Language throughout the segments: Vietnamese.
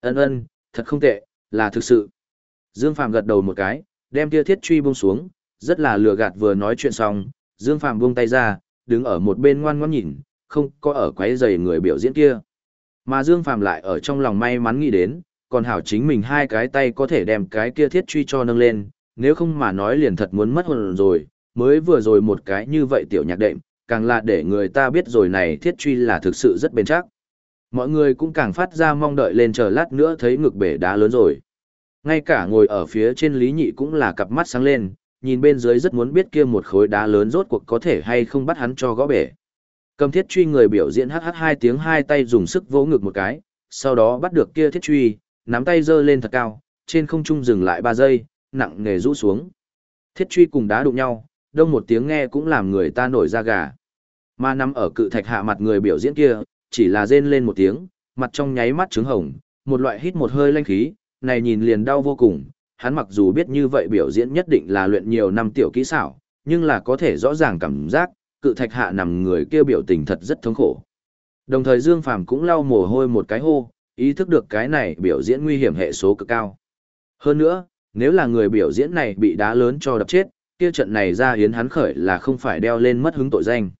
Ân ân, thật không tệ, là thực sự. Dương Phàm gật đầu một cái, đem kia thiết truy buông xuống, rất là lừa gạt vừa nói chuyện xong, Dương Phàm buông tay ra, đứng ở một bên ngoan ngoãn nhìn, không có ở quấy rầy người biểu diễn kia. Mà Dương Phàm lại ở trong lòng may mắn nghĩ đến, còn hảo chính mình hai cái tay có thể đem cái kia thiết truy cho nâng lên, nếu không mà nói liền thật muốn mất hồn rồi, mới vừa rồi một cái như vậy tiểu nhạc đệm, càng là để người ta biết rồi này thiết truy là thực sự rất bền chắc. Mọi người cũng càng phát ra mong đợi lên chờ lát nữa thấy ngực bể đá lớn rồi. Ngay cả ngồi ở phía trên Lý Nhị cũng là cặp mắt sáng lên, nhìn bên dưới rất muốn biết kia một khối đá lớn rốt cuộc có thể hay không bắt hắn cho gõ bể. Cầm thiết truy người biểu diễn hh hai tiếng hai tay dùng sức vỗ ngực một cái, sau đó bắt được kia thiết truy, nắm tay giơ lên thật cao, trên không trung dừng lại ba giây, nặng nề rũ xuống. Thiết truy cùng đá đụng nhau, đông một tiếng nghe cũng làm người ta nổi da gà. Mà nằm ở cự thạch hạ mặt người biểu diễn kia, chỉ là rên lên một tiếng, mặt trong nháy mắt trứng hồng, một loại hít một hơi lanh khí, này nhìn liền đau vô cùng. Hắn mặc dù biết như vậy biểu diễn nhất định là luyện nhiều năm tiểu kỹ xảo, nhưng là có thể rõ ràng cảm giác, cự thạch hạ nằm người kia biểu tình thật rất thống khổ. Đồng thời Dương Phàm cũng lau mồ hôi một cái hô, ý thức được cái này biểu diễn nguy hiểm hệ số cực cao. Hơn nữa, nếu là người biểu diễn này bị đá lớn cho đập chết, kia trận này ra hiến hắn khởi là không phải đeo lên mất hứng tội danh.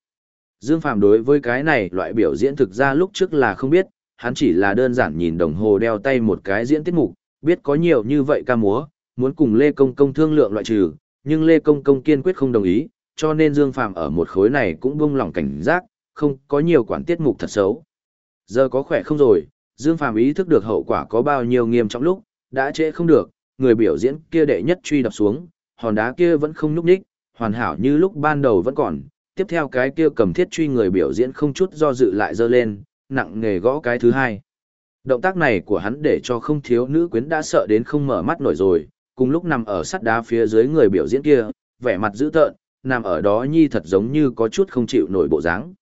Dương Phàm đối với cái này loại biểu diễn thực ra lúc trước là không biết, hắn chỉ là đơn giản nhìn đồng hồ đeo tay một cái diễn tiết mục, biết có nhiều như vậy ca múa, muốn cùng Lê Công Công thương lượng loại trừ, nhưng Lê Công Công kiên quyết không đồng ý, cho nên Dương Phàm ở một khối này cũng buông lỏng cảnh giác, không có nhiều quản tiết mục thật xấu. Giờ có khỏe không rồi, Dương Phàm ý thức được hậu quả có bao nhiêu nghiêm trọng lúc, đã trễ không được, người biểu diễn kia đệ nhất truy đập xuống, hòn đá kia vẫn không nhúc nhích, hoàn hảo như lúc ban đầu vẫn còn, tiếp theo cái kia cầm thiết truy người biểu diễn không chút do dự lại giơ lên, nặng nghề gõ cái thứ hai. Động tác này của hắn để cho không thiếu nữ quyến đã sợ đến không mở mắt nổi rồi, cùng lúc nằm ở sắt đá phía dưới người biểu diễn kia, vẻ mặt dữ tợn, nằm ở đó nhi thật giống như có chút không chịu nổi bộ dáng.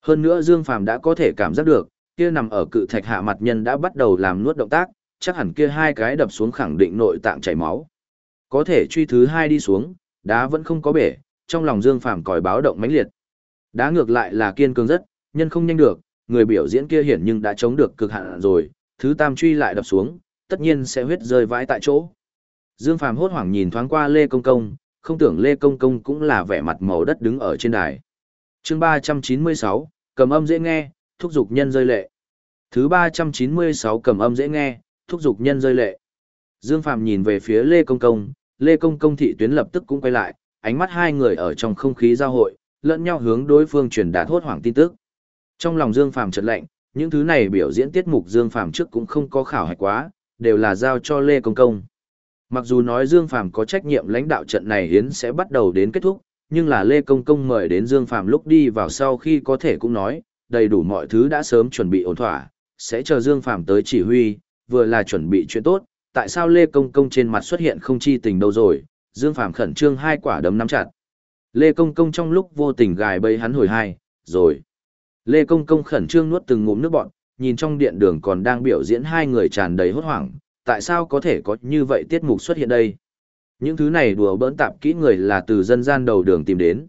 Hơn nữa Dương Phàm đã có thể cảm giác được, kia nằm ở cự thạch hạ mặt nhân đã bắt đầu làm nuốt động tác, chắc hẳn kia hai cái đập xuống khẳng định nội tạng chảy máu. Có thể truy thứ hai đi xuống, đá vẫn không có bể, trong lòng Dương Phàm còi báo động mãnh liệt. Đá ngược lại là kiên cường rất, nhân không nhanh được, người biểu diễn kia hiển nhưng đã chống được cực hạn rồi, thứ tam truy lại đập xuống, tất nhiên sẽ huyết rơi vãi tại chỗ. Dương Phàm hốt hoảng nhìn thoáng qua Lê Công Công, không tưởng Lê Công Công cũng là vẻ mặt màu đất đứng ở trên đài. Chương 396, cầm âm dễ nghe, thúc dục nhân rơi lệ. Thứ 396 cầm âm dễ nghe, thúc dục nhân rơi lệ. Dương Phàm nhìn về phía Lê Công Công, Lê Công Công thị tuyến lập tức cũng quay lại, ánh mắt hai người ở trong không khí giao hội, lẫn nhau hướng đối phương truyền đạt hốt hoảng tin tức. Trong lòng Dương Phàm chợt lạnh, những thứ này biểu diễn tiết mục Dương Phàm trước cũng không có khảo hạch quá, đều là giao cho Lê Công Công. Mặc dù nói Dương Phàm có trách nhiệm lãnh đạo trận này hiến sẽ bắt đầu đến kết thúc, nhưng là Lê Công Công mời đến Dương Phàm lúc đi vào sau khi có thể cũng nói, đầy đủ mọi thứ đã sớm chuẩn bị ổn thỏa, sẽ chờ Dương Phàm tới chỉ huy, vừa là chuẩn bị chuyện tốt, tại sao Lê Công Công trên mặt xuất hiện không chi tình đâu rồi, Dương Phàm khẩn trương hai quả đấm nắm chặt. Lê Công Công trong lúc vô tình gài bẫy hắn hồi hai, rồi. Lê Công Công khẩn trương nuốt từng ngụm nước bọt, nhìn trong điện đường còn đang biểu diễn hai người tràn đầy hốt hoảng, tại sao có thể có như vậy tiết mục xuất hiện đây? Những thứ này đùa bỡn tạp kỹ người là từ dân gian đầu đường tìm đến.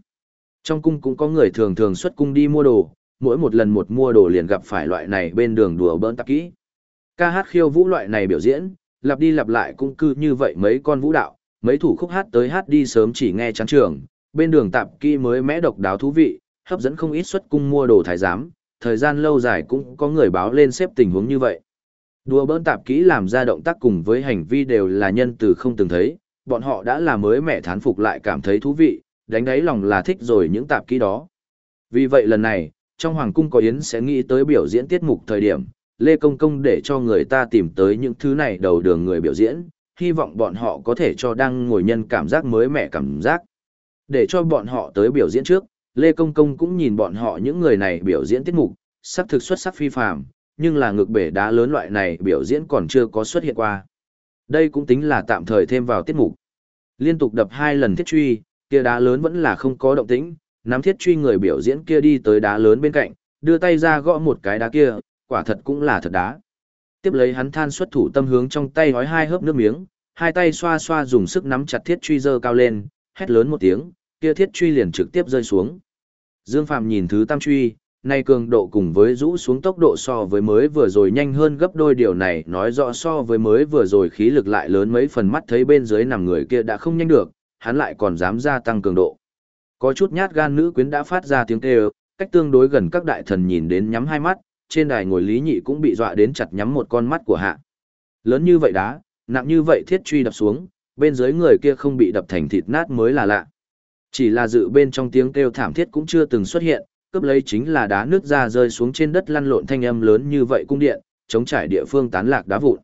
Trong cung cũng có người thường thường xuất cung đi mua đồ, mỗi một lần một mua đồ liền gặp phải loại này bên đường đùa bỡn tạp kỹ. Ca hát khiêu vũ loại này biểu diễn, lặp đi lặp lại cũng cư như vậy mấy con vũ đạo, mấy thủ khúc hát tới hát đi sớm chỉ nghe chán trường, bên đường tạp kỹ mới mẽ độc đáo thú vị, hấp dẫn không ít xuất cung mua đồ thái giám, thời gian lâu dài cũng có người báo lên xếp tình huống như vậy. Đùa bỡn tạp kỹ làm ra động tác cùng với hành vi đều là nhân từ không từng thấy, bọn họ đã là mới mẹ thán phục lại cảm thấy thú vị, đánh đáy lòng là thích rồi những tạp kỹ đó. Vì vậy lần này, trong Hoàng cung có Yến sẽ nghĩ tới biểu diễn tiết mục thời điểm, Lê Công Công để cho người ta tìm tới những thứ này đầu đường người biểu diễn, hy vọng bọn họ có thể cho đang ngồi nhân cảm giác mới mẻ cảm giác. Để cho bọn họ tới biểu diễn trước, Lê Công Công cũng nhìn bọn họ những người này biểu diễn tiết mục, sắc thực xuất sắc phi phàm, nhưng là ngược bể đá lớn loại này biểu diễn còn chưa có xuất hiện qua. Đây cũng tính là tạm thời thêm vào tiết mục. Liên tục đập hai lần thiết truy, kia đá lớn vẫn là không có động tĩnh, nắm thiết truy người biểu diễn kia đi tới đá lớn bên cạnh, đưa tay ra gõ một cái đá kia, quả thật cũng là thật đá. Tiếp lấy hắn than xuất thủ tâm hướng trong tay hói hai hớp nước miếng, hai tay xoa xoa dùng sức nắm chặt thiết truy dơ cao lên, hét lớn một tiếng, kia thiết truy liền trực tiếp rơi xuống. Dương Phạm nhìn thứ tam truy, Nay cường độ cùng với rũ xuống tốc độ so với mới vừa rồi nhanh hơn gấp đôi điều này nói rõ so với mới vừa rồi khí lực lại lớn mấy phần mắt thấy bên dưới nằm người kia đã không nhanh được, hắn lại còn dám gia tăng cường độ. Có chút nhát gan nữ quyến đã phát ra tiếng kêu, cách tương đối gần các đại thần nhìn đến nhắm hai mắt, trên đài ngồi lý nhị cũng bị dọa đến chặt nhắm một con mắt của hạ. Lớn như vậy đá, nặng như vậy thiết truy đập xuống, bên dưới người kia không bị đập thành thịt nát mới là lạ. Chỉ là dự bên trong tiếng kêu thảm thiết cũng chưa từng xuất hiện, cướp lấy chính là đá nước ra rơi xuống trên đất lăn lộn thanh âm lớn như vậy cung điện, chống trải địa phương tán lạc đá vụn.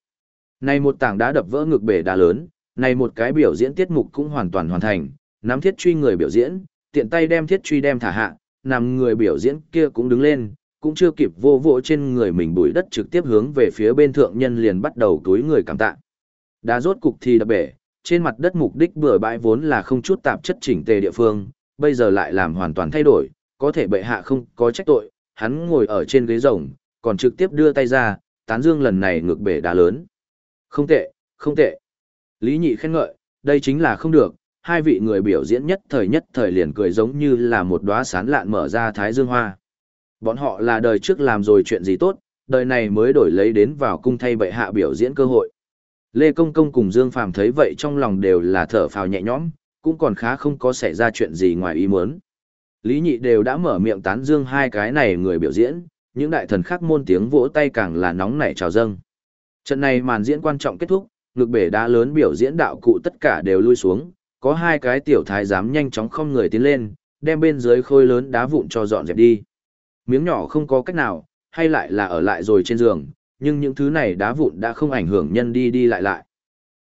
Này một tảng đá đập vỡ ngực bể đá lớn, này một cái biểu diễn tiết mục cũng hoàn toàn hoàn thành, nắm thiết truy người biểu diễn, tiện tay đem thiết truy đem thả hạ, nằm người biểu diễn kia cũng đứng lên, cũng chưa kịp vô vỗ trên người mình bụi đất trực tiếp hướng về phía bên thượng nhân liền bắt đầu túi người cảm tạ. Đá rốt cục thì đập bể, trên mặt đất mục đích bừa bãi vốn là không chút tạp chất chỉnh tề địa phương, bây giờ lại làm hoàn toàn thay đổi, có thể bệ hạ không có trách tội, hắn ngồi ở trên ghế rồng, còn trực tiếp đưa tay ra, tán dương lần này ngược bể đá lớn. Không tệ, không tệ. Lý nhị khen ngợi, đây chính là không được, hai vị người biểu diễn nhất thời nhất thời liền cười giống như là một đóa sán lạn mở ra thái dương hoa. Bọn họ là đời trước làm rồi chuyện gì tốt, đời này mới đổi lấy đến vào cung thay bệ hạ biểu diễn cơ hội. Lê Công Công cùng Dương Phàm thấy vậy trong lòng đều là thở phào nhẹ nhõm, cũng còn khá không có xảy ra chuyện gì ngoài ý muốn. Lý Nhị đều đã mở miệng tán dương hai cái này người biểu diễn, những đại thần khác môn tiếng vỗ tay càng là nóng nảy trào dâng. Trận này màn diễn quan trọng kết thúc, ngực bể đá lớn biểu diễn đạo cụ tất cả đều lui xuống, có hai cái tiểu thái giám nhanh chóng không người tiến lên, đem bên dưới khôi lớn đá vụn cho dọn dẹp đi. Miếng nhỏ không có cách nào, hay lại là ở lại rồi trên giường, nhưng những thứ này đá vụn đã không ảnh hưởng nhân đi đi lại lại.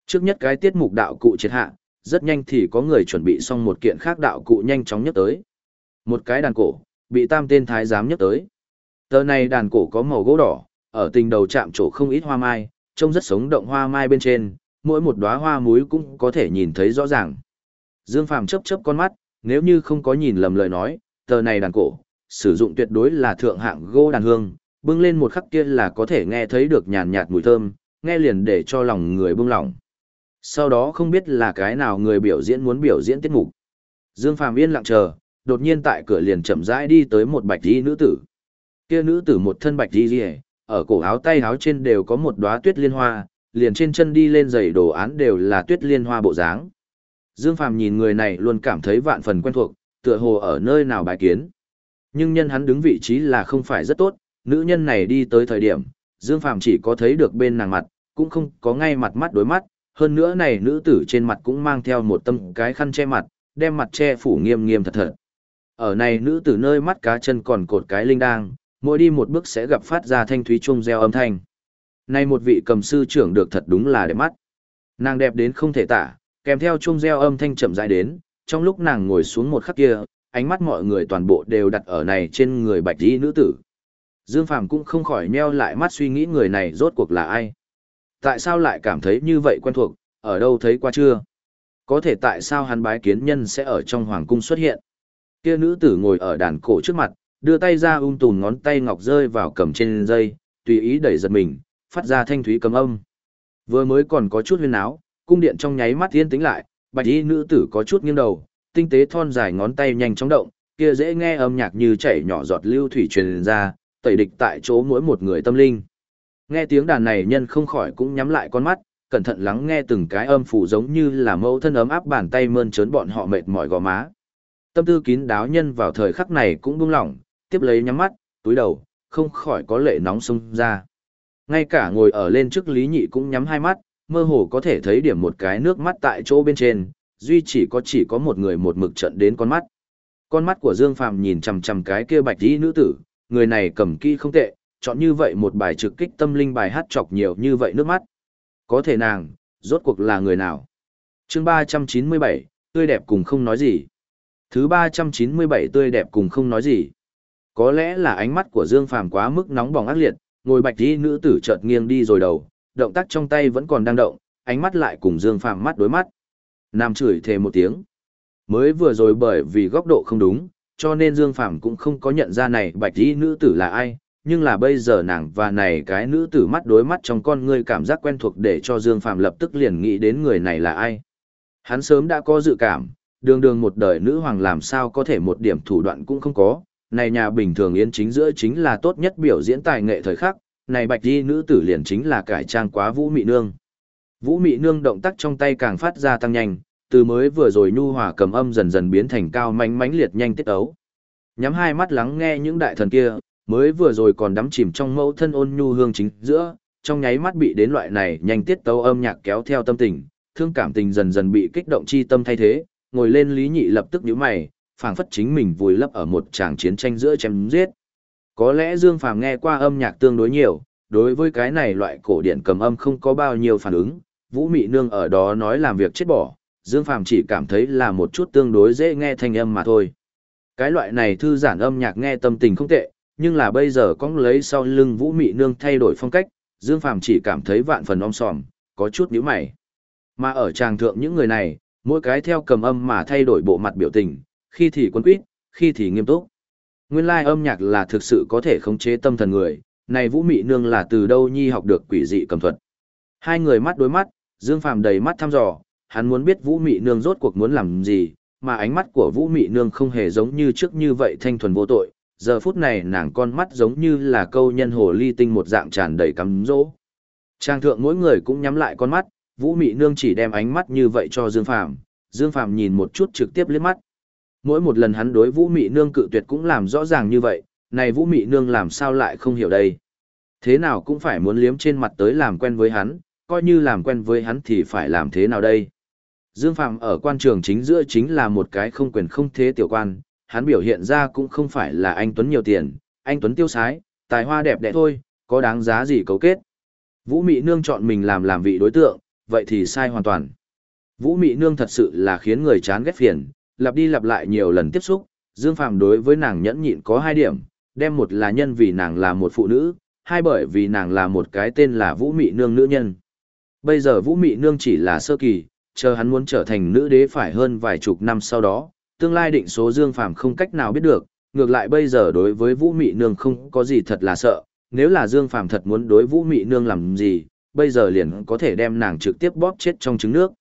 Trước nhất cái tiết mục đạo cụ triệt hạ, rất nhanh thì có người chuẩn bị xong một kiện khác đạo cụ nhanh chóng nhất tới. Một cái đàn cổ, bị tam tên thái giám nhất tới. Tờ này đàn cổ có màu gỗ đỏ, ở tình đầu chạm chỗ không ít hoa mai, trông rất sống động hoa mai bên trên, mỗi một đóa hoa muối cũng có thể nhìn thấy rõ ràng. Dương Phàm chớp chớp con mắt, nếu như không có nhìn lầm lời nói, tờ này đàn cổ, sử dụng tuyệt đối là thượng hạng gỗ đàn hương, bưng lên một khắc kia là có thể nghe thấy được nhàn nhạt mùi thơm, nghe liền để cho lòng người bưng lòng. Sau đó không biết là cái nào người biểu diễn muốn biểu diễn tiết mục. Dương Phàm yên lặng chờ, đột nhiên tại cửa liền chậm rãi đi tới một bạch y nữ tử. Kia nữ tử một thân bạch y liễu, ở cổ áo tay áo trên đều có một đóa tuyết liên hoa, liền trên chân đi lên giày đồ án đều là tuyết liên hoa bộ dáng. Dương Phàm nhìn người này luôn cảm thấy vạn phần quen thuộc, tựa hồ ở nơi nào bài kiến. Nhưng nhân hắn đứng vị trí là không phải rất tốt, nữ nhân này đi tới thời điểm, Dương Phàm chỉ có thấy được bên nàng mặt, cũng không có ngay mặt mắt đối mắt, hơn nữa này nữ tử trên mặt cũng mang theo một tâm cái khăn che mặt, đem mặt che phủ nghiêm nghiêm thật thật. Ở này nữ tử nơi mắt cá chân còn cột cái linh đang, mỗi đi một bước sẽ gặp phát ra thanh thúy trung reo âm thanh. Này một vị cầm sư trưởng được thật đúng là đẹp mắt. Nàng đẹp đến không thể tả, kèm theo trung reo âm thanh chậm rãi đến, trong lúc nàng ngồi xuống một khắc kia, ánh mắt mọi người toàn bộ đều đặt ở này trên người bạch y nữ tử. Dương Phàm cũng không khỏi nheo lại mắt suy nghĩ người này rốt cuộc là ai. Tại sao lại cảm thấy như vậy quen thuộc, ở đâu thấy qua chưa? Có thể tại sao hắn bái kiến nhân sẽ ở trong hoàng cung xuất hiện? Kia nữ tử ngồi ở đàn cổ trước mặt, đưa tay ra ung tùm ngón tay ngọc rơi vào cầm trên dây, tùy ý đẩy giật mình, phát ra thanh thúy cầm âm. Vừa mới còn có chút huyên áo, cung điện trong nháy mắt yên tĩnh lại, bạch y nữ tử có chút nghiêng đầu, tinh tế thon dài ngón tay nhanh chóng động, kia dễ nghe âm nhạc như chảy nhỏ giọt lưu thủy truyền ra, tẩy địch tại chỗ mỗi một người tâm linh. Nghe tiếng đàn này nhân không khỏi cũng nhắm lại con mắt, cẩn thận lắng nghe từng cái âm phủ giống như là mẫu thân ấm áp bàn tay mơn trớn bọn họ mệt mỏi gò má. Tâm tư kín đáo nhân vào thời khắc này cũng buông lỏng, tiếp lấy nhắm mắt, túi đầu, không khỏi có lệ nóng sung ra. Ngay cả ngồi ở lên trước Lý Nhị cũng nhắm hai mắt, mơ hồ có thể thấy điểm một cái nước mắt tại chỗ bên trên, duy chỉ có chỉ có một người một mực trận đến con mắt. Con mắt của Dương Phàm nhìn chằm chằm cái kia bạch y nữ tử, người này cầm kỹ không tệ, chọn như vậy một bài trực kích tâm linh bài hát chọc nhiều như vậy nước mắt. Có thể nàng, rốt cuộc là người nào? chương 397, tươi đẹp cùng không nói gì. Thứ 397 tươi đẹp cùng không nói gì. Có lẽ là ánh mắt của Dương Phàm quá mức nóng bỏng ác liệt, ngồi bạch y nữ tử chợt nghiêng đi rồi đầu, động tác trong tay vẫn còn đang động, ánh mắt lại cùng Dương Phàm mắt đối mắt. Nam chửi thề một tiếng. Mới vừa rồi bởi vì góc độ không đúng, cho nên Dương Phàm cũng không có nhận ra này bạch y nữ tử là ai, nhưng là bây giờ nàng và này cái nữ tử mắt đối mắt trong con người cảm giác quen thuộc để cho Dương Phàm lập tức liền nghĩ đến người này là ai. Hắn sớm đã có dự cảm, đường đường một đời nữ hoàng làm sao có thể một điểm thủ đoạn cũng không có, này nhà bình thường yến chính giữa chính là tốt nhất biểu diễn tài nghệ thời khắc, này bạch y nữ tử liền chính là cải trang quá vũ mị nương. Vũ mị nương động tác trong tay càng phát ra tăng nhanh, từ mới vừa rồi nhu hòa cầm âm dần dần biến thành cao mánh mánh liệt nhanh tiết ấu. Nhắm hai mắt lắng nghe những đại thần kia, mới vừa rồi còn đắm chìm trong mẫu thân ôn nhu hương chính giữa, trong nháy mắt bị đến loại này nhanh tiết tấu âm nhạc kéo theo tâm tình, thương cảm tình dần dần bị kích động chi tâm thay thế, ngồi lên lý nhị lập tức nhíu mày, phảng phất chính mình vùi lấp ở một tràng chiến tranh giữa chém giết. Có lẽ Dương Phàm nghe qua âm nhạc tương đối nhiều, đối với cái này loại cổ điển cầm âm không có bao nhiêu phản ứng, Vũ Mị Nương ở đó nói làm việc chết bỏ, Dương Phàm chỉ cảm thấy là một chút tương đối dễ nghe thanh âm mà thôi. Cái loại này thư giản âm nhạc nghe tâm tình không tệ, nhưng là bây giờ có lấy sau lưng Vũ Mị Nương thay đổi phong cách, Dương Phàm chỉ cảm thấy vạn phần om sòm, có chút nhíu mày. Mà ở tràng thượng những người này, mỗi cái theo cầm âm mà thay đổi bộ mặt biểu tình, khi thì quân quýt, khi thì nghiêm túc. Nguyên lai âm nhạc là thực sự có thể khống chế tâm thần người, này Vũ Mị Nương là từ đâu nhi học được quỷ dị cầm thuật. Hai người mắt đối mắt, Dương Phàm đầy mắt thăm dò, hắn muốn biết Vũ Mị Nương rốt cuộc muốn làm gì, mà ánh mắt của Vũ Mị Nương không hề giống như trước như vậy thanh thuần vô tội, giờ phút này nàng con mắt giống như là câu nhân hồ ly tinh một dạng tràn đầy cắm dỗ. Trang thượng mỗi người cũng nhắm lại con mắt, Vũ Mị Nương chỉ đem ánh mắt như vậy cho Dương Phàm, Dương Phàm nhìn một chút trực tiếp liếc mắt. Mỗi một lần hắn đối Vũ Mị Nương cự tuyệt cũng làm rõ ràng như vậy, này Vũ Mị Nương làm sao lại không hiểu đây. Thế nào cũng phải muốn liếm trên mặt tới làm quen với hắn, coi như làm quen với hắn thì phải làm thế nào đây. Dương Phạm ở quan trường chính giữa chính là một cái không quyền không thế tiểu quan, hắn biểu hiện ra cũng không phải là anh Tuấn nhiều tiền, anh Tuấn tiêu sái, tài hoa đẹp đẽ thôi, có đáng giá gì cấu kết. Vũ Mị Nương chọn mình làm làm vị đối tượng, vậy thì sai hoàn toàn. Vũ Mị Nương thật sự là khiến người chán ghét phiền, lặp đi lặp lại nhiều lần tiếp xúc, Dương Phạm đối với nàng nhẫn nhịn có hai điểm, đem một là nhân vì nàng là một phụ nữ, hai bởi vì nàng là một cái tên là Vũ Mị Nương nữ nhân. Bây giờ Vũ Mị Nương chỉ là sơ kỳ, chờ hắn muốn trở thành nữ đế phải hơn vài chục năm sau đó, tương lai định số Dương Phàm không cách nào biết được, ngược lại bây giờ đối với Vũ Mị Nương không có gì thật là sợ, nếu là Dương Phàm thật muốn đối Vũ Mị Nương làm gì, bây giờ liền có thể đem nàng trực tiếp bóp chết trong trứng nước.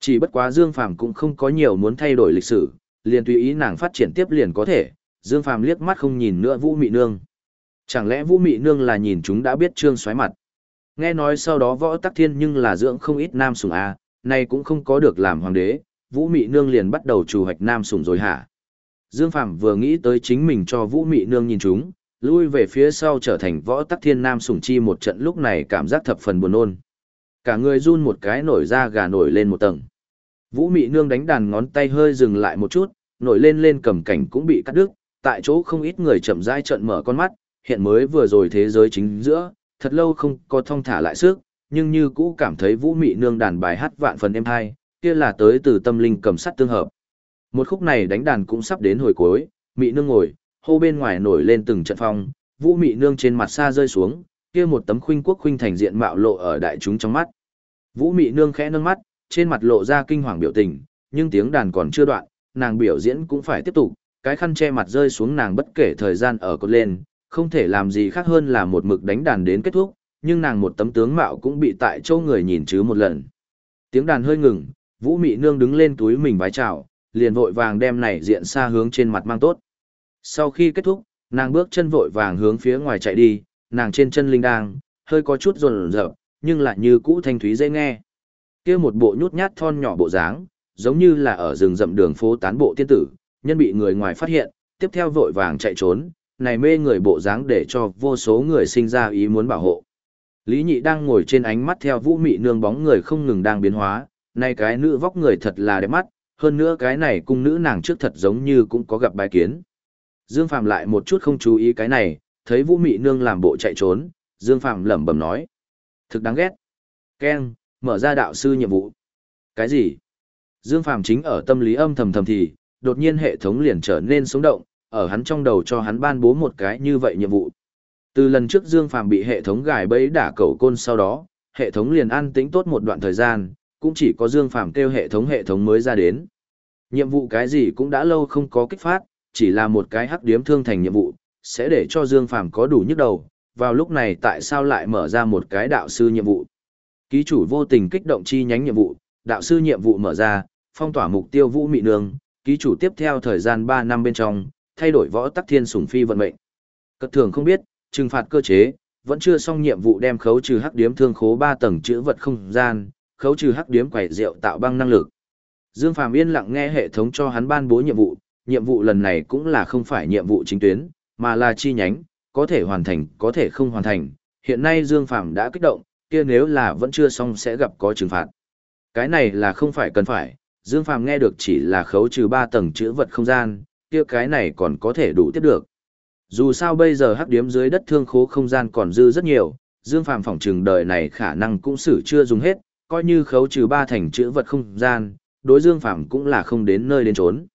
Chỉ bất quá Dương Phàm cũng không có nhiều muốn thay đổi lịch sử, liền tùy ý nàng phát triển tiếp liền có thể, Dương Phàm liếc mắt không nhìn nữa Vũ Mị Nương. Chẳng lẽ Vũ Mị Nương là nhìn chúng đã biết trương xoáy mặt. Nghe nói sau đó võ tắc thiên nhưng là dưỡng không ít nam sủng a, à, nay cũng không có được làm hoàng đế, Vũ Mị Nương liền bắt đầu trù hoạch nam sủng rồi hả? Dương phạm vừa nghĩ tới chính mình cho Vũ Mị Nương nhìn chúng, lui về phía sau trở thành võ tắc thiên nam sủng chi một trận lúc này cảm giác thập phần buồn nôn. Cả người run một cái nổi ra gà nổi lên một tầng. Vũ Mị Nương đánh đàn ngón tay hơi dừng lại một chút, nổi lên lên cầm cảnh cũng bị cắt đứt, tại chỗ không ít người chậm rãi trợn mở con mắt, hiện mới vừa rồi thế giới chính giữa, thật lâu không có thông thả lại sức, nhưng như cũ cảm thấy Vũ Mị Nương đàn bài hát vạn phần êm hai, kia là tới từ tâm linh cầm sắt tương hợp. Một khúc này đánh đàn cũng sắp đến hồi cuối, Mị Nương ngồi, hô bên ngoài nổi lên từng trận phong, Vũ Mị Nương trên mặt xa rơi xuống, kia một tấm khuynh quốc khuynh thành diện mạo lộ ở đại chúng trong mắt. Vũ Mị Nương khẽ nâng mắt, trên mặt lộ ra kinh hoàng biểu tình, nhưng tiếng đàn còn chưa đoạn, nàng biểu diễn cũng phải tiếp tục, cái khăn che mặt rơi xuống nàng bất kể thời gian ở cột lên, không thể làm gì khác hơn là một mực đánh đàn đến kết thúc, nhưng nàng một tấm tướng mạo cũng bị tại chỗ người nhìn chứ một lần. Tiếng đàn hơi ngừng, Vũ Mị Nương đứng lên túi mình vái chào, liền vội vàng đem này diện xa hướng trên mặt mang tốt. Sau khi kết thúc, nàng bước chân vội vàng hướng phía ngoài chạy đi, nàng trên chân linh đang, hơi có chút rồn rợp, nhưng lại như cũ thanh thúy dễ nghe. kia một bộ nhút nhát thon nhỏ bộ dáng, giống như là ở rừng rậm đường phố tán bộ tiên tử, nhân bị người ngoài phát hiện, tiếp theo vội vàng chạy trốn, này mê người bộ dáng để cho vô số người sinh ra ý muốn bảo hộ. Lý Nhị đang ngồi trên ánh mắt theo vũ mị nương bóng người không ngừng đang biến hóa, này cái nữ vóc người thật là đẹp mắt, hơn nữa cái này cung nữ nàng trước thật giống như cũng có gặp bài kiến. Dương Phạm lại một chút không chú ý cái này, thấy vũ mị nương làm bộ chạy trốn, Dương Phạm lẩm bẩm nói. Thực đáng ghét. Ken, mở ra đạo sư nhiệm vụ. Cái gì? Dương Phạm chính ở tâm lý âm thầm thầm thì, đột nhiên hệ thống liền trở nên sống động, ở hắn trong đầu cho hắn ban bố một cái như vậy nhiệm vụ. Từ lần trước Dương Phàm bị hệ thống gài bẫy đả cầu côn sau đó, hệ thống liền an tĩnh tốt một đoạn thời gian, cũng chỉ có Dương Phàm kêu hệ thống hệ thống mới ra đến. Nhiệm vụ cái gì cũng đã lâu không có kích phát, chỉ là một cái hắc điếm thương thành nhiệm vụ, sẽ để cho Dương Phàm có đủ nhức đầu, vào lúc này tại sao lại mở ra một cái đạo sư nhiệm vụ. Ký chủ vô tình kích động chi nhánh nhiệm vụ, đạo sư nhiệm vụ mở ra, phong tỏa mục tiêu vũ mị nương, ký chủ tiếp theo thời gian 3 năm bên trong, thay đổi võ tắc thiên sủng phi vận mệnh. Cất thường không biết, trừng phạt cơ chế, vẫn chưa xong nhiệm vụ đem khấu trừ hắc điếm thương khố 3 tầng chữ vật không gian, khấu trừ hắc điếm quẩy rượu tạo băng năng lực. Dương Phàm yên lặng nghe hệ thống cho hắn ban bố nhiệm vụ, nhiệm vụ lần này cũng là không phải nhiệm vụ chính tuyến, mà là chi nhánh, có thể hoàn thành, có thể không hoàn thành. Hiện nay Dương Phàm đã kích động, kia nếu là vẫn chưa xong sẽ gặp có trừng phạt. Cái này là không phải cần phải, Dương Phàm nghe được chỉ là khấu trừ 3 tầng chữ vật không gian, kia cái này còn có thể đủ tiếp được. Dù sao bây giờ hắc điếm dưới đất thương khố không gian còn dư rất nhiều, Dương Phàm phỏng trường đời này khả năng cũng xử chưa dùng hết, coi như khấu trừ ba thành chữ vật không gian, đối Dương Phàm cũng là không đến nơi đến trốn.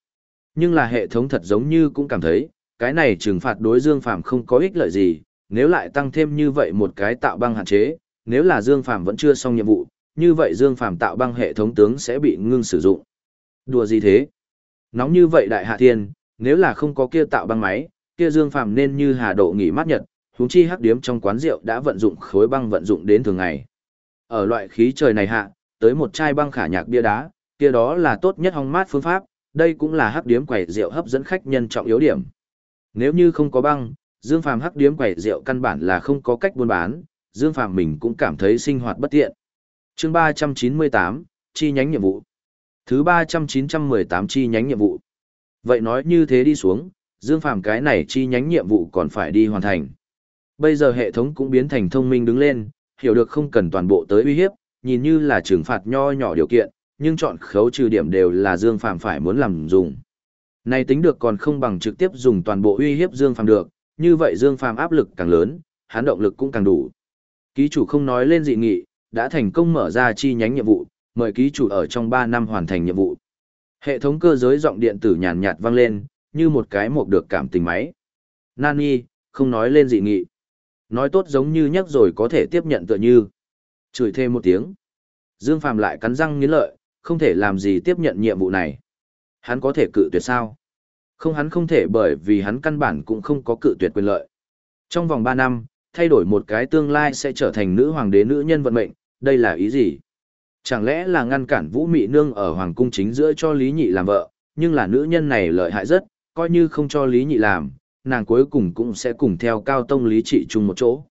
Nhưng là hệ thống thật giống như cũng cảm thấy, cái này trừng phạt đối Dương Phàm không có ích lợi gì, nếu lại tăng thêm như vậy một cái tạo băng hạn chế, nếu là Dương Phàm vẫn chưa xong nhiệm vụ, như vậy Dương Phàm tạo băng hệ thống tướng sẽ bị ngưng sử dụng. Đùa gì thế? Nóng như vậy đại hạ thiên, nếu là không có kia tạo băng máy, kia Dương Phàm nên như hà độ nghỉ mát nhật, huống chi hắc điếm trong quán rượu đã vận dụng khối băng vận dụng đến thường ngày. Ở loại khí trời này hạ, tới một chai băng khả nhạc bia đá, kia đó là tốt nhất hong mát phương pháp, đây cũng là hắc điếm quẩy rượu hấp dẫn khách nhân trọng yếu điểm. Nếu như không có băng, Dương Phàm hắc điếm quẩy rượu căn bản là không có cách buôn bán, Dương Phàm mình cũng cảm thấy sinh hoạt bất tiện. Chương 398, chi nhánh nhiệm vụ. Thứ 3918 chi nhánh nhiệm vụ. Vậy nói như thế đi xuống, Dương Phàm cái này chi nhánh nhiệm vụ còn phải đi hoàn thành. Bây giờ hệ thống cũng biến thành thông minh đứng lên, hiểu được không cần toàn bộ tới uy hiếp, nhìn như là trừng phạt nho nhỏ điều kiện, nhưng chọn khấu trừ điểm đều là Dương Phàm phải muốn làm dùng. Này tính được còn không bằng trực tiếp dùng toàn bộ uy hiếp Dương Phàm được, như vậy Dương Phàm áp lực càng lớn, hắn động lực cũng càng đủ. Ký chủ không nói lên dị nghị, đã thành công mở ra chi nhánh nhiệm vụ, mời ký chủ ở trong 3 năm hoàn thành nhiệm vụ. Hệ thống cơ giới giọng điện tử nhàn nhạt vang lên, như một cái mộc được cảm tình máy. Nani, không nói lên dị nghị. Nói tốt giống như nhắc rồi có thể tiếp nhận tựa như. Chửi thêm một tiếng. Dương Phàm lại cắn răng nghiến lợi, không thể làm gì tiếp nhận nhiệm vụ này. Hắn có thể cự tuyệt sao? Không hắn không thể bởi vì hắn căn bản cũng không có cự tuyệt quyền lợi. Trong vòng 3 năm, thay đổi một cái tương lai sẽ trở thành nữ hoàng đế nữ nhân vận mệnh, đây là ý gì? Chẳng lẽ là ngăn cản Vũ Mị Nương ở hoàng cung chính giữa cho Lý Nhị làm vợ, nhưng là nữ nhân này lợi hại rất, coi như không cho Lý Nhị làm, nàng cuối cùng cũng sẽ cùng theo cao tông Lý Trị chung một chỗ.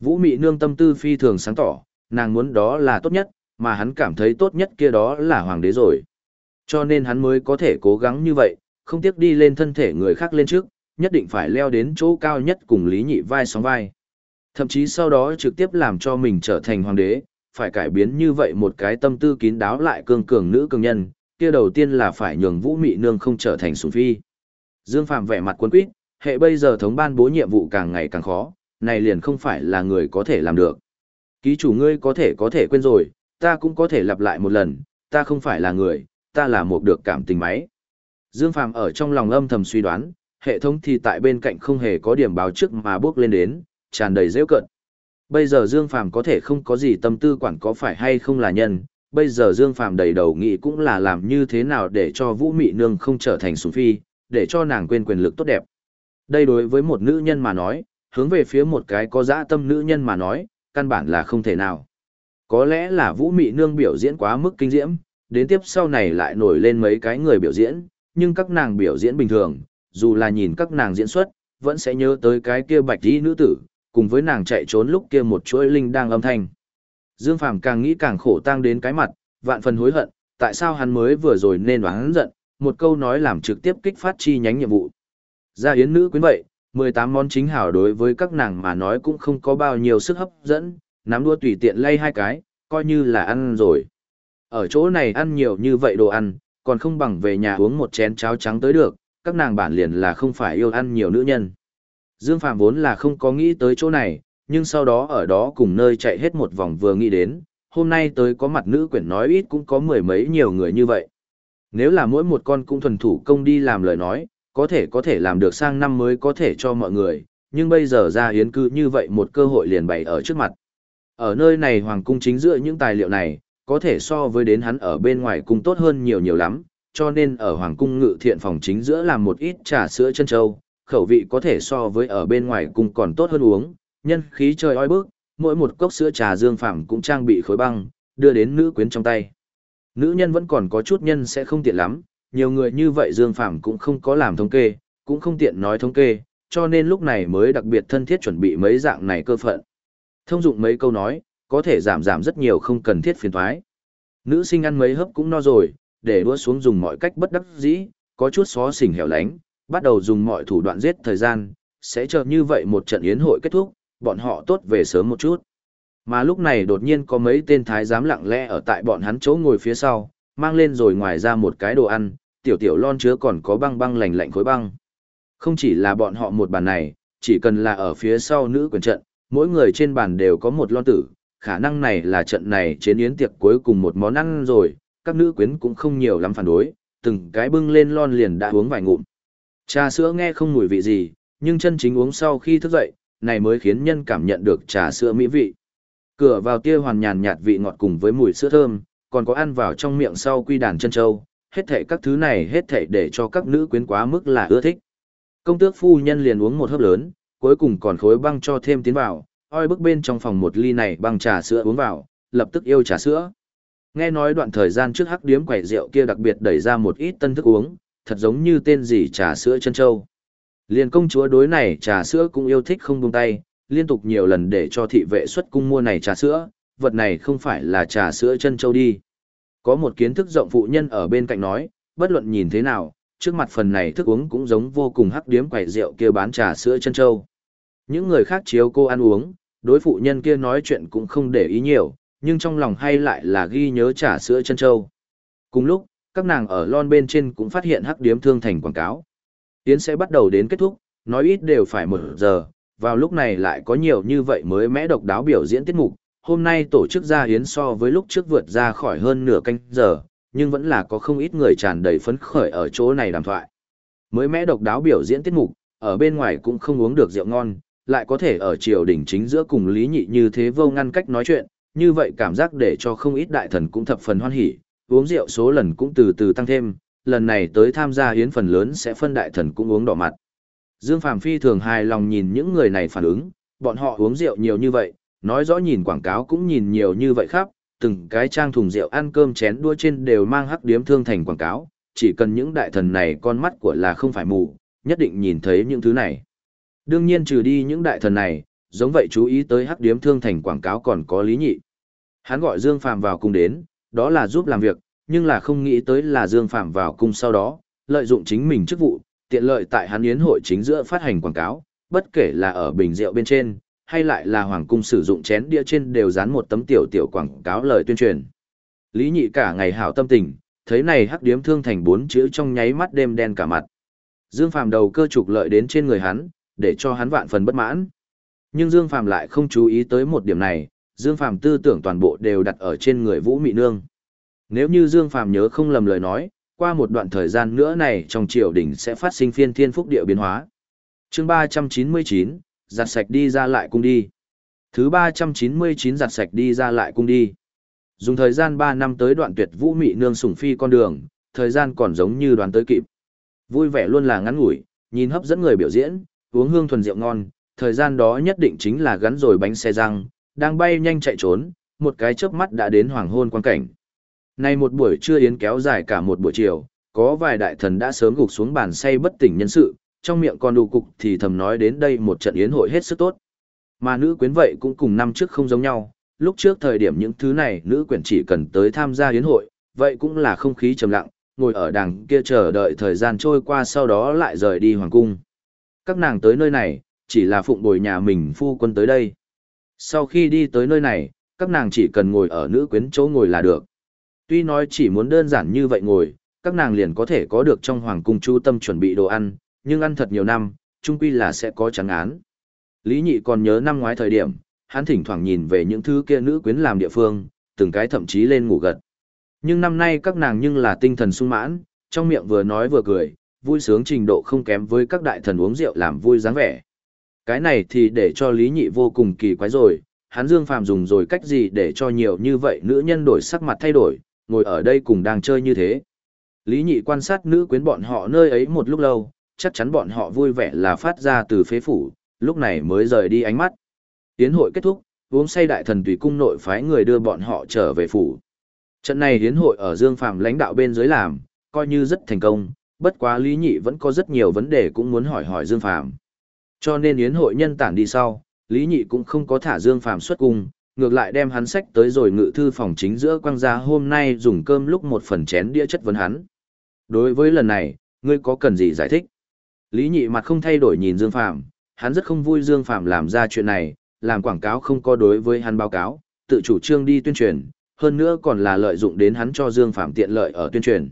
Vũ Mị Nương tâm tư phi thường sáng tỏ, nàng muốn đó là tốt nhất, mà hắn cảm thấy tốt nhất kia đó là hoàng đế rồi. Cho nên hắn mới có thể cố gắng như vậy, không tiếc đi lên thân thể người khác lên trước, nhất định phải leo đến chỗ cao nhất cùng Lý Nhị vai sóng vai. Thậm chí sau đó trực tiếp làm cho mình trở thành hoàng đế, phải cải biến như vậy một cái tâm tư kín đáo lại cương cường nữ cường nhân, kia đầu tiên là phải nhường Vũ Mị Nương không trở thành sủng phi. Dương Phạm vẻ mặt quân quýt, hệ bây giờ thống ban bố nhiệm vụ càng ngày càng khó, này liền không phải là người có thể làm được. Ký chủ ngươi có thể có thể quên rồi, ta cũng có thể lặp lại một lần, ta không phải là người, ta là một được cảm tình máy. Dương Phạm ở trong lòng âm thầm suy đoán, hệ thống thì tại bên cạnh không hề có điểm báo trước mà bước lên đến, tràn đầy rêu cận. Bây giờ Dương Phàm có thể không có gì tâm tư quản có phải hay không là nhân, bây giờ Dương Phàm đầy đầu nghĩ cũng là làm như thế nào để cho Vũ Mị Nương không trở thành sủng phi, để cho nàng quên quyền lực tốt đẹp. Đây đối với một nữ nhân mà nói, hướng về phía một cái có dã tâm nữ nhân mà nói, căn bản là không thể nào. Có lẽ là Vũ Mị Nương biểu diễn quá mức kinh diễm, đến tiếp sau này lại nổi lên mấy cái người biểu diễn, nhưng các nàng biểu diễn bình thường, dù là nhìn các nàng diễn xuất, vẫn sẽ nhớ tới cái kia bạch y nữ tử, cùng với nàng chạy trốn lúc kia một chuỗi linh đang âm thanh. Dương Phàm càng nghĩ càng khổ tang đến cái mặt, vạn phần hối hận, tại sao hắn mới vừa rồi nên oán giận, một câu nói làm trực tiếp kích phát chi nhánh nhiệm vụ. Gia yến nữ quyến vậy, 18 món chính hảo đối với các nàng mà nói cũng không có bao nhiêu sức hấp dẫn, nắm đua tùy tiện lay hai cái, coi như là ăn rồi. Ở chỗ này ăn nhiều như vậy đồ ăn, còn không bằng về nhà uống một chén cháo trắng tới được, các nàng bản liền là không phải yêu ăn nhiều nữ nhân. Dương Phạm vốn là không có nghĩ tới chỗ này, nhưng sau đó ở đó cùng nơi chạy hết một vòng vừa nghĩ đến, hôm nay tới có mặt nữ quyển nói ít cũng có mười mấy nhiều người như vậy. Nếu là mỗi một con cũng thuần thủ công đi làm lời nói, có thể có thể làm được sang năm mới có thể cho mọi người, nhưng bây giờ ra hiến cư như vậy một cơ hội liền bày ở trước mặt. Ở nơi này hoàng cung chính giữa những tài liệu này, có thể so với đến hắn ở bên ngoài cung tốt hơn nhiều nhiều lắm, cho nên ở hoàng cung ngự thiện phòng chính giữa làm một ít trà sữa chân châu, khẩu vị có thể so với ở bên ngoài cùng còn tốt hơn uống, nhân khí trời oi bức, mỗi một cốc sữa trà dương phẳng cũng trang bị khối băng, đưa đến nữ quyến trong tay. Nữ nhân vẫn còn có chút nhân sẽ không tiện lắm, nhiều người như vậy dương phẳng cũng không có làm thống kê, cũng không tiện nói thống kê, cho nên lúc này mới đặc biệt thân thiết chuẩn bị mấy dạng này cơ phận. Thông dụng mấy câu nói, có thể giảm giảm rất nhiều không cần thiết phiền thoái. Nữ sinh ăn mấy hớp cũng no rồi, để đua xuống dùng mọi cách bất đắc dĩ, có chút xó xỉnh hẻo lánh, bắt đầu dùng mọi thủ đoạn giết thời gian, sẽ chờ như vậy một trận yến hội kết thúc, bọn họ tốt về sớm một chút. Mà lúc này đột nhiên có mấy tên thái giám lặng lẽ ở tại bọn hắn chỗ ngồi phía sau, mang lên rồi ngoài ra một cái đồ ăn, tiểu tiểu lon chứa còn có băng băng lạnh lạnh khối băng. Không chỉ là bọn họ một bàn này, chỉ cần là ở phía sau nữ quyền trận, mỗi người trên bàn đều có một lon tử, khả năng này là trận này chế yến tiệc cuối cùng một món ăn rồi, các nữ quyến cũng không nhiều lắm phản đối, từng cái bưng lên lon liền đã uống vài ngụm. Trà sữa nghe không mùi vị gì, nhưng chân chính uống sau khi thức dậy, này mới khiến nhân cảm nhận được trà sữa mỹ vị. Cửa vào tia hoàn nhàn nhạt vị ngọt cùng với mùi sữa thơm, còn có ăn vào trong miệng sau quy đàn chân châu, hết thảy các thứ này hết thảy để cho các nữ quyến quá mức là ưa thích. Công tước phu nhân liền uống một hớp lớn, cuối cùng còn khối băng cho thêm tiến vào, oi bức bên trong phòng một ly này băng trà sữa uống vào, lập tức yêu trà sữa. Nghe nói đoạn thời gian trước hắc điếm quẩy rượu kia đặc biệt đẩy ra một ít tân thức uống, thật giống như tên gì trà sữa chân châu. Liên công chúa đối này trà sữa cũng yêu thích không buông tay, liên tục nhiều lần để cho thị vệ xuất cung mua này trà sữa, vật này không phải là trà sữa chân châu đi. Có một kiến thức rộng phụ nhân ở bên cạnh nói, bất luận nhìn thế nào, trước mặt phần này thức uống cũng giống vô cùng hắc điếm quẩy rượu kia bán trà sữa chân châu. Những người khác chiếu cô ăn uống, đối phụ nhân kia nói chuyện cũng không để ý nhiều, nhưng trong lòng hay lại là ghi nhớ trà sữa chân châu. Cùng lúc, các nàng ở lon bên trên cũng phát hiện hắc điếm thương thành quảng cáo. Tiến sẽ bắt đầu đến kết thúc, nói ít đều phải một giờ, vào lúc này lại có nhiều như vậy mới mẽ độc đáo biểu diễn tiết mục. Hôm nay tổ chức ra hiến so với lúc trước vượt ra khỏi hơn nửa canh giờ, nhưng vẫn là có không ít người tràn đầy phấn khởi ở chỗ này đàm thoại. Mới mẽ độc đáo biểu diễn tiết mục, ở bên ngoài cũng không uống được rượu ngon, lại có thể ở triều đỉnh chính giữa cùng lý nhị như thế vô ngăn cách nói chuyện, như vậy cảm giác để cho không ít đại thần cũng thập phần hoan hỉ, uống rượu số lần cũng từ từ tăng thêm, lần này tới tham gia hiến phần lớn sẽ phân đại thần cũng uống đỏ mặt. Dương Phàm phi thường hài lòng nhìn những người này phản ứng, bọn họ uống rượu nhiều như vậy, nói rõ nhìn quảng cáo cũng nhìn nhiều như vậy khắp, từng cái trang thùng rượu ăn cơm chén đua trên đều mang hắc điếm thương thành quảng cáo, chỉ cần những đại thần này con mắt của là không phải mù, nhất định nhìn thấy những thứ này. Đương nhiên trừ đi những đại thần này, giống vậy chú ý tới hắc điếm thương thành quảng cáo còn có lý nhị. Hắn gọi Dương Phàm vào cùng đến, đó là giúp làm việc, nhưng là không nghĩ tới là Dương Phạm vào cung sau đó, lợi dụng chính mình chức vụ, tiện lợi tại hắn yến hội chính giữa phát hành quảng cáo, bất kể là ở bình rượu bên trên, hay lại là hoàng cung sử dụng chén đĩa trên đều dán một tấm tiểu tiểu quảng cáo lời tuyên truyền. Lý nhị cả ngày hảo tâm tình, thấy này hắc điếm thương thành bốn chữ trong nháy mắt đêm đen cả mặt. Dương Phàm đầu cơ trục lợi đến trên người hắn, để cho hắn vạn phần bất mãn. Nhưng Dương Phàm lại không chú ý tới một điểm này, Dương Phàm tư tưởng toàn bộ đều đặt ở trên người Vũ Mị Nương. Nếu như Dương Phàm nhớ không lầm lời nói, qua một đoạn thời gian nữa này trong triều đình sẽ phát sinh phiên thiên phúc địa biến hóa. Chương 399, giặt sạch đi ra lại cung đi. Thứ 399 giặt sạch đi ra lại cung đi. Dùng thời gian 3 năm tới đoạn tuyệt Vũ Mị Nương sủng phi con đường, thời gian còn giống như đoán tới kịp. Vui vẻ luôn là ngắn ngủi, nhìn hấp dẫn người biểu diễn, uống hương thuần rượu ngon, thời gian đó nhất định chính là gắn rồi bánh xe răng, đang bay nhanh chạy trốn, một cái chớp mắt đã đến hoàng hôn quan cảnh. Nay một buổi trưa yến kéo dài cả một buổi chiều, có vài đại thần đã sớm gục xuống bàn say bất tỉnh nhân sự, trong miệng còn đủ cục thì thầm nói đến đây một trận yến hội hết sức tốt. Mà nữ quyến vậy cũng cùng năm trước không giống nhau, lúc trước thời điểm những thứ này nữ quyển chỉ cần tới tham gia yến hội, vậy cũng là không khí trầm lặng, ngồi ở đằng kia chờ đợi thời gian trôi qua sau đó lại rời đi hoàng cung. Các nàng tới nơi này, chỉ là phụng bồi nhà mình phu quân tới đây. Sau khi đi tới nơi này, các nàng chỉ cần ngồi ở nữ quyến chỗ ngồi là được. Tuy nói chỉ muốn đơn giản như vậy ngồi, các nàng liền có thể có được trong hoàng cung chu tâm chuẩn bị đồ ăn, nhưng ăn thật nhiều năm, chung quy là sẽ có trắng án. Lý nhị còn nhớ năm ngoái thời điểm, hắn thỉnh thoảng nhìn về những thứ kia nữ quyến làm địa phương, từng cái thậm chí lên ngủ gật. Nhưng năm nay các nàng nhưng là tinh thần sung mãn, trong miệng vừa nói vừa cười, vui sướng trình độ không kém với các đại thần uống rượu làm vui dáng vẻ. Cái này thì để cho Lý Nhị vô cùng kỳ quái rồi, hắn Dương Phàm dùng rồi cách gì để cho nhiều như vậy nữ nhân đổi sắc mặt thay đổi, ngồi ở đây cùng đang chơi như thế. Lý Nhị quan sát nữ quyến bọn họ nơi ấy một lúc lâu, chắc chắn bọn họ vui vẻ là phát ra từ phế phủ, lúc này mới rời đi ánh mắt. Tiến hội kết thúc, uống say đại thần tùy cung nội phái người đưa bọn họ trở về phủ. Trận này hiến hội ở Dương Phàm lãnh đạo bên dưới làm, coi như rất thành công, bất quá Lý Nhị vẫn có rất nhiều vấn đề cũng muốn hỏi hỏi Dương Phàm. Cho nên yến hội nhân tản đi sau, Lý Nhị cũng không có thả Dương Phàm xuất cung, ngược lại đem hắn sách tới rồi ngự thư phòng chính giữa quang gia hôm nay dùng cơm lúc một phần chén đĩa chất vấn hắn. Đối với lần này, ngươi có cần gì giải thích? Lý Nhị mặt không thay đổi nhìn Dương Phàm, hắn rất không vui Dương Phàm làm ra chuyện này, làm quảng cáo không có đối với hắn báo cáo, tự chủ trương đi tuyên truyền, hơn nữa còn là lợi dụng đến hắn cho Dương Phàm tiện lợi ở tuyên truyền.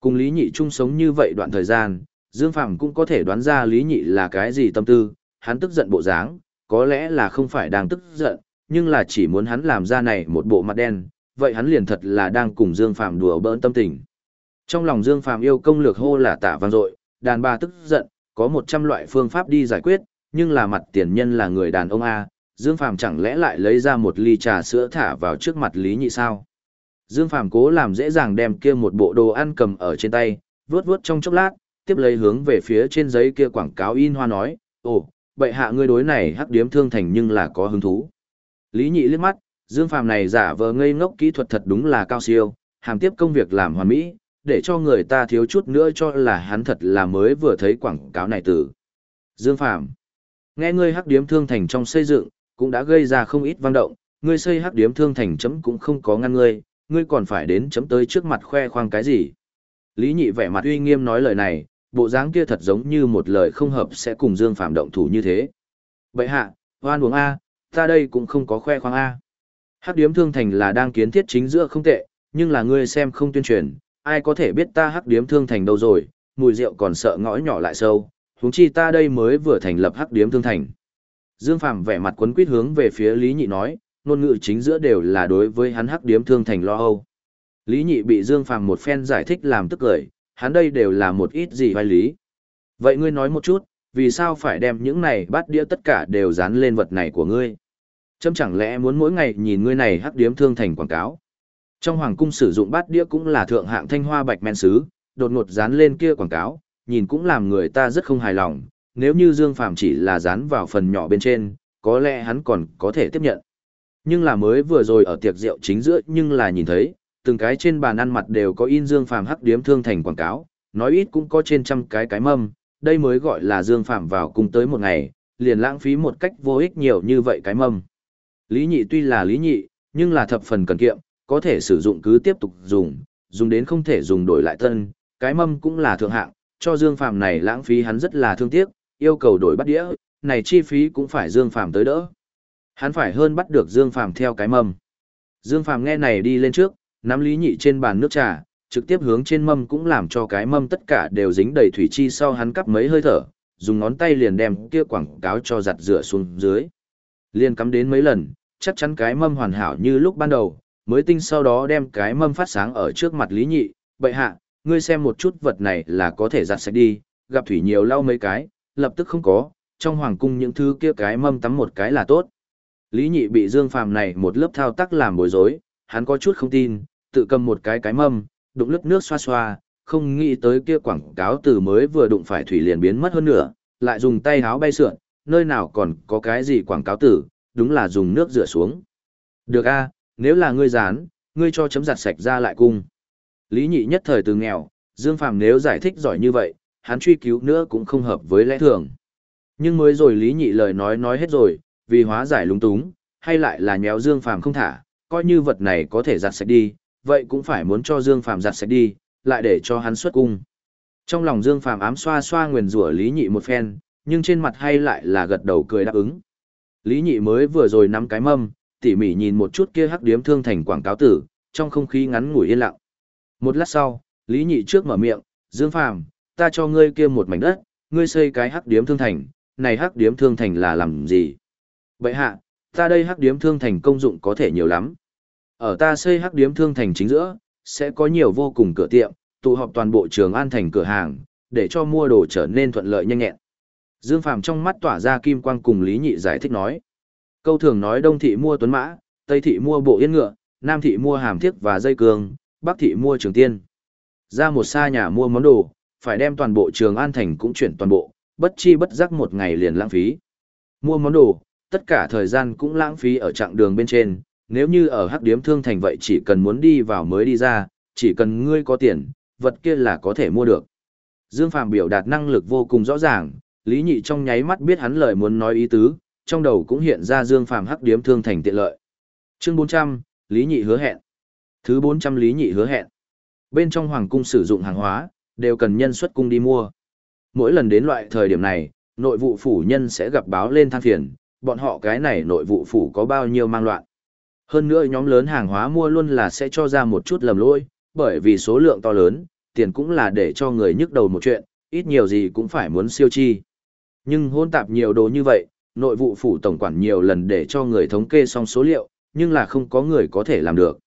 Cùng Lý Nhị chung sống như vậy đoạn thời gian, Dương Phàm cũng có thể đoán ra Lý Nhị là cái gì tâm tư, hắn tức giận bộ dáng, có lẽ là không phải đang tức giận, nhưng là chỉ muốn hắn làm ra này một bộ mặt đen, vậy hắn liền thật là đang cùng Dương Phàm đùa bỡn tâm tình. Trong lòng Dương Phàm yêu công lược hô là tạ vang dội, đàn bà tức giận, có 100 loại phương pháp đi giải quyết, nhưng là mặt tiền nhân là người đàn ông A, Dương Phàm chẳng lẽ lại lấy ra một ly trà sữa thả vào trước mặt Lý Nhị sao? Dương Phàm cố làm dễ dàng đem kia một bộ đồ ăn cầm ở trên tay, vuốt vuốt trong chốc lát, tiếp lấy hướng về phía trên giấy kia quảng cáo in hoa nói, ồ, bệ hạ ngươi đối này hắc điếm thương thành nhưng là có hứng thú. Lý Nhị liếc mắt, Dương Phàm này giả vờ ngây ngốc kỹ thuật thật đúng là cao siêu, hàm tiếp công việc làm hoàn mỹ, để cho người ta thiếu chút nữa cho là hắn thật là mới vừa thấy quảng cáo này từ. Dương Phàm nghe ngươi hắc điếm thương thành trong xây dựng, cũng đã gây ra không ít vang động, ngươi xây hắc điếm thương thành chấm cũng không có ngăn ngươi, ngươi còn phải đến chấm tới trước mặt khoe khoang cái gì. Lý nhị vẻ mặt uy nghiêm nói lời này, bộ dáng kia thật giống như một lời không hợp sẽ cùng Dương Phạm động thủ như thế. Vậy hạ, hoan uống A, ta đây cũng không có khoe khoang A. Hắc điếm thương thành là đang kiến thiết chính giữa không tệ, nhưng là ngươi xem không tuyên truyền, ai có thể biết ta hắc điếm thương thành đâu rồi, mùi rượu còn sợ ngõ nhỏ lại sâu, huống chi ta đây mới vừa thành lập hắc điếm thương thành. Dương Phạm vẻ mặt quấn quýt hướng về phía Lý Nhị nói, ngôn ngữ chính giữa đều là đối với hắn hắc điếm thương thành lo âu. Lý Nhị bị Dương Phạm một phen giải thích làm tức cười, hắn đây đều là một ít gì vai lý. Vậy ngươi nói một chút, vì sao phải đem những này bát đĩa tất cả đều dán lên vật này của ngươi? Châm chẳng lẽ muốn mỗi ngày nhìn ngươi này hắc điếm thương thành quảng cáo? Trong hoàng cung sử dụng bát đĩa cũng là thượng hạng thanh hoa bạch men sứ, đột ngột dán lên kia quảng cáo, nhìn cũng làm người ta rất không hài lòng, nếu như Dương Phàm chỉ là dán vào phần nhỏ bên trên, có lẽ hắn còn có thể tiếp nhận. Nhưng là mới vừa rồi ở tiệc rượu chính giữa nhưng là nhìn thấy, từng cái trên bàn ăn mặt đều có in Dương Phàm hắc điếm thương thành quảng cáo, nói ít cũng có trên trăm cái cái mâm, đây mới gọi là Dương Phàm vào cung tới một ngày, liền lãng phí một cách vô ích nhiều như vậy cái mâm. Lý nhị tuy là lý nhị, nhưng là thập phần cần kiệm, có thể sử dụng cứ tiếp tục dùng, dùng đến không thể dùng đổi lại tân, cái mâm cũng là thượng hạng, cho Dương Phàm này lãng phí hắn rất là thương tiếc, yêu cầu đổi bắt đĩa, này chi phí cũng phải Dương Phàm tới đỡ. Hắn phải hơn bắt được Dương Phàm theo cái mâm. Dương Phàm nghe này đi lên trước, nắm lý nhị trên bàn nước trà, trực tiếp hướng trên mâm cũng làm cho cái mâm tất cả đều dính đầy thủy chi sau hắn cắp mấy hơi thở, dùng ngón tay liền đem kia quảng cáo cho giặt rửa xuống dưới. Liền cắm đến mấy lần, chắc chắn cái mâm hoàn hảo như lúc ban đầu, mới tinh sau đó đem cái mâm phát sáng ở trước mặt lý nhị, bậy hạ, ngươi xem một chút vật này là có thể giặt sạch đi, gặp thủy nhiều lau mấy cái, lập tức không có, trong hoàng cung những thứ kia cái mâm tắm một cái là tốt. Lý nhị bị Dương Phàm này một lớp thao tác làm bối rối, hắn có chút không tin, tự cầm một cái cái mâm, đụng lướt nước xoa xoa, không nghĩ tới kia quảng cáo từ mới vừa đụng phải thủy liền biến mất hơn nữa, lại dùng tay háo bay sượn, nơi nào còn có cái gì quảng cáo tử, đúng là dùng nước rửa xuống. Được a, nếu là ngươi dán, ngươi cho chấm giặt sạch ra lại cung. Lý nhị nhất thời từ nghèo, Dương Phàm nếu giải thích giỏi như vậy, hắn truy cứu nữa cũng không hợp với lẽ thường. Nhưng mới rồi Lý Nhị lời nói nói hết rồi, vì hóa giải lúng túng, hay lại là nhéo Dương Phàm không thả, coi như vật này có thể giặt sạch đi, vậy cũng phải muốn cho Dương Phàm giặt sạch đi, lại để cho hắn xuất cung. Trong lòng Dương Phàm ám xoa xoa nguyền rủa Lý Nhị một phen, nhưng trên mặt hay lại là gật đầu cười đáp ứng. Lý Nhị mới vừa rồi nắm cái mâm, tỉ mỉ nhìn một chút kia hắc điếm thương thành quảng cáo tử, trong không khí ngắn ngủi yên lặng. Một lát sau, Lý Nhị trước mở miệng, Dương Phàm, ta cho ngươi kia một mảnh đất, ngươi xây cái hắc điếm thương thành, này hắc điếm thương thành là làm gì? Vậy hạ, ta đây hắc điếm thương thành công dụng có thể nhiều lắm. Ở ta xây hắc điếm thương thành chính giữa, sẽ có nhiều vô cùng cửa tiệm, tụ họp toàn bộ trường an thành cửa hàng, để cho mua đồ trở nên thuận lợi nhanh nhẹn. Dương Phàm trong mắt tỏa ra kim quang cùng Lý Nhị giải thích nói. Câu thường nói Đông thị mua tuấn mã, Tây thị mua bộ yên ngựa, Nam thị mua hàm thiếc và dây cương, Bắc thị mua trường tiên. Ra một xa nhà mua món đồ, phải đem toàn bộ trường an thành cũng chuyển toàn bộ, bất chi bất giác một ngày liền lãng phí. Mua món đồ, tất cả thời gian cũng lãng phí ở chặng đường bên trên, nếu như ở hắc điếm thương thành vậy chỉ cần muốn đi vào mới đi ra, chỉ cần ngươi có tiền, vật kia là có thể mua được. Dương Phàm biểu đạt năng lực vô cùng rõ ràng, Lý Nhị trong nháy mắt biết hắn lời muốn nói ý tứ, trong đầu cũng hiện ra Dương Phàm hắc điếm thương thành tiện lợi. Chương 400, Lý Nhị hứa hẹn. Thứ 400 Lý Nhị hứa hẹn. Bên trong hoàng cung sử dụng hàng hóa, đều cần nhân xuất cung đi mua. Mỗi lần đến loại thời điểm này, nội vụ phủ nhân sẽ gặp báo lên than phiền, bọn họ cái này nội vụ phủ có bao nhiêu mang loạn. Hơn nữa nhóm lớn hàng hóa mua luôn là sẽ cho ra một chút lầm lỗi, bởi vì số lượng to lớn, tiền cũng là để cho người nhức đầu một chuyện, ít nhiều gì cũng phải muốn siêu chi. Nhưng hôn tạp nhiều đồ như vậy, nội vụ phủ tổng quản nhiều lần để cho người thống kê xong số liệu, nhưng là không có người có thể làm được.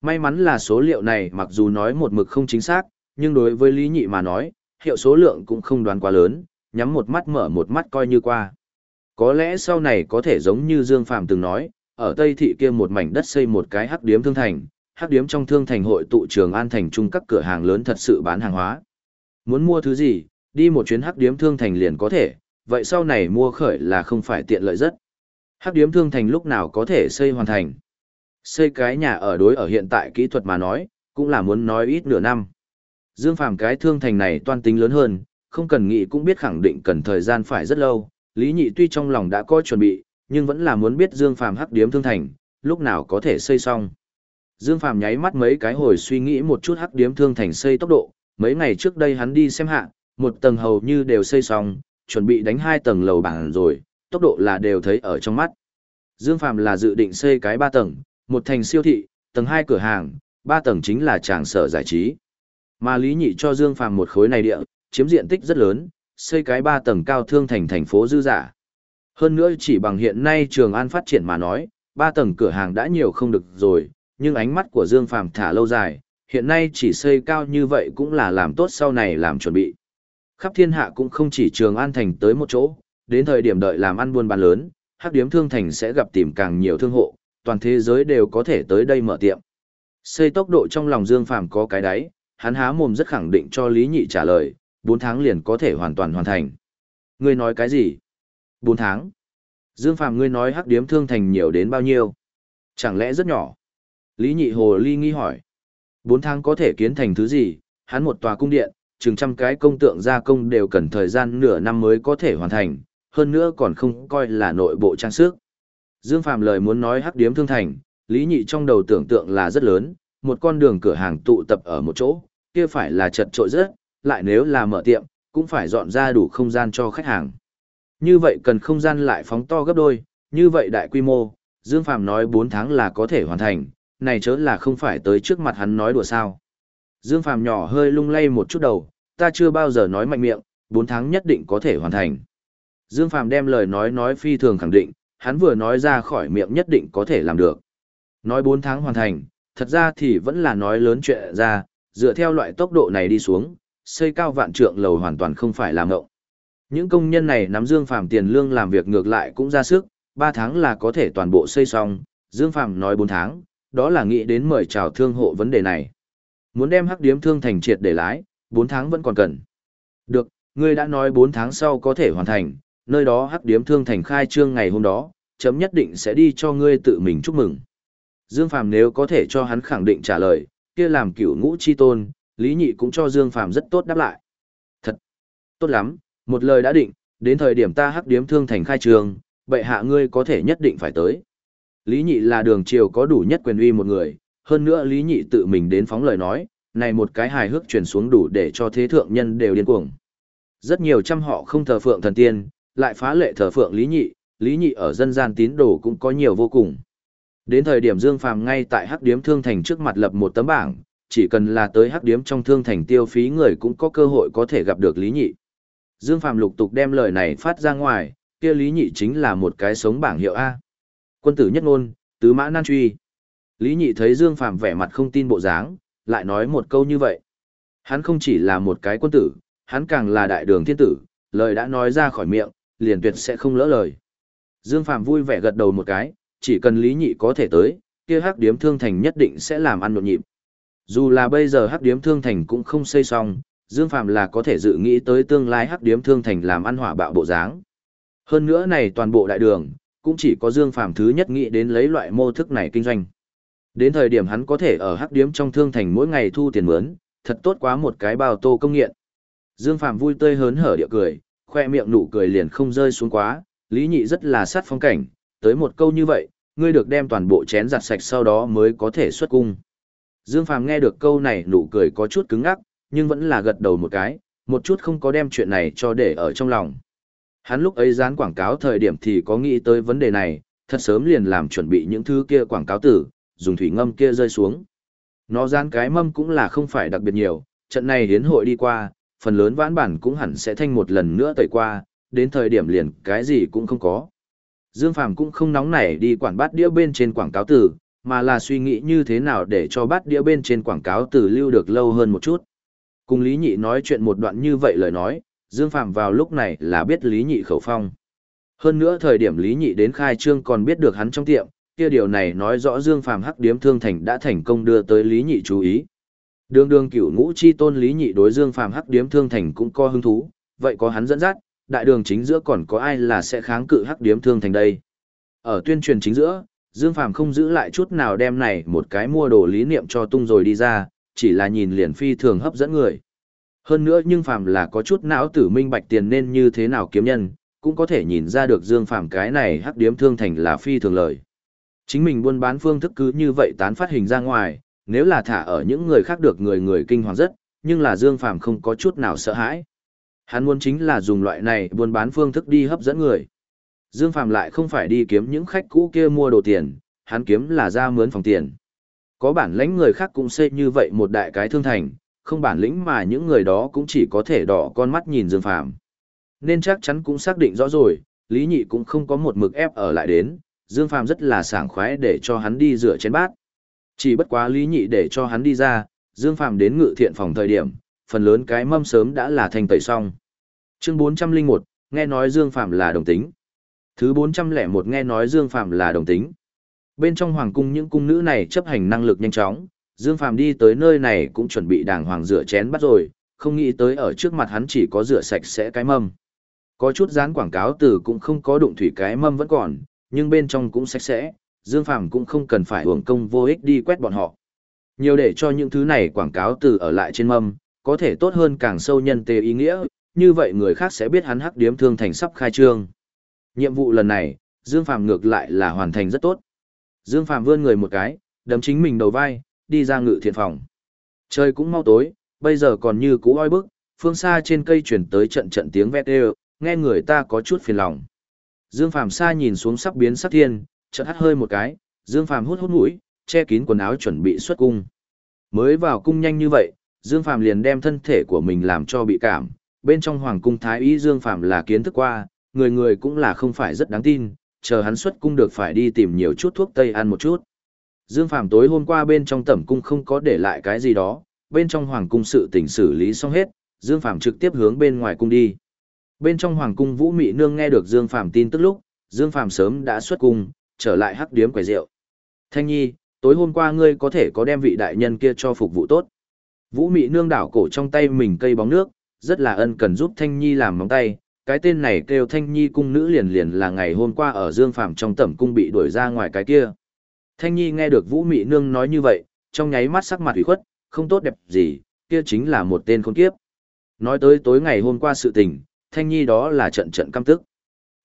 May mắn là số liệu này mặc dù nói một mực không chính xác, nhưng đối với Lý Nhị mà nói, hiệu số lượng cũng không đoán quá lớn, nhắm một mắt mở một mắt coi như qua. Có lẽ sau này có thể giống như Dương Phạm từng nói, ở Tây Thị kia một mảnh đất xây một cái hắc điếm thương thành, hắc điếm trong thương thành hội tụ trường an thành trung các cửa hàng lớn thật sự bán hàng hóa. Muốn mua thứ gì, đi một chuyến hắc điếm thương thành liền có thể, vậy sau này mua khởi là không phải tiện lợi rất. Hắc điếm thương thành lúc nào có thể xây hoàn thành. Xây cái nhà ở đối ở hiện tại kỹ thuật mà nói, cũng là muốn nói ít nửa năm. Dương Phàm cái thương thành này toan tính lớn hơn, không cần nghĩ cũng biết khẳng định cần thời gian phải rất lâu, Lý Nhị tuy trong lòng đã có chuẩn bị, nhưng vẫn là muốn biết Dương Phàm hắc điếm thương thành, lúc nào có thể xây xong. Dương Phàm nháy mắt mấy cái hồi suy nghĩ một chút hắc điếm thương thành xây tốc độ, mấy ngày trước đây hắn đi xem hạ, một tầng hầu như đều xây xong, chuẩn bị đánh hai tầng lầu bảng rồi, tốc độ là đều thấy ở trong mắt. Dương Phàm là dự định xây cái ba tầng, một thành siêu thị, tầng hai cửa hàng, ba tầng chính là tràng sở giải trí. Mà Lý Nhị cho Dương Phàm một khối này địa, chiếm diện tích rất lớn, xây cái ba tầng cao thương thành thành phố dư giả. Hơn nữa chỉ bằng hiện nay Trường An phát triển mà nói, ba tầng cửa hàng đã nhiều không được rồi, nhưng ánh mắt của Dương Phàm thả lâu dài, hiện nay chỉ xây cao như vậy cũng là làm tốt sau này làm chuẩn bị. Khắp thiên hạ cũng không chỉ Trường An thành tới một chỗ, đến thời điểm đợi làm ăn buôn bán lớn, hắc điếm thương thành sẽ gặp tìm càng nhiều thương hộ, toàn thế giới đều có thể tới đây mở tiệm. Xây tốc độ trong lòng Dương Phàm có cái đáy, hắn há mồm rất khẳng định cho Lý Nhị trả lời, 4 tháng liền có thể hoàn toàn hoàn thành. Ngươi nói cái gì? 4 tháng. Dương Phàm ngươi nói hắc điếm thương thành nhiều đến bao nhiêu? Chẳng lẽ rất nhỏ? Lý Nhị Hồ Ly nghi hỏi. 4 tháng có thể kiến thành thứ gì? Hắn một tòa cung điện, chừng trăm cái công tượng gia công đều cần thời gian nửa năm mới có thể hoàn thành, hơn nữa còn không coi là nội bộ trang sức. Dương Phàm lời muốn nói hắc điếm thương thành, Lý Nhị trong đầu tưởng tượng là rất lớn, một con đường cửa hàng tụ tập ở một chỗ, kia phải là chật trội rất, lại nếu là mở tiệm, cũng phải dọn ra đủ không gian cho khách hàng. Như vậy cần không gian lại phóng to gấp đôi, như vậy đại quy mô, Dương Phàm nói 4 tháng là có thể hoàn thành, này chớ là không phải tới trước mặt hắn nói đùa sao. Dương Phàm nhỏ hơi lung lay một chút đầu, ta chưa bao giờ nói mạnh miệng, 4 tháng nhất định có thể hoàn thành. Dương Phàm đem lời nói nói phi thường khẳng định, hắn vừa nói ra khỏi miệng nhất định có thể làm được. Nói 4 tháng hoàn thành, thật ra thì vẫn là nói lớn chuyện ra, dựa theo loại tốc độ này đi xuống, xây cao vạn trượng lầu hoàn toàn không phải làm ngộng. Những công nhân này nắm Dương Phàm tiền lương làm việc ngược lại cũng ra sức, 3 tháng là có thể toàn bộ xây xong, Dương Phàm nói 4 tháng, đó là nghĩ đến mời chào thương hộ vấn đề này. Muốn đem hắc điếm thương thành triệt để lái, 4 tháng vẫn còn cần. Được, ngươi đã nói 4 tháng sau có thể hoàn thành, nơi đó hắc điếm thương thành khai trương ngày hôm đó, chấm nhất định sẽ đi cho ngươi tự mình chúc mừng. Dương Phàm nếu có thể cho hắn khẳng định trả lời, kia làm cửu ngũ chi tôn, Lý Nhị cũng cho Dương Phàm rất tốt đáp lại. Thật, tốt lắm, một lời đã định, đến thời điểm ta hắc điếm thương thành khai trường, bệ hạ ngươi có thể nhất định phải tới. Lý Nhị là đường triều có đủ nhất quyền uy một người, hơn nữa Lý Nhị tự mình đến phóng lời nói, này một cái hài hước truyền xuống đủ để cho thế thượng nhân đều điên cuồng. Rất nhiều trăm họ không thờ phượng thần tiên, lại phá lệ thờ phượng Lý Nhị, Lý Nhị ở dân gian tín đồ cũng có nhiều vô cùng. Đến thời điểm Dương Phàm ngay tại Hắc Điếm Thương Thành trước mặt lập một tấm bảng, chỉ cần là tới Hắc Điếm trong Thương Thành tiêu phí người cũng có cơ hội có thể gặp được Lý Nhị. Dương Phạm lục tục đem lời này phát ra ngoài, kia Lý Nhị chính là một cái sống bảng hiệu A. Quân tử nhất ngôn, tứ mã nan truy. Lý Nhị thấy Dương Phạm vẻ mặt không tin bộ dáng, lại nói một câu như vậy. Hắn không chỉ là một cái quân tử, hắn càng là đại đường thiên tử, lời đã nói ra khỏi miệng, liền tuyệt sẽ không lỡ lời. Dương Phạm vui vẻ gật đầu một cái, chỉ cần Lý Nhị có thể tới, kia hắc điếm thương thành nhất định sẽ làm ăn nhộn nhịp. Dù là bây giờ hắc điếm thương thành cũng không xây xong, Dương Phàm là có thể dự nghĩ tới tương lai hắc điếm thương thành làm ăn hỏa bạo bộ dáng. Hơn nữa này toàn bộ đại đường, cũng chỉ có Dương Phàm thứ nhất nghĩ đến lấy loại mô thức này kinh doanh. Đến thời điểm hắn có thể ở hắc điếm trong thương thành mỗi ngày thu tiền mướn, thật tốt quá một cái bao tô công nghiện. Dương Phạm vui tươi hớn hở địa cười, khoe miệng nụ cười liền không rơi xuống quá, Lý Nhị rất là sát phong cảnh, tới một câu như vậy, ngươi được đem toàn bộ chén giặt sạch sau đó mới có thể xuất cung. Dương Phàm nghe được câu này nụ cười có chút cứng ngắc, nhưng vẫn là gật đầu một cái, một chút không có đem chuyện này cho để ở trong lòng. Hắn lúc ấy dán quảng cáo thời điểm thì có nghĩ tới vấn đề này, thật sớm liền làm chuẩn bị những thứ kia quảng cáo tử, dùng thủy ngâm kia rơi xuống. Nó dán cái mâm cũng là không phải đặc biệt nhiều, trận này hiến hội đi qua, phần lớn vãn bản cũng hẳn sẽ thanh một lần nữa tẩy qua, đến thời điểm liền cái gì cũng không có. Dương Phàm cũng không nóng nảy đi quản bát đĩa bên trên quảng cáo tử, mà là suy nghĩ như thế nào để cho bát đĩa bên trên quảng cáo tử lưu được lâu hơn một chút. Cùng Lý Nhị nói chuyện một đoạn như vậy lời nói, Dương Phạm vào lúc này là biết Lý Nhị khẩu phong. Hơn nữa thời điểm Lý Nhị đến khai trương còn biết được hắn trong tiệm, kia điều này nói rõ Dương Phàm hắc điếm thương thành đã thành công đưa tới Lý Nhị chú ý. Đường đường cửu ngũ chi tôn Lý Nhị đối Dương Phàm hắc điếm thương thành cũng có hứng thú, vậy có hắn dẫn dắt, đại đường chính giữa còn có ai là sẽ kháng cự hắc điếm thương thành đây. Ở tuyên truyền chính giữa, Dương Phàm không giữ lại chút nào đem này một cái mua đồ lý niệm cho tung rồi đi ra, chỉ là nhìn liền phi thường hấp dẫn người. Hơn nữa nhưng Phàm là có chút não tử minh bạch tiền nên như thế nào kiếm nhân, cũng có thể nhìn ra được Dương Phàm cái này hắc điếm thương thành là phi thường lời. Chính mình buôn bán phương thức cứ như vậy tán phát hình ra ngoài, nếu là thả ở những người khác được người người kinh hoàng rất, nhưng là Dương Phàm không có chút nào sợ hãi. Hắn muốn chính là dùng loại này buôn bán phương thức đi hấp dẫn người. Dương Phàm lại không phải đi kiếm những khách cũ kia mua đồ tiền, hắn kiếm là ra mướn phòng tiền. Có bản lĩnh người khác cũng xây như vậy một đại cái thương thành, không bản lĩnh mà những người đó cũng chỉ có thể đỏ con mắt nhìn Dương Phàm. Nên chắc chắn cũng xác định rõ rồi, Lý Nhị cũng không có một mực ép ở lại đến, Dương Phàm rất là sảng khoái để cho hắn đi rửa chén bát. Chỉ bất quá Lý Nhị để cho hắn đi ra, Dương Phàm đến ngự thiện phòng thời điểm, phần lớn cái mâm sớm đã là thành tẩy xong. Chương 401, nghe nói Dương Phàm là đồng tính. Thứ 401 nghe nói Dương Phàm là đồng tính. Bên trong hoàng cung những cung nữ này chấp hành năng lực nhanh chóng, Dương Phàm đi tới nơi này cũng chuẩn bị đàng hoàng rửa chén bắt rồi, không nghĩ tới ở trước mặt hắn chỉ có rửa sạch sẽ cái mâm. Có chút dán quảng cáo từ cũng không có đụng thủy cái mâm vẫn còn, nhưng bên trong cũng sạch sẽ, Dương Phàm cũng không cần phải hưởng công vô ích đi quét bọn họ. Nhiều để cho những thứ này quảng cáo từ ở lại trên mâm, có thể tốt hơn càng sâu nhân tề ý nghĩa, như vậy người khác sẽ biết hắn hắc điếm thương thành sắp khai trương. Nhiệm vụ lần này, Dương Phàm ngược lại là hoàn thành rất tốt. Dương Phàm vươn người một cái, đấm chính mình đầu vai, đi ra ngự thiện phòng. Trời cũng mau tối, bây giờ còn như cũ oi bức, phương xa trên cây chuyển tới trận trận tiếng vét đều, nghe người ta có chút phiền lòng. Dương Phàm xa nhìn xuống sắp biến sắc thiên, chợt hắt hơi một cái, Dương Phàm hút hút mũi, che kín quần áo chuẩn bị xuất cung. Mới vào cung nhanh như vậy, Dương Phàm liền đem thân thể của mình làm cho bị cảm, bên trong hoàng cung thái y Dương Phàm là kiến thức qua, người người cũng là không phải rất đáng tin, chờ hắn xuất cung được phải đi tìm nhiều chút thuốc tây ăn một chút. Dương Phàm tối hôm qua bên trong tẩm cung không có để lại cái gì đó, bên trong hoàng cung sự tình xử lý xong hết, Dương Phàm trực tiếp hướng bên ngoài cung đi. Bên trong hoàng cung Vũ Mị nương nghe được Dương Phàm tin tức lúc, Dương Phàm sớm đã xuất cung, trở lại hắc điếm quầy rượu. Thanh Nhi, tối hôm qua ngươi có thể có đem vị đại nhân kia cho phục vụ tốt. Vũ Mị nương đảo cổ trong tay mình cây bóng nước, rất là ân cần giúp Thanh Nhi làm móng tay, cái tên này kêu Thanh Nhi cung nữ liền liền là ngày hôm qua ở Dương Phàm trong tẩm cung bị đuổi ra ngoài cái kia. Thanh Nhi nghe được Vũ Mị Nương nói như vậy, trong nháy mắt sắc mặt ủy khuất, không tốt đẹp gì, kia chính là một tên khốn kiếp. Nói tới tối ngày hôm qua sự tình, Thanh Nhi đó là trận trận căm tức.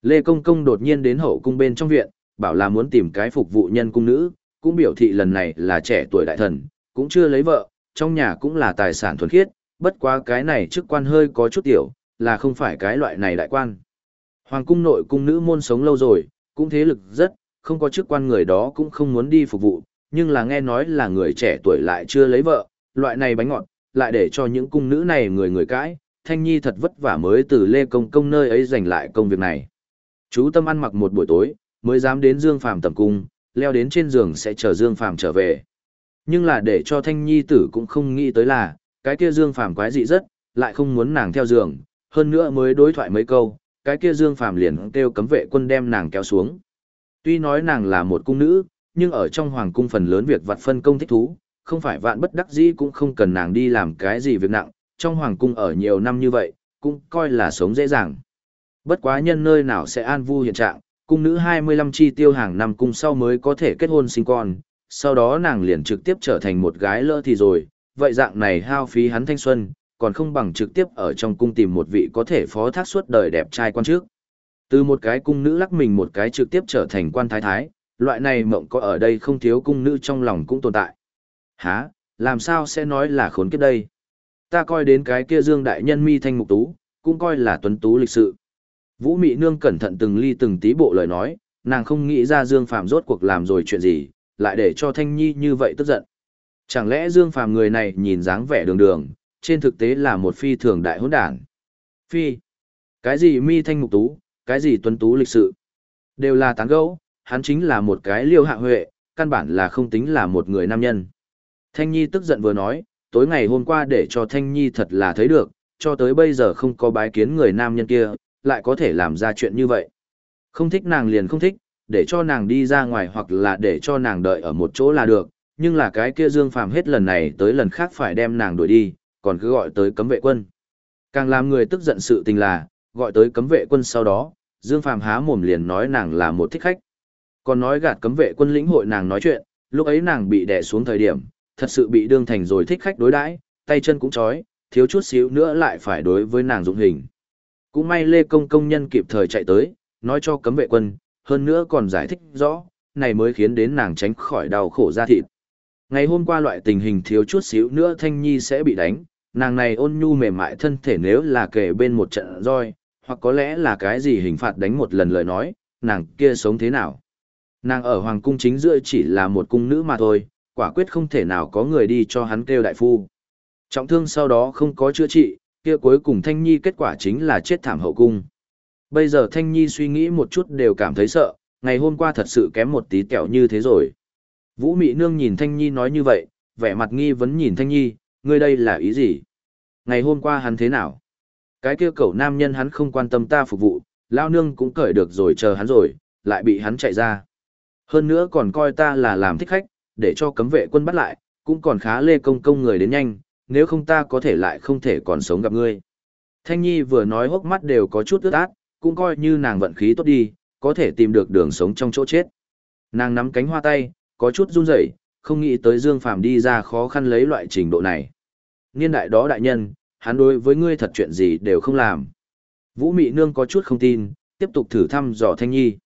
Lê Công Công đột nhiên đến hậu cung bên trong viện, bảo là muốn tìm cái phục vụ nhân cung nữ, cũng biểu thị lần này là trẻ tuổi đại thần, cũng chưa lấy vợ, trong nhà cũng là tài sản thuần khiết, bất quá cái này chức quan hơi có chút tiểu, là không phải cái loại này đại quan. Hoàng cung nội cung nữ môn sống lâu rồi, cũng thế lực rất, không có chức quan người đó cũng không muốn đi phục vụ, nhưng là nghe nói là người trẻ tuổi lại chưa lấy vợ, loại này bánh ngọt, lại để cho những cung nữ này người người cãi, Thanh Nhi thật vất vả mới từ Lê Công Công nơi ấy giành lại công việc này. Chú Tâm ăn mặc một buổi tối, mới dám đến Dương Phàm tầm cung, leo đến trên giường sẽ chờ Dương Phàm trở về. Nhưng là để cho Thanh Nhi tử cũng không nghĩ tới là, cái kia Dương Phàm quái dị rất, lại không muốn nàng theo giường, hơn nữa mới đối thoại mấy câu, cái kia Dương Phàm liền kêu cấm vệ quân đem nàng kéo xuống. Tuy nói nàng là một cung nữ, nhưng ở trong hoàng cung phần lớn việc vặt phân công thích thú, không phải vạn bất đắc dĩ cũng không cần nàng đi làm cái gì việc nặng, trong hoàng cung ở nhiều năm như vậy, cũng coi là sống dễ dàng. Bất quá nhân nơi nào sẽ an vui hiện trạng, cung nữ 25 chi tiêu hàng năm cung sau mới có thể kết hôn sinh con, sau đó nàng liền trực tiếp trở thành một gái lỡ thì rồi, vậy dạng này hao phí hắn thanh xuân, còn không bằng trực tiếp ở trong cung tìm một vị có thể phó thác suốt đời đẹp trai quan trước. Từ một cái cung nữ lắc mình một cái trực tiếp trở thành quan thái thái, loại này mộng có ở đây không thiếu cung nữ trong lòng cũng tồn tại. Hả, làm sao sẽ nói là khốn kiếp đây? Ta coi đến cái kia dương đại nhân mi thanh mục tú, cũng coi là tuấn tú lịch sự. Vũ Mị Nương cẩn thận từng ly từng tí bộ lời nói, nàng không nghĩ ra Dương Phàm rốt cuộc làm rồi chuyện gì, lại để cho Thanh Nhi như vậy tức giận. Chẳng lẽ Dương Phàm người này nhìn dáng vẻ đường đường, trên thực tế là một phi thường đại hỗn đản. Phi, cái gì mi thanh mục tú, cái gì tuấn tú lịch sự, đều là tán gẫu, hắn chính là một cái liêu hạ huệ, căn bản là không tính là một người nam nhân. Thanh Nhi tức giận vừa nói, tối ngày hôm qua để cho Thanh Nhi thật là thấy được, cho tới bây giờ không có bái kiến người nam nhân kia, lại có thể làm ra chuyện như vậy. Không thích nàng liền không thích, để cho nàng đi ra ngoài hoặc là để cho nàng đợi ở một chỗ là được, nhưng là cái kia Dương Phàm hết lần này tới lần khác phải đem nàng đuổi đi, còn cứ gọi tới cấm vệ quân. Càng làm người tức giận sự tình là, gọi tới cấm vệ quân sau đó, Dương Phàm há mồm liền nói nàng là một thích khách. Còn nói gạt cấm vệ quân lĩnh hội nàng nói chuyện, lúc ấy nàng bị đè xuống thời điểm, thật sự bị đương thành rồi thích khách đối đãi, tay chân cũng chói, thiếu chút xíu nữa lại phải đối với nàng dụng hình. Cũng may Lê Công công nhân kịp thời chạy tới, nói cho cấm vệ quân, hơn nữa còn giải thích rõ, này mới khiến đến nàng tránh khỏi đau khổ ra thịt. Ngày hôm qua loại tình hình thiếu chút xíu nữa Thanh Nhi sẽ bị đánh, nàng này ôn nhu mềm mại thân thể nếu là kể bên một trận roi, hoặc có lẽ là cái gì hình phạt đánh một lần lời nói, nàng kia sống thế nào. Nàng ở hoàng cung chính giữa chỉ là một cung nữ mà thôi, quả quyết không thể nào có người đi cho hắn kêu đại phu. Trọng thương sau đó không có chữa trị, kia cuối cùng Thanh Nhi kết quả chính là chết thảm hậu cung. Bây giờ Thanh Nhi suy nghĩ một chút đều cảm thấy sợ, ngày hôm qua thật sự kém một tí kẹo như thế rồi. Vũ Mị Nương nhìn Thanh Nhi nói như vậy, vẻ mặt nghi vấn nhìn Thanh Nhi, ngươi đây là ý gì? Ngày hôm qua hắn thế nào? Cái kia cậu nam nhân hắn không quan tâm ta phục vụ, lao nương cũng cởi được rồi chờ hắn rồi, lại bị hắn chạy ra. Hơn nữa còn coi ta là làm thích khách, để cho cấm vệ quân bắt lại, cũng còn khá lê công công người đến nhanh, nếu không ta có thể lại không thể còn sống gặp ngươi. Thanh Nhi vừa nói hốc mắt đều có chút ướt át, cũng coi như nàng vận khí tốt đi, có thể tìm được đường sống trong chỗ chết. Nàng nắm cánh hoa tay, có chút run rẩy, không nghĩ tới Dương Phàm đi ra khó khăn lấy loại trình độ này. Niên đại đó đại nhân, hắn đối với ngươi thật chuyện gì đều không làm. Vũ Mị Nương có chút không tin, tiếp tục thử thăm dò Thanh Nhi.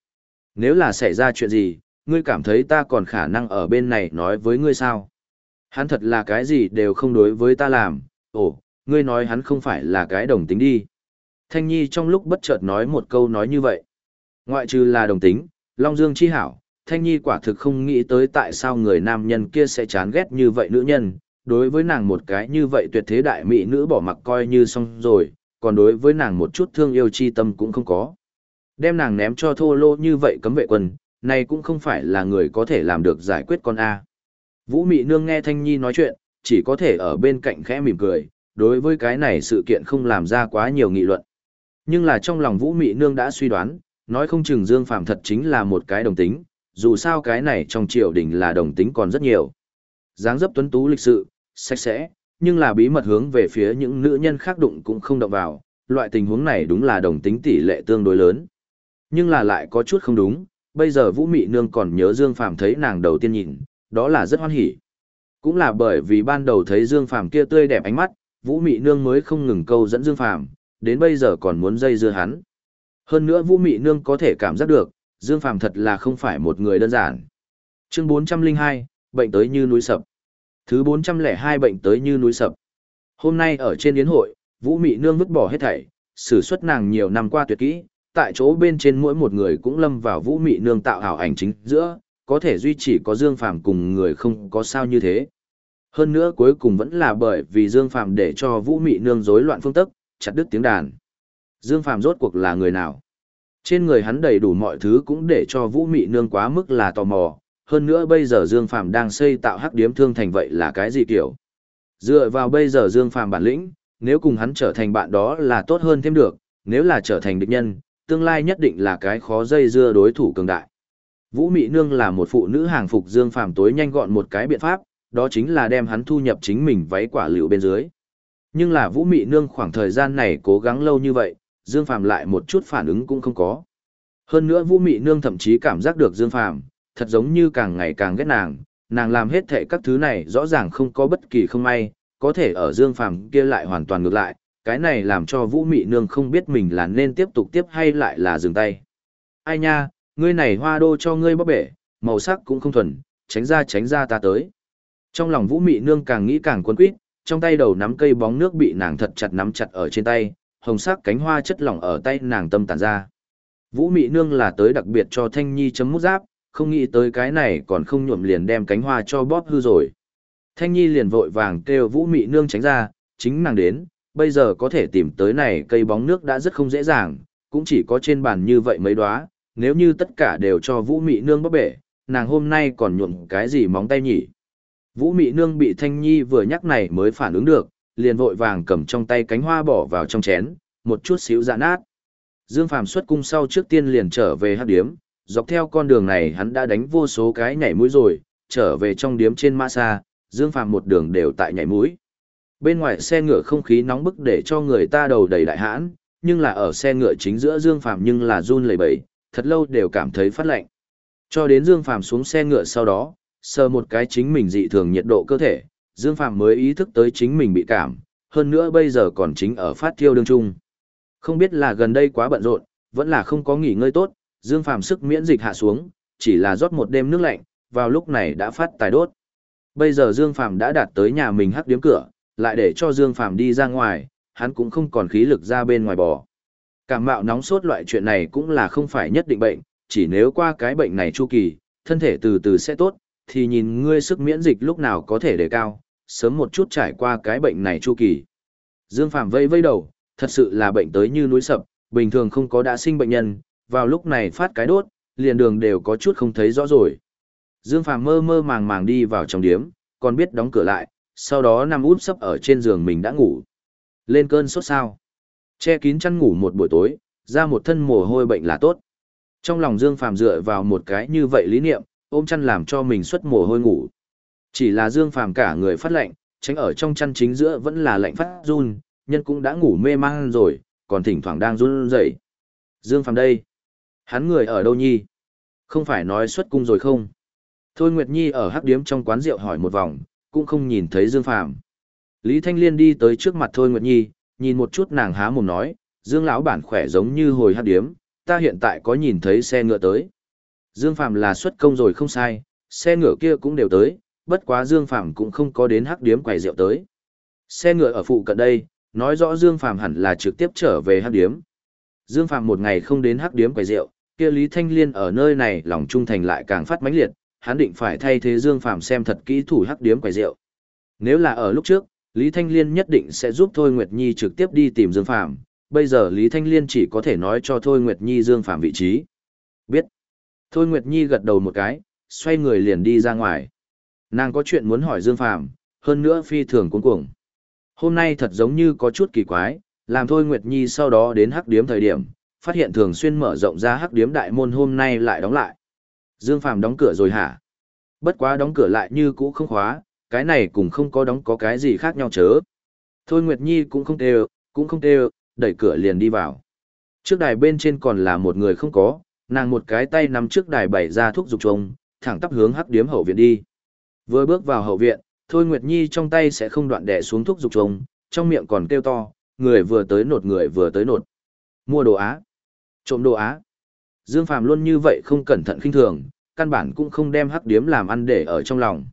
Nếu là xảy ra chuyện gì, ngươi cảm thấy ta còn khả năng ở bên này nói với ngươi sao? Hắn thật là cái gì đều không đối với ta làm, ồ, ngươi nói hắn không phải là cái đồng tính đi. Thanh Nhi trong lúc bất chợt nói một câu nói như vậy. Ngoại trừ là đồng tính, Long Dương chi hảo, Thanh Nhi quả thực không nghĩ tới tại sao người nam nhân kia sẽ chán ghét như vậy nữ nhân, đối với nàng một cái như vậy tuyệt thế đại mỹ nữ bỏ mặc coi như xong rồi, còn đối với nàng một chút thương yêu chi tâm cũng không có. Đem nàng ném cho thô lô như vậy cấm vệ quân, này cũng không phải là người có thể làm được giải quyết con A. Vũ Mị Nương nghe Thanh Nhi nói chuyện, chỉ có thể ở bên cạnh khẽ mỉm cười, đối với cái này sự kiện không làm ra quá nhiều nghị luận. Nhưng là trong lòng Vũ Mị Nương đã suy đoán, nói không chừng Dương Phạm thật chính là một cái đồng tính, dù sao cái này trong triều đình là đồng tính còn rất nhiều dáng dấp tuấn tú lịch sự, sạch sẽ, nhưng là bí mật hướng về phía những nữ nhân khác đụng cũng không động vào, loại tình huống này đúng là đồng tính tỷ lệ tương đối lớn. Nhưng là lại có chút không đúng, bây giờ Vũ Mị Nương còn nhớ Dương Phạm thấy nàng đầu tiên nhìn, đó là rất hoan hỉ. Cũng là bởi vì ban đầu thấy Dương Phàm kia tươi đẹp ánh mắt, Vũ Mị Nương mới không ngừng câu dẫn Dương Phàm, đến bây giờ còn muốn dây dưa hắn. Hơn nữa Vũ Mị Nương có thể cảm giác được, Dương Phàm thật là không phải một người đơn giản. Chương 402, bệnh tới như núi sập. Thứ 402 bệnh tới như núi sập. Hôm nay ở trên yến hội, Vũ Mị Nương vứt bỏ hết thảy, sử xuất nàng nhiều năm qua tuyệt kỹ, tại chỗ bên trên mỗi một người cũng lâm vào Vũ Mị Nương tạo ảo ảnh chính giữa, có thể duy trì có Dương Phàm cùng người không có sao như thế. Hơn nữa cuối cùng vẫn là bởi vì Dương Phàm để cho Vũ Mị nương rối loạn phương tức, chặt đứt tiếng đàn. Dương Phàm rốt cuộc là người nào? Trên người hắn đầy đủ mọi thứ cũng để cho Vũ Mị nương quá mức là tò mò, hơn nữa bây giờ Dương Phàm đang xây tạo hắc điếm thương thành vậy là cái gì kiểu? Dựa vào bây giờ Dương Phàm bản lĩnh, nếu cùng hắn trở thành bạn đó là tốt hơn thêm được, nếu là trở thành địch nhân, tương lai nhất định là cái khó dây dưa đối thủ cường đại. Vũ Mị Nương là một phụ nữ hàng phục Dương Phàm tối nhanh gọn một cái biện pháp, đó chính là đem hắn thu nhập chính mình váy quả liệu bên dưới. Nhưng là Vũ Mị Nương khoảng thời gian này cố gắng lâu như vậy, Dương Phàm lại một chút phản ứng cũng không có. Hơn nữa Vũ Mị Nương thậm chí cảm giác được Dương Phàm thật giống như càng ngày càng ghét nàng, nàng làm hết thệ các thứ này rõ ràng không có bất kỳ không may, có thể ở Dương Phàm kia lại hoàn toàn ngược lại, cái này làm cho Vũ Mị Nương không biết mình là nên tiếp tục tiếp hay lại là dừng tay. Ai nha, ngươi này hoa đô cho ngươi bóp bể, màu sắc cũng không thuần, tránh ra tránh ra ta tới. Trong lòng Vũ Mị Nương càng nghĩ càng cuốn quýt, trong tay đầu nắm cây bóng nước bị nàng thật chặt nắm chặt ở trên tay, hồng sắc cánh hoa chất lỏng ở tay nàng tâm tản ra. Vũ Mị Nương là tới đặc biệt cho Thanh Nhi chấm mút giáp, không nghĩ tới cái này còn không nhuộm liền đem cánh hoa cho bóp hư rồi. Thanh Nhi liền vội vàng kêu Vũ Mị Nương tránh ra, chính nàng đến, bây giờ có thể tìm tới này cây bóng nước đã rất không dễ dàng, cũng chỉ có trên bàn như vậy mấy đóa, nếu như tất cả đều cho Vũ Mị Nương bóp bể, nàng hôm nay còn nhuộm cái gì móng tay nhỉ. Vũ Mị Nương bị Thanh Nhi vừa nhắc này mới phản ứng được, liền vội vàng cầm trong tay cánh hoa bỏ vào trong chén, một chút xíu dạ nát. Dương Phàm xuất cung sau trước tiên liền trở về hát điếm, dọc theo con đường này hắn đã đánh vô số cái nhảy mũi rồi, trở về trong điếm trên mã xa, Dương Phàm một đường đều tại nhảy mũi. Bên ngoài xe ngựa không khí nóng bức để cho người ta đầu đầy đại hãn, nhưng là ở xe ngựa chính giữa Dương Phàm nhưng là run lẩy bẩy, thật lâu đều cảm thấy phát lạnh. Cho đến Dương Phàm xuống xe ngựa sau đó, sờ một cái chính mình dị thường nhiệt độ cơ thể, Dương Phàm mới ý thức tới chính mình bị cảm, hơn nữa bây giờ còn chính ở phát thiêu đương trung. Không biết là gần đây quá bận rộn, vẫn là không có nghỉ ngơi tốt, Dương Phàm sức miễn dịch hạ xuống, chỉ là rót một đêm nước lạnh, vào lúc này đã phát tài đốt. Bây giờ Dương Phàm đã đạt tới nhà mình hắc điếm cửa, lại để cho Dương Phàm đi ra ngoài, hắn cũng không còn khí lực ra bên ngoài bò. Cảm mạo nóng sốt loại chuyện này cũng là không phải nhất định bệnh, chỉ nếu qua cái bệnh này chu kỳ, thân thể từ từ sẽ tốt, thì nhìn ngươi sức miễn dịch lúc nào có thể đề cao, sớm một chút trải qua cái bệnh này chu kỳ. Dương Phàm vây vây đầu, thật sự là bệnh tới như núi sập, bình thường không có đã sinh bệnh nhân, vào lúc này phát cái đốt, liền đường đều có chút không thấy rõ rồi. Dương Phàm mơ mơ màng màng đi vào trong điếm, còn biết đóng cửa lại, sau đó nằm úp sấp ở trên giường mình đã ngủ. Lên cơn sốt sao. Che kín chăn ngủ một buổi tối, ra một thân mồ hôi bệnh là tốt. Trong lòng Dương Phàm dựa vào một cái như vậy lý niệm, ôm chăn làm cho mình xuất mồ hôi ngủ. Chỉ là Dương Phàm cả người phát lạnh, tránh ở trong chăn chính giữa vẫn là lạnh phát run, nhân cũng đã ngủ mê man rồi, còn thỉnh thoảng đang run rẩy. Dương Phàm đây, hắn người ở đâu nhi? Không phải nói xuất cung rồi không? Thôi Nguyệt Nhi ở hắc điếm trong quán rượu hỏi một vòng, cũng không nhìn thấy Dương Phàm. Lý Thanh Liên đi tới trước mặt Thôi Nguyệt Nhi, nhìn một chút nàng há mồm nói, Dương lão bản khỏe giống như hồi hắc điếm, ta hiện tại có nhìn thấy xe ngựa tới. Dương Phàm là xuất công rồi không sai, xe ngựa kia cũng đều tới, bất quá Dương Phàm cũng không có đến hắc điếm quầy rượu tới. Xe ngựa ở phụ cận đây, nói rõ Dương Phàm hẳn là trực tiếp trở về hắc điếm. Dương Phàm một ngày không đến hắc điếm quầy rượu, kia Lý Thanh Liên ở nơi này lòng trung thành lại càng phát mãnh liệt, hắn định phải thay thế Dương Phàm xem thật kỹ thủ hắc điếm quầy rượu. Nếu là ở lúc trước, Lý Thanh Liên nhất định sẽ giúp Thôi Nguyệt Nhi trực tiếp đi tìm Dương Phàm, bây giờ Lý Thanh Liên chỉ có thể nói cho Thôi Nguyệt Nhi Dương Phàm vị trí. Biết. Thôi Nguyệt Nhi gật đầu một cái, xoay người liền đi ra ngoài. Nàng có chuyện muốn hỏi Dương Phàm, hơn nữa phi thường cuống cuồng. Hôm nay thật giống như có chút kỳ quái, làm Thôi Nguyệt Nhi sau đó đến hắc điếm thời điểm, phát hiện thường xuyên mở rộng ra hắc điếm đại môn hôm nay lại đóng lại. Dương Phàm đóng cửa rồi hả? Bất quá đóng cửa lại như cũ không khóa, cái này cũng không có đóng có cái gì khác nhau chớ. Thôi Nguyệt Nhi cũng không tê cũng không tê đẩy cửa liền đi vào. Trước đài bên trên còn là một người không có, nàng một cái tay nắm trước đài bày ra thuốc dục trông, thẳng tắp hướng hắc điếm hậu viện đi. Vừa bước vào hậu viện, Thôi Nguyệt Nhi trong tay sẽ không đoạn đẻ xuống thuốc dục trông, trong miệng còn kêu to, người vừa tới nột người vừa tới nột. Mua đồ Á. Trộm đồ Á. Dương Phàm luôn như vậy không cẩn thận khinh thường, căn bản cũng không đem hắc điếm làm ăn để ở trong lòng.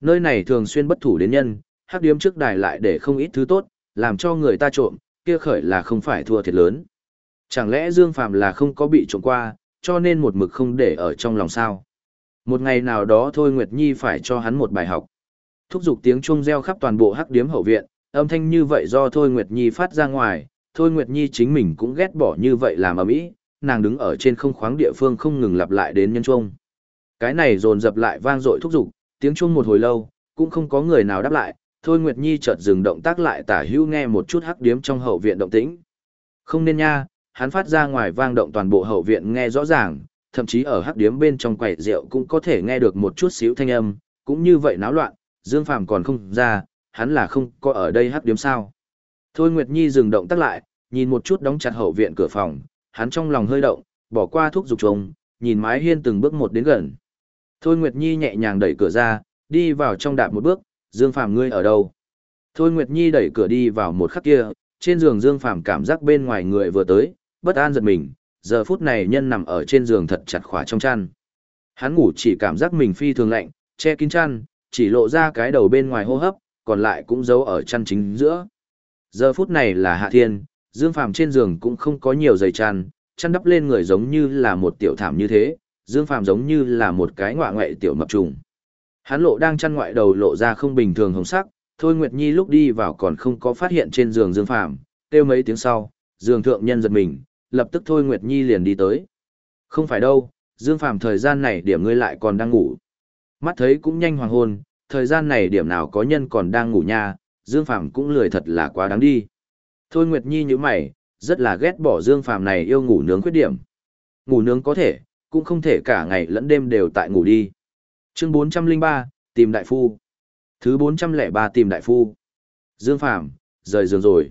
Nơi này thường xuyên bất thủ đến nhân, hắc điếm trước đài lại để không ít thứ tốt, làm cho người ta trộm, kia khởi là không phải thua thiệt lớn. Chẳng lẽ Dương Phàm là không có bị trộm qua, cho nên một mực không để ở trong lòng sao? Một ngày nào đó thôi Nguyệt Nhi phải cho hắn một bài học. Thúc giục tiếng chuông reo khắp toàn bộ hắc điếm hậu viện, âm thanh như vậy do thôi Nguyệt Nhi phát ra ngoài, thôi Nguyệt Nhi chính mình cũng ghét bỏ như vậy làm ầm ĩ, nàng đứng ở trên không khoáng địa phương không ngừng lặp lại đến nhân chuông. Cái này dồn dập lại vang dội thúc giục, tiếng chuông một hồi lâu, cũng không có người nào đáp lại, thôi Nguyệt Nhi chợt dừng động tác lại tả hữu nghe một chút hắc điếm trong hậu viện động tĩnh. Không nên nha, hắn phát ra ngoài vang động toàn bộ hậu viện nghe rõ ràng, thậm chí ở hắc điếm bên trong quầy rượu cũng có thể nghe được một chút xíu thanh âm, cũng như vậy náo loạn, Dương Phàm còn không ra, hắn là không có ở đây hắc điếm sao. Thôi Nguyệt Nhi dừng động tác lại, nhìn một chút đóng chặt hậu viện cửa phòng, hắn trong lòng hơi động, bỏ qua thuốc dục trùng, nhìn mái hiên từng bước một đến gần. Thôi Nguyệt Nhi nhẹ nhàng đẩy cửa ra, đi vào trong đạp một bước, Dương Phàm ngươi ở đâu? Thôi Nguyệt Nhi đẩy cửa đi vào một khắc kia, trên giường Dương Phàm cảm giác bên ngoài người vừa tới, bất an giật mình, giờ phút này nhân nằm ở trên giường thật chặt khỏa trong chăn. Hắn ngủ chỉ cảm giác mình phi thường lạnh, che kín chăn, chỉ lộ ra cái đầu bên ngoài hô hấp, còn lại cũng giấu ở chăn chính giữa. Giờ phút này là hạ thiên, Dương Phàm trên giường cũng không có nhiều giày chăn, chăn đắp lên người giống như là một tiểu thảm như thế, Dương Phàm giống như là một cái ngọa ngoại tiểu mập trùng. Hắn lộ đang chăn ngoại đầu lộ ra không bình thường hồng sắc, Thôi Nguyệt Nhi lúc đi vào còn không có phát hiện trên giường Dương Phàm, kêu mấy tiếng sau, giường thượng nhân giật mình, lập tức Thôi Nguyệt Nhi liền đi tới. Không phải đâu, Dương Phàm thời gian này điểm ngươi lại còn đang ngủ. Mắt thấy cũng nhanh hoàng hôn, thời gian này điểm nào có nhân còn đang ngủ nha, Dương Phàm cũng lười thật là quá đáng đi. Thôi Nguyệt Nhi như mày, rất là ghét bỏ Dương Phàm này yêu ngủ nướng khuyết điểm. Ngủ nướng có thể, cũng không thể cả ngày lẫn đêm đều tại ngủ đi. Chương 403, tìm đại phu. Thứ 403 tìm đại phu. Dương Phàm rời giường rồi.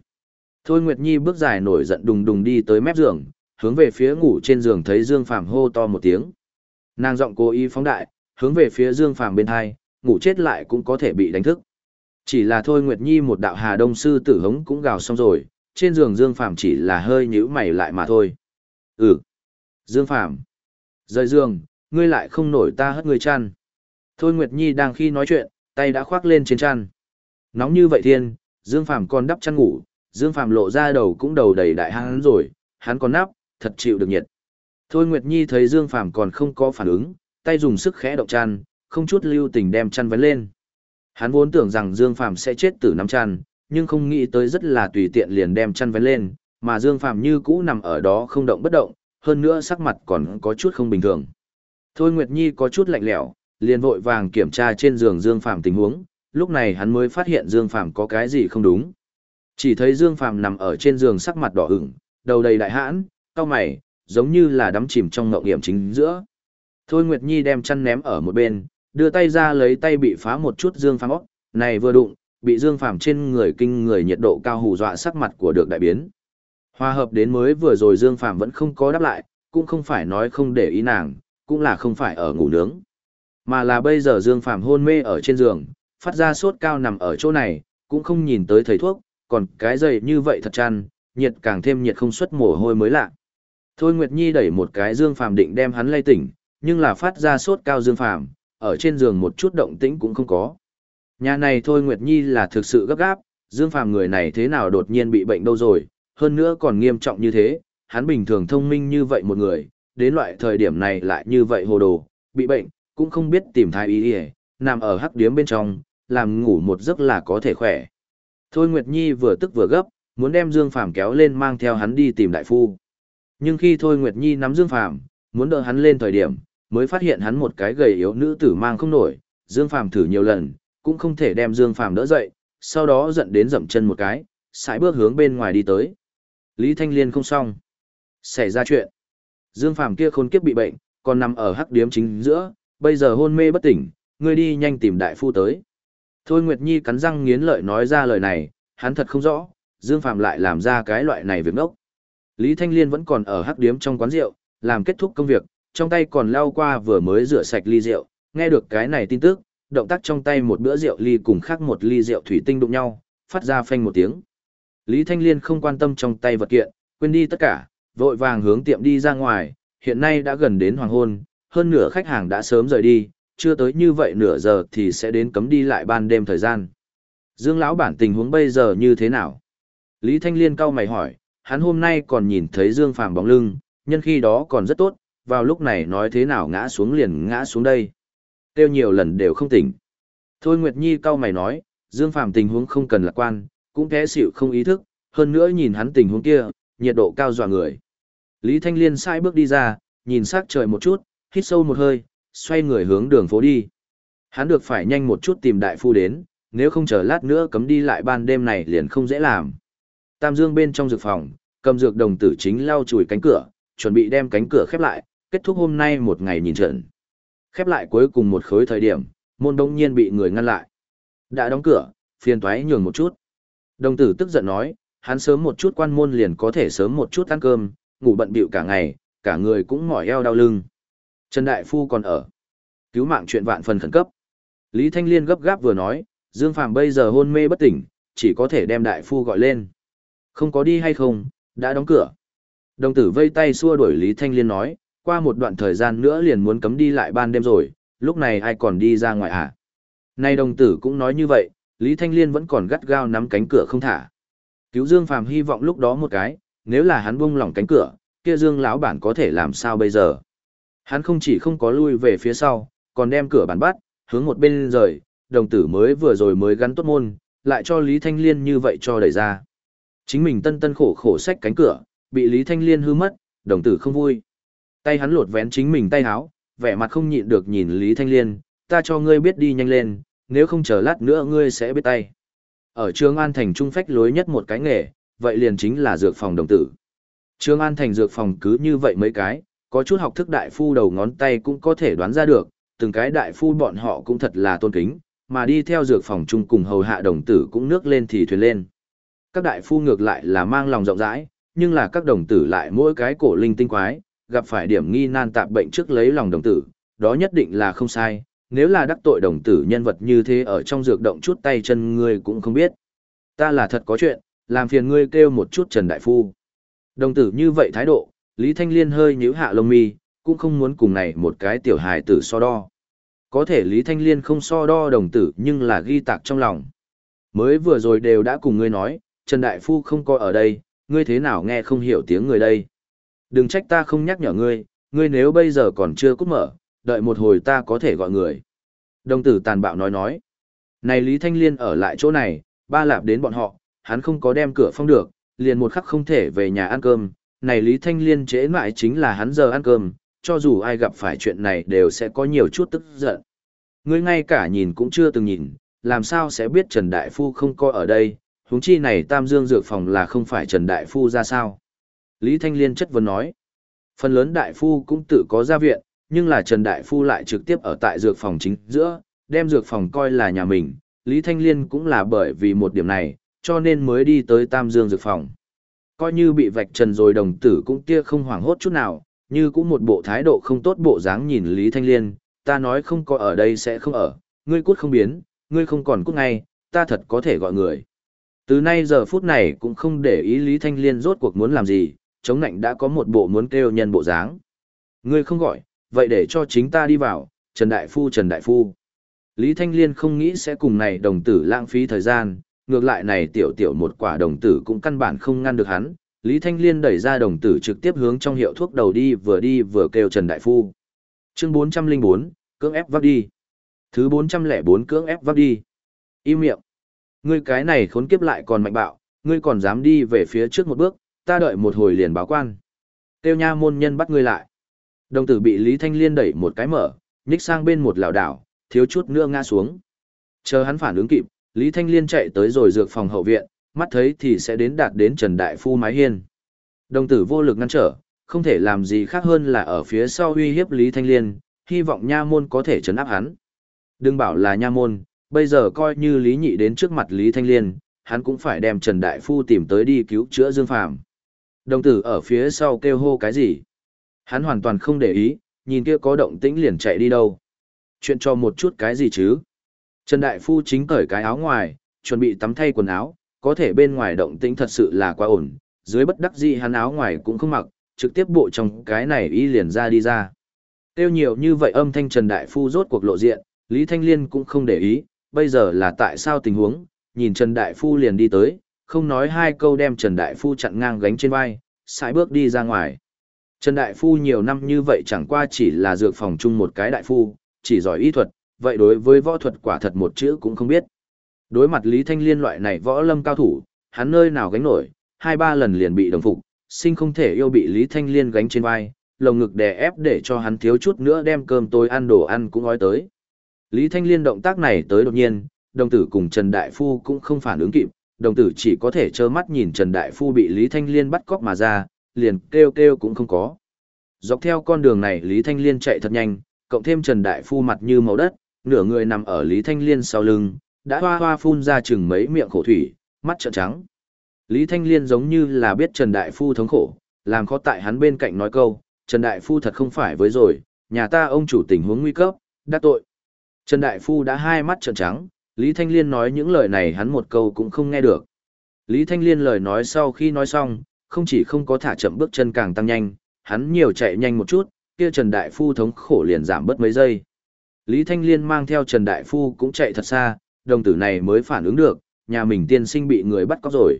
Thôi Nguyệt Nhi bước dài nổi giận đùng đùng đi tới mép giường, hướng về phía ngủ trên giường thấy Dương Phàm hô to một tiếng. Nàng giọng cố ý phóng đại, hướng về phía Dương Phàm bên hai, ngủ chết lại cũng có thể bị đánh thức. Chỉ là thôi Nguyệt Nhi một đạo Hà Đông sư tử hống cũng gào xong rồi, trên giường Dương Phàm chỉ là hơi nhíu mày lại mà thôi. Ừ. Dương Phàm Rời giường, ngươi lại không nổi ta hất ngươi chăn. Thôi Nguyệt Nhi đang khi nói chuyện, tay đã khoác lên trên chăn. Nóng như vậy thiên, Dương Phàm còn đắp chăn ngủ, Dương Phàm lộ ra đầu cũng đầu đầy đại hang rồi, hắn còn nắp, thật chịu được nhiệt. Thôi Nguyệt Nhi thấy Dương Phàm còn không có phản ứng, tay dùng sức khẽ động chăn, không chút lưu tình đem chăn vấn lên. Hắn vốn tưởng rằng Dương Phàm sẽ chết từ nắm chăn, nhưng không nghĩ tới rất là tùy tiện liền đem chăn vén lên, mà Dương Phàm như cũ nằm ở đó không động bất động, hơn nữa sắc mặt còn có chút không bình thường. Thôi Nguyệt Nhi có chút lạnh lẽo, liền vội vàng kiểm tra trên giường Dương Phàm tình huống, lúc này hắn mới phát hiện Dương Phàm có cái gì không đúng. Chỉ thấy Dương Phàm nằm ở trên giường sắc mặt đỏ ửng, đầu đầy đại hãn, cau mày, giống như là đắm chìm trong ngộng nghiệm chính giữa. Thôi Nguyệt Nhi đem chăn ném ở một bên, đưa tay ra lấy tay bị phá một chút Dương Phàm óc, này vừa đụng, bị Dương Phàm trên người kinh người nhiệt độ cao hù dọa sắc mặt của được đại biến. Hòa hợp đến mới vừa rồi Dương Phàm vẫn không có đáp lại, cũng không phải nói không để ý nàng, cũng là không phải ở ngủ nướng. Mà là bây giờ Dương Phàm hôn mê ở trên giường, phát ra sốt cao nằm ở chỗ này, cũng không nhìn tới thầy thuốc, còn cái giày như vậy thật chăn, nhiệt càng thêm nhiệt không xuất mồ hôi mới lạ. Thôi Nguyệt Nhi đẩy một cái Dương Phàm định đem hắn lay tỉnh, nhưng là phát ra sốt cao Dương Phàm, ở trên giường một chút động tĩnh cũng không có. Nhà này Thôi Nguyệt Nhi là thực sự gấp gáp, Dương Phàm người này thế nào đột nhiên bị bệnh đâu rồi, hơn nữa còn nghiêm trọng như thế, hắn bình thường thông minh như vậy một người, đến loại thời điểm này lại như vậy hồ đồ, bị bệnh, cũng không biết tìm thái y y, nằm ở hắc điếm bên trong, làm ngủ một giấc là có thể khỏe. Thôi Nguyệt Nhi vừa tức vừa gấp, muốn đem Dương Phàm kéo lên mang theo hắn đi tìm đại phu. Nhưng khi Thôi Nguyệt Nhi nắm Dương Phàm, muốn đỡ hắn lên thời điểm, mới phát hiện hắn một cái gầy yếu nữ tử mang không nổi, Dương Phàm thử nhiều lần, cũng không thể đem Dương Phàm đỡ dậy, sau đó giận đến dậm chân một cái, sải bước hướng bên ngoài đi tới. Lý Thanh Liên không xong. Xảy ra chuyện. Dương Phàm kia khốn kiếp bị bệnh, còn nằm ở hắc điếm chính giữa, bây giờ hôn mê bất tỉnh, ngươi đi nhanh tìm đại phu tới. Thôi Nguyệt Nhi cắn răng nghiến lợi nói ra lời này, hắn thật không rõ, Dương Phàm lại làm ra cái loại này việc ngốc. Lý Thanh Liên vẫn còn ở hắc điếm trong quán rượu, làm kết thúc công việc, trong tay còn lao qua vừa mới rửa sạch ly rượu, nghe được cái này tin tức, động tác trong tay một bữa rượu ly cùng khác một ly rượu thủy tinh đụng nhau, phát ra phanh một tiếng. Lý Thanh Liên không quan tâm trong tay vật kiện, quên đi tất cả, vội vàng hướng tiệm đi ra ngoài, hiện nay đã gần đến hoàng hôn, hơn nửa khách hàng đã sớm rời đi, chưa tới như vậy nửa giờ thì sẽ đến cấm đi lại ban đêm thời gian. Dương lão bản tình huống bây giờ như thế nào? Lý Thanh Liên cau mày hỏi, hắn hôm nay còn nhìn thấy Dương Phàm bóng lưng, nhân khi đó còn rất tốt, vào lúc này nói thế nào ngã xuống liền ngã xuống đây. Tiêu nhiều lần đều không tỉnh. Thôi Nguyệt Nhi cau mày nói, Dương Phàm tình huống không cần lạc quan, cũng té xỉu không ý thức, hơn nữa nhìn hắn tình huống kia, nhiệt độ cao dọa người. Lý Thanh Liên sai bước đi ra, nhìn sắc trời một chút, hít sâu một hơi, xoay người hướng đường phố đi. Hắn được phải nhanh một chút tìm đại phu đến, nếu không chờ lát nữa cấm đi lại ban đêm này liền không dễ làm. Tam Dương bên trong dược phòng, cầm dược đồng tử chính lau chùi cánh cửa, chuẩn bị đem cánh cửa khép lại, kết thúc hôm nay một ngày nhìn trận. Khép lại cuối cùng một khối thời điểm, môn đông nhiên bị người ngăn lại. Đã đóng cửa, phiền toái nhường một chút. Đồng tử tức giận nói, hắn sớm một chút quan môn liền có thể sớm một chút ăn cơm, ngủ bận bịu cả ngày, cả người cũng mỏi eo đau lưng. Trần Đại Phu còn ở. Cứu mạng chuyện vạn phần khẩn cấp. Lý Thanh Liên gấp gáp vừa nói, Dương Phàm bây giờ hôn mê bất tỉnh, chỉ có thể đem đại phu gọi lên. Không có đi hay không, đã đóng cửa. Đồng tử vây tay xua đuổi Lý Thanh Liên nói, qua một đoạn thời gian nữa liền muốn cấm đi lại ban đêm rồi, lúc này ai còn đi ra ngoài à? Nay đồng tử cũng nói như vậy, Lý Thanh Liên vẫn còn gắt gao nắm cánh cửa không thả. Cứu Dương Phàm hy vọng lúc đó một cái, nếu là hắn buông lỏng cánh cửa, kia Dương lão bản có thể làm sao bây giờ? Hắn không chỉ không có lui về phía sau, còn đem cửa bản bắt, hướng một bên rời, đồng tử mới vừa rồi mới gắn tốt môn, lại cho Lý Thanh Liên như vậy cho đẩy ra. Chính mình tân tân khổ khổ xách cánh cửa, bị Lý Thanh Liên hư mất, đồng tử không vui. Tay hắn lột vén chính mình tay háo, vẻ mặt không nhịn được nhìn Lý Thanh Liên, ta cho ngươi biết đi nhanh lên, nếu không chờ lát nữa ngươi sẽ biết tay. Ở Trường An Thành trung phách lối nhất một cái nghề, vậy liền chính là dược phòng đồng tử. Trường An Thành dược phòng cứ như vậy mấy cái, có chút học thức đại phu đầu ngón tay cũng có thể đoán ra được, từng cái đại phu bọn họ cũng thật là tôn kính, mà đi theo dược phòng chung cùng hầu hạ đồng tử cũng nước lên thì thuyền lên. Các đại phu ngược lại là mang lòng rộng rãi, nhưng là các đồng tử lại mỗi cái cổ linh tinh quái, gặp phải điểm nghi nan tạp bệnh trước lấy lòng đồng tử, đó nhất định là không sai, nếu là đắc tội đồng tử nhân vật như thế ở trong dược động chút tay chân ngươi cũng không biết. Ta là thật có chuyện, làm phiền ngươi kêu một chút Trần Đại Phu. Đồng tử như vậy thái độ, Lý Thanh Liên hơi nhíu hạ lông mi, cũng không muốn cùng này một cái tiểu hài tử so đo. Có thể Lý Thanh Liên không so đo đồng tử nhưng là ghi tạc trong lòng. Mới vừa rồi đều đã cùng ngươi nói, Trần Đại Phu không coi ở đây, ngươi thế nào nghe không hiểu tiếng người đây. Đừng trách ta không nhắc nhở ngươi, ngươi nếu bây giờ còn chưa cút mở, đợi một hồi ta có thể gọi người. Đồng tử tàn bạo nói nói. Này Lý Thanh Liên ở lại chỗ này, ba lạp đến bọn họ, hắn không có đem cửa phong được, liền một khắc không thể về nhà ăn cơm. Này Lý Thanh Liên trễ mãi chính là hắn giờ ăn cơm, cho dù ai gặp phải chuyện này đều sẽ có nhiều chút tức giận. Ngươi ngay cả nhìn cũng chưa từng nhìn, làm sao sẽ biết Trần Đại Phu không coi ở đây, huống chi này Tam Dương Dược Phòng là không phải Trần Đại Phu ra sao. Lý Thanh Liên chất vấn nói, phần lớn Đại Phu cũng tự có ra viện, nhưng là Trần Đại Phu lại trực tiếp ở tại Dược Phòng chính giữa, đem Dược Phòng coi là nhà mình, Lý Thanh Liên cũng là bởi vì một điểm này, cho nên mới đi tới Tam Dương Dược Phòng. Coi như bị vạch trần rồi đồng tử cũng kia không hoảng hốt chút nào, như cũng một bộ thái độ không tốt bộ dáng nhìn Lý Thanh Liên, ta nói không có ở đây sẽ không ở, ngươi cút không biến, ngươi không còn cút ngay, ta thật có thể gọi người. Từ nay giờ phút này cũng không để ý Lý Thanh Liên rốt cuộc muốn làm gì, chống nạnh đã có một bộ muốn kêu nhân bộ dáng. Ngươi không gọi, vậy để cho chính ta đi vào, Trần Đại Phu Trần Đại Phu. Lý Thanh Liên không nghĩ sẽ cùng này đồng tử lãng phí thời gian, ngược lại này tiểu tiểu một quả đồng tử cũng căn bản không ngăn được hắn, Lý Thanh Liên đẩy ra đồng tử trực tiếp hướng trong hiệu thuốc đầu đi vừa đi vừa kêu Trần Đại Phu. Chương 404, cưỡng ép vác đi. Thứ 404 cưỡng ép vác đi. Im miệng. Ngươi cái này khốn kiếp lại còn mạnh bạo, ngươi còn dám đi về phía trước một bước, ta đợi một hồi liền báo quan. Tiêu nha môn nhân bắt ngươi lại. Đồng tử bị Lý Thanh Liên đẩy một cái mở, nhích sang bên một lảo đảo, thiếu chút nữa ngã xuống. Chờ hắn phản ứng kịp, Lý Thanh Liên chạy tới rồi dược phòng hậu viện, mắt thấy thì sẽ đến đạt đến Trần Đại Phu mái hiên. Đồng tử vô lực ngăn trở, không thể làm gì khác hơn là ở phía sau uy hiếp Lý Thanh Liên, hy vọng nha môn có thể chấn áp hắn. Đừng bảo là nha môn, bây giờ coi như Lý Nhị đến trước mặt Lý Thanh Liên, hắn cũng phải đem Trần Đại Phu tìm tới đi cứu chữa Dương Phàm. Đồng tử ở phía sau kêu hô cái gì? Hắn hoàn toàn không để ý, nhìn kia có động tĩnh liền chạy đi đâu. Chuyện cho một chút cái gì chứ? Trần Đại Phu chính cởi cái áo ngoài, chuẩn bị tắm thay quần áo, có thể bên ngoài động tĩnh thật sự là quá ổn, dưới bất đắc dĩ hắn áo ngoài cũng không mặc, trực tiếp bộ trong cái này y liền ra đi ra. Tiêu nhiều như vậy âm thanh Trần Đại Phu rốt cuộc lộ diện, Lý Thanh Liên cũng không để ý, bây giờ là tại sao tình huống, nhìn Trần Đại Phu liền đi tới, không nói hai câu đem Trần Đại Phu chặn ngang gánh trên vai, sải bước đi ra ngoài. Trần Đại Phu nhiều năm như vậy chẳng qua chỉ là dược phòng chung một cái đại phu, chỉ giỏi y thuật, vậy đối với võ thuật quả thật một chữ cũng không biết. Đối mặt Lý Thanh Liên loại này võ lâm cao thủ, hắn nơi nào gánh nổi, hai ba lần liền bị đồng phục, sinh không thể yêu bị Lý Thanh Liên gánh trên vai, lồng ngực đè ép để cho hắn thiếu chút nữa đem cơm tôi ăn đồ ăn cũng nói tới. Lý Thanh Liên động tác này tới đột nhiên, đồng tử cùng Trần Đại Phu cũng không phản ứng kịp, đồng tử chỉ có thể trơ mắt nhìn Trần Đại Phu bị Lý Thanh Liên bắt cóc mà ra, liền kêu kêu cũng không có. Dọc theo con đường này Lý Thanh Liên chạy thật nhanh, cộng thêm Trần Đại Phu mặt như màu đất, nửa người nằm ở Lý Thanh Liên sau lưng, đã hoa hoa phun ra chừng mấy miệng khổ thủy, mắt trợn trắng. Lý Thanh Liên giống như là biết Trần Đại Phu thống khổ, làm khó tại hắn bên cạnh nói câu, Trần Đại Phu thật không phải với rồi, nhà ta ông chủ tình huống nguy cấp, đã tội. Trần Đại Phu đã hai mắt trợn trắng, Lý Thanh Liên nói những lời này hắn một câu cũng không nghe được. Lý Thanh Liên lời nói sau khi nói xong, không chỉ không có thả chậm bước chân càng tăng nhanh, hắn nhiều chạy nhanh một chút, kia Trần Đại Phu thống khổ liền giảm bớt mấy giây. Lý Thanh Liên mang theo Trần Đại Phu cũng chạy thật xa, đồng tử này mới phản ứng được, nhà mình tiên sinh bị người bắt cóc rồi.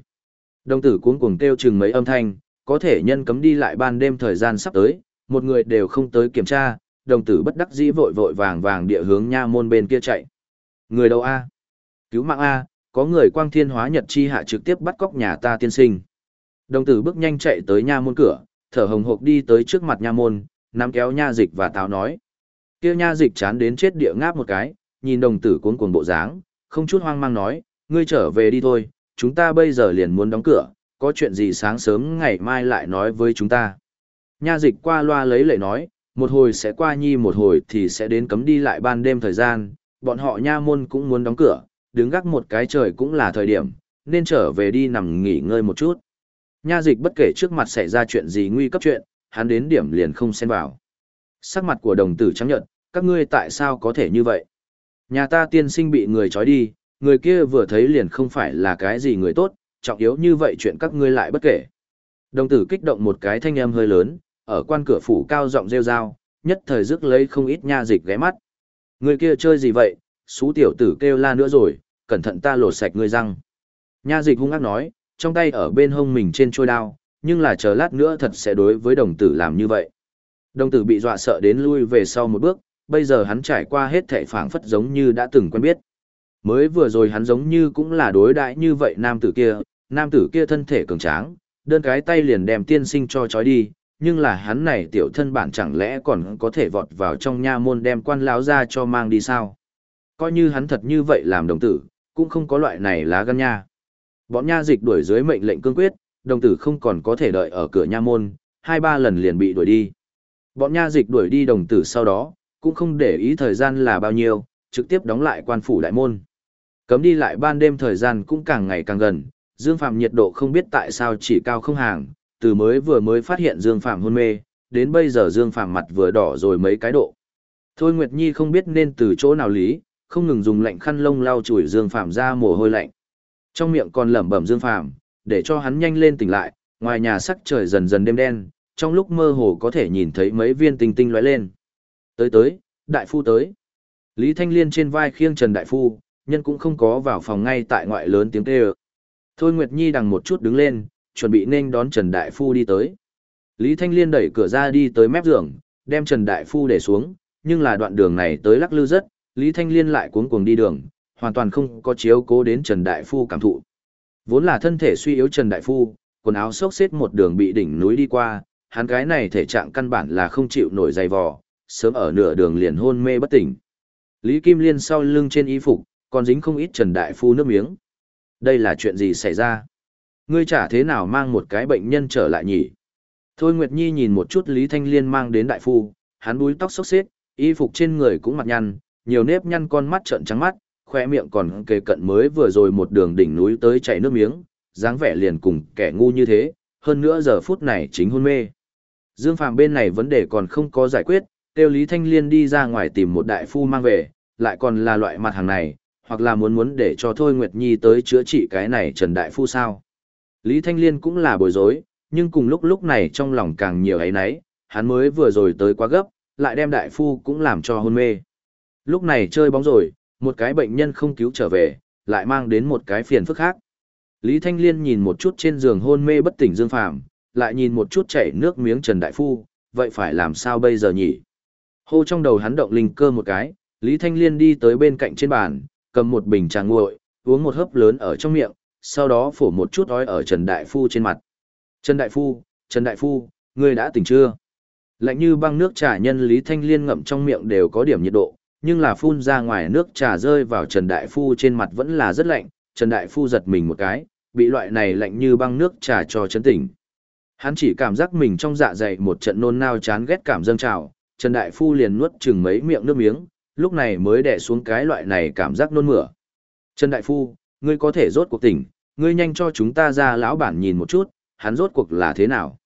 Đồng tử cuống cuồng kêu chừng mấy âm thanh, có thể nhân cấm đi lại ban đêm thời gian sắp tới, một người đều không tới kiểm tra, đồng tử bất đắc dĩ vội vội vàng vàng địa hướng nha môn bên kia chạy. Người đâu A? Cứu mạng A, có người quang thiên hóa nhật chi hạ trực tiếp bắt cóc nhà ta tiên sinh. Đồng tử bước nhanh chạy tới nha môn cửa, thở hồng hộc đi tới trước mặt nha môn, nắm kéo nha dịch và táo nói. kia nha dịch chán đến chết địa ngáp một cái, nhìn đồng tử cuốn cuồng bộ dáng, không chút hoang mang nói, ngươi trở về đi thôi, chúng ta bây giờ liền muốn đóng cửa, có chuyện gì sáng sớm ngày mai lại nói với chúng ta. Nha dịch qua loa lấy lệ nói, một hồi sẽ qua nhi một hồi thì sẽ đến cấm đi lại ban đêm thời gian, bọn họ nha môn cũng muốn đóng cửa, đứng gác một cái trời cũng là thời điểm, nên trở về đi nằm nghỉ ngơi một chút. Nha dịch bất kể trước mặt xảy ra chuyện gì nguy cấp chuyện, hắn đến điểm liền không xen vào. Sắc mặt của đồng tử trắng nhận, các ngươi tại sao có thể như vậy? Nhà ta tiên sinh bị người trói đi, người kia vừa thấy liền không phải là cái gì người tốt, trọng yếu như vậy chuyện các ngươi lại bất kể. Đồng tử kích động một cái thanh âm hơi lớn, ở quan cửa phủ cao giọng rêu rao, nhất thời rước lấy không ít nha dịch ghé mắt. Người kia chơi gì vậy, xú tiểu tử kêu la nữa rồi, cẩn thận ta lột sạch ngươi răng. Nha dịch hung ác nói, trong tay ở bên hông mình trên trôi đao, nhưng là chờ lát nữa thật sẽ đối với đồng tử làm như vậy. Đồng tử bị dọa sợ đến lui về sau một bước, bây giờ hắn trải qua hết thảy phảng phất giống như đã từng quen biết. Mới vừa rồi hắn giống như cũng là đối đãi như vậy nam tử kia, nam tử kia thân thể cường tráng, đơn cái tay liền đem tiên sinh cho trói đi, nhưng là hắn này tiểu thân bản chẳng lẽ còn có thể vọt vào trong nha môn đem quan lão ra cho mang đi sao? Coi như hắn thật như vậy làm đồng tử, cũng không có loại này lá gan nha. Bọn nha dịch đuổi dưới mệnh lệnh cương quyết, đồng tử không còn có thể đợi ở cửa nha môn, hai ba lần liền bị đuổi đi. Bọn nha dịch đuổi đi đồng tử sau đó, cũng không để ý thời gian là bao nhiêu, trực tiếp đóng lại quan phủ đại môn. Cấm đi lại ban đêm thời gian cũng càng ngày càng gần, Dương Phạm nhiệt độ không biết tại sao chỉ cao không hàng, từ mới vừa mới phát hiện Dương Phạm hôn mê, đến bây giờ Dương Phạm mặt vừa đỏ rồi mấy cái độ. Thôi Nguyệt Nhi không biết nên từ chỗ nào lý, không ngừng dùng lạnh khăn lông lau chùi Dương Phạm ra mồ hôi lạnh. Trong miệng còn lẩm bẩm Dương Phạm, để cho hắn nhanh lên tỉnh lại, ngoài nhà sắc trời dần dần đêm đen, trong lúc mơ hồ có thể nhìn thấy mấy viên tinh tinh lóe lên. Tới tới, đại phu tới. Lý Thanh Liên trên vai khiêng Trần Đại Phu, nhân cũng không có vào phòng ngay tại ngoại lớn tiếng kêu. Thôi Nguyệt Nhi đằng một chút đứng lên, chuẩn bị nên đón Trần Đại Phu đi tới. Lý Thanh Liên đẩy cửa ra đi tới mép giường, đem Trần Đại Phu để xuống, nhưng là đoạn đường này tới lắc lư rất, Lý Thanh Liên lại cuống cuồng đi đường, hoàn toàn không có chiếu cố đến Trần Đại Phu cảm thụ. Vốn là thân thể suy yếu Trần Đại Phu, quần áo xốc xếp một đường bị đỉnh núi đi qua, hắn cái này thể trạng căn bản là không chịu nổi dày vò, sớm ở nửa đường liền hôn mê bất tỉnh. Lý Kim Liên sau lưng trên y phục, còn dính không ít Trần Đại Phu nước miếng. Đây là chuyện gì xảy ra? Ngươi chả thế nào mang một cái bệnh nhân trở lại nhỉ? Thôi Nguyệt Nhi nhìn một chút Lý Thanh Liên mang đến Đại Phu, hắn búi tóc xốc xếp, y phục trên người cũng mặt nhăn, nhiều nếp nhăn con mắt trợn trắng mắt, khoe miệng còn kề cận mới vừa rồi một đường đỉnh núi tới chảy nước miếng, dáng vẻ liền cùng kẻ ngu như thế, hơn nữa giờ phút này chính hôn mê. Dương Phàm bên này vấn đề còn không có giải quyết, kêu Lý Thanh Liên đi ra ngoài tìm một đại phu mang về, lại còn là loại mặt hàng này, hoặc là muốn muốn để cho Thôi Nguyệt Nhi tới chữa trị cái này Trần Đại Phu sao. Lý Thanh Liên cũng là bối rối, nhưng cùng lúc lúc này trong lòng càng nhiều ấy nấy, hắn mới vừa rồi tới quá gấp, lại đem Đại Phu cũng làm cho hôn mê. Lúc này chơi bóng rồi, một cái bệnh nhân không cứu trở về, lại mang đến một cái phiền phức khác. Lý Thanh Liên nhìn một chút trên giường hôn mê bất tỉnh Dương Phàm, lại nhìn một chút chảy nước miếng Trần Đại Phu, vậy phải làm sao bây giờ nhỉ? Hô trong đầu hắn động linh cơ một cái, Lý Thanh Liên đi tới bên cạnh trên bàn, cầm một bình trà nguội, uống một hớp lớn ở trong miệng, sau đó phổ một chút ói ở Trần Đại Phu trên mặt. Trần Đại Phu, Trần Đại Phu, ngươi đã tỉnh chưa? Lạnh như băng nước trà nhân Lý Thanh Liên ngậm trong miệng đều có điểm nhiệt độ, nhưng là phun ra ngoài nước trà rơi vào Trần Đại Phu trên mặt vẫn là rất lạnh, Trần Đại Phu giật mình một cái, bị loại này lạnh như băng nước trà cho chấn tỉnh. Hắn chỉ cảm giác mình trong dạ dày một trận nôn nao chán ghét cảm dâng trào, Trần Đại Phu liền nuốt chừng mấy miệng nước miếng, lúc này mới đè xuống cái loại này cảm giác nôn mửa. Trần Đại Phu, ngươi có thể rốt cuộc tỉnh, ngươi nhanh cho chúng ta ra lão bản nhìn một chút, hắn rốt cuộc là thế nào.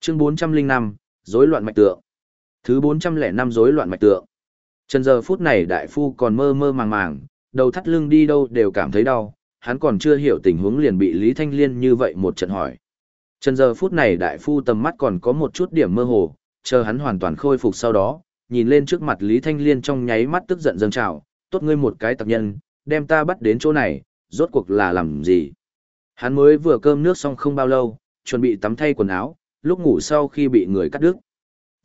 Chương 405, rối loạn mạch tượng. Thứ 405 rối loạn mạch tượng. Trần giờ phút này đại phu còn mơ mơ màng màng, Đầu thắt lưng đi đâu đều cảm thấy đau, hắn còn chưa hiểu tình huống liền bị Lý Thanh Liên như vậy một trận hỏi. Trần giờ phút này đại phu tầm mắt còn có một chút điểm mơ hồ, chờ hắn hoàn toàn khôi phục sau đó, nhìn lên trước mặt Lý Thanh Liên trong nháy mắt tức giận dâng trào, tốt ngươi một cái tập nhân, đem ta bắt đến chỗ này, rốt cuộc là làm gì? Hắn mới vừa cơm nước xong không bao lâu, chuẩn bị tắm thay quần áo, lúc ngủ sau khi bị người cắt đứt.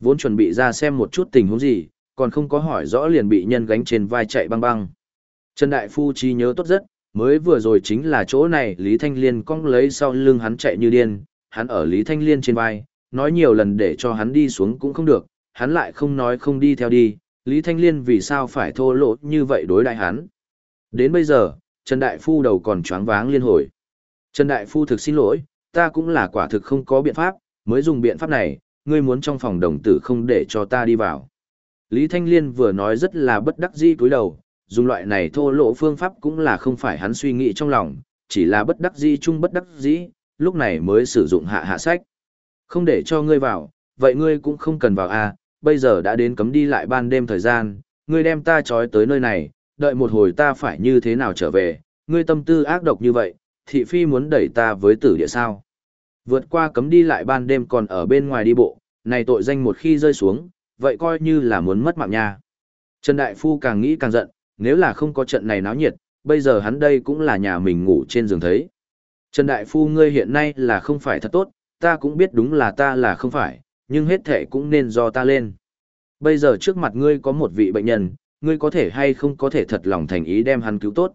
Vốn chuẩn bị ra xem một chút tình huống gì, còn không có hỏi rõ liền bị nhân gánh trên vai chạy băng băng. Trần Đại Phu chi nhớ tốt rất, mới vừa rồi chính là chỗ này Lý Thanh Liên cong lấy sau lưng hắn chạy như điên, hắn ở Lý Thanh Liên trên vai, nói nhiều lần để cho hắn đi xuống cũng không được, hắn lại không nói không đi theo đi, Lý Thanh Liên vì sao phải thô lỗ như vậy đối đại hắn. Đến bây giờ, Trần Đại Phu đầu còn choáng váng liên hồi. Trần Đại Phu thực xin lỗi, ta cũng là quả thực không có biện pháp, mới dùng biện pháp này, ngươi muốn trong phòng đồng tử không để cho ta đi vào. Lý Thanh Liên vừa nói rất là bất đắc dĩ cúi đầu, dùng loại này thô lỗ phương pháp cũng là không phải hắn suy nghĩ trong lòng, chỉ là bất đắc dĩ chung bất đắc dĩ, lúc này mới sử dụng hạ hạ sách. Không để cho ngươi vào, vậy ngươi cũng không cần vào à, bây giờ đã đến cấm đi lại ban đêm thời gian, ngươi đem ta trói tới nơi này, đợi một hồi ta phải như thế nào trở về, ngươi tâm tư ác độc như vậy, thị phi muốn đẩy ta với tử địa sao. Vượt qua cấm đi lại ban đêm còn ở bên ngoài đi bộ, này tội danh một khi rơi xuống, vậy coi như là muốn mất mạng nha. Trần Đại Phu càng nghĩ càng giận, nếu là không có trận này náo nhiệt, bây giờ hắn đây cũng là nhà mình ngủ trên giường thấy. Trần Đại Phu ngươi hiện nay là không phải thật tốt, ta cũng biết đúng là ta là không phải, nhưng hết thể cũng nên do ta lên. Bây giờ trước mặt ngươi có một vị bệnh nhân, ngươi có thể hay không có thể thật lòng thành ý đem hắn cứu tốt.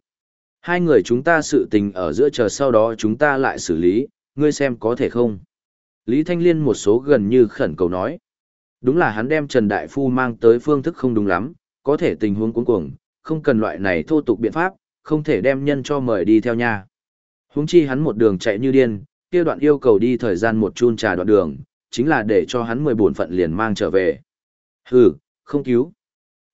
Hai người chúng ta sự tình ở giữa chờ sau đó chúng ta lại xử lý, ngươi xem có thể không. Lý Thanh Liên một số gần như khẩn cầu nói. Đúng là hắn đem Trần Đại Phu mang tới phương thức không đúng lắm, có thể tình huống cuống cuồng, không cần loại này thô tục biện pháp, không thể đem nhân cho mời đi theo nhà. Huống chi hắn một đường chạy như điên, kia đoạn yêu cầu đi thời gian một chun trà đoạn đường, chính là để cho hắn mười buồn phận liền mang trở về. Hừ, không cứu.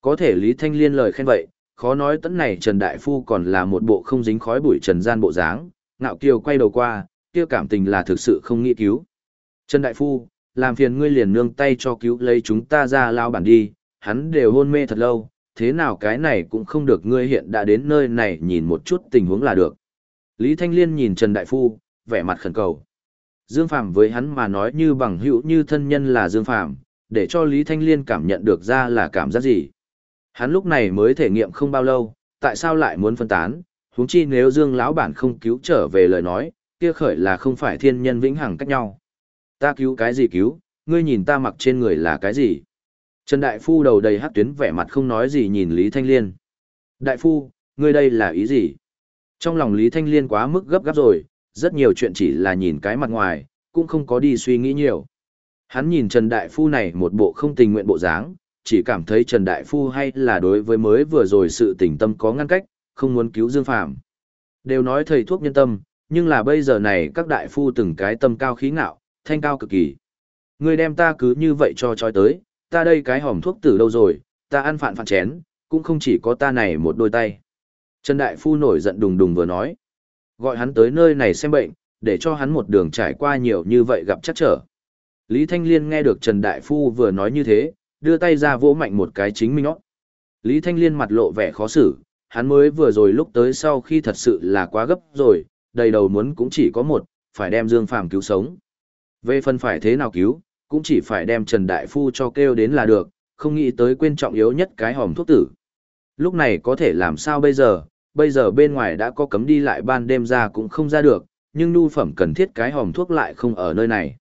Có thể Lý Thanh Liên lời khen vậy, khó nói tấn này Trần Đại Phu còn là một bộ không dính khói bụi trần gian bộ dáng, ngạo kiều quay đầu qua, kia cảm tình là thực sự không nghĩ cứu. Trần Đại Phu, làm phiền ngươi liền nương tay cho cứu lấy chúng ta ra lao bản đi, hắn đều hôn mê thật lâu, thế nào cái này cũng không được ngươi hiện đã đến nơi này nhìn một chút tình huống là được. Lý Thanh Liên nhìn Trần Đại Phu, vẻ mặt khẩn cầu. Dương Phàm với hắn mà nói như bằng hữu như thân nhân là Dương Phàm, để cho Lý Thanh Liên cảm nhận được ra là cảm giác gì. Hắn lúc này mới thể nghiệm không bao lâu, tại sao lại muốn phân tán, huống chi nếu Dương lão bản không cứu trở về lời nói, kia khởi là không phải thiên nhân vĩnh hằng cách nhau. Ta cứu cái gì cứu, ngươi nhìn ta mặc trên người là cái gì? Trần Đại Phu đầu đầy hát tuyến vẻ mặt không nói gì nhìn Lý Thanh Liên. Đại Phu, ngươi đây là ý gì? Trong lòng Lý Thanh Liên quá mức gấp gáp rồi, rất nhiều chuyện chỉ là nhìn cái mặt ngoài, cũng không có đi suy nghĩ nhiều. Hắn nhìn Trần Đại Phu này một bộ không tình nguyện bộ dáng, chỉ cảm thấy Trần Đại Phu hay là đối với mới vừa rồi sự tình tâm có ngăn cách, không muốn cứu Dương Phàm. Đều nói thầy thuốc nhân tâm, nhưng là bây giờ này các đại phu từng cái tâm cao khí ngạo, thanh cao cực kỳ. người đem ta cứ như vậy cho trói tới, ta đây cái hòm thuốc từ đâu rồi, ta ăn phạn phạn chén, cũng không chỉ có ta này một đôi tay. Trần Đại Phu nổi giận đùng đùng vừa nói. Gọi hắn tới nơi này xem bệnh, để cho hắn một đường trải qua nhiều như vậy gặp chắc trở. Lý Thanh Liên nghe được Trần Đại Phu vừa nói như thế, đưa tay ra vỗ mạnh một cái chính mình óc. Lý Thanh Liên mặt lộ vẻ khó xử, hắn mới vừa rồi lúc tới sau khi thật sự là quá gấp rồi, đầy đầu muốn cũng chỉ có một, phải đem Dương Phàm cứu sống. Về phần phải thế nào cứu, cũng chỉ phải đem Trần Đại Phu cho kêu đến là được, không nghĩ tới quên trọng yếu nhất cái hòm thuốc tử. Lúc này có thể làm sao bây giờ, bây giờ bên ngoài đã có cấm đi lại ban đêm ra cũng không ra được, nhưng nhu phẩm cần thiết cái hòm thuốc lại không ở nơi này.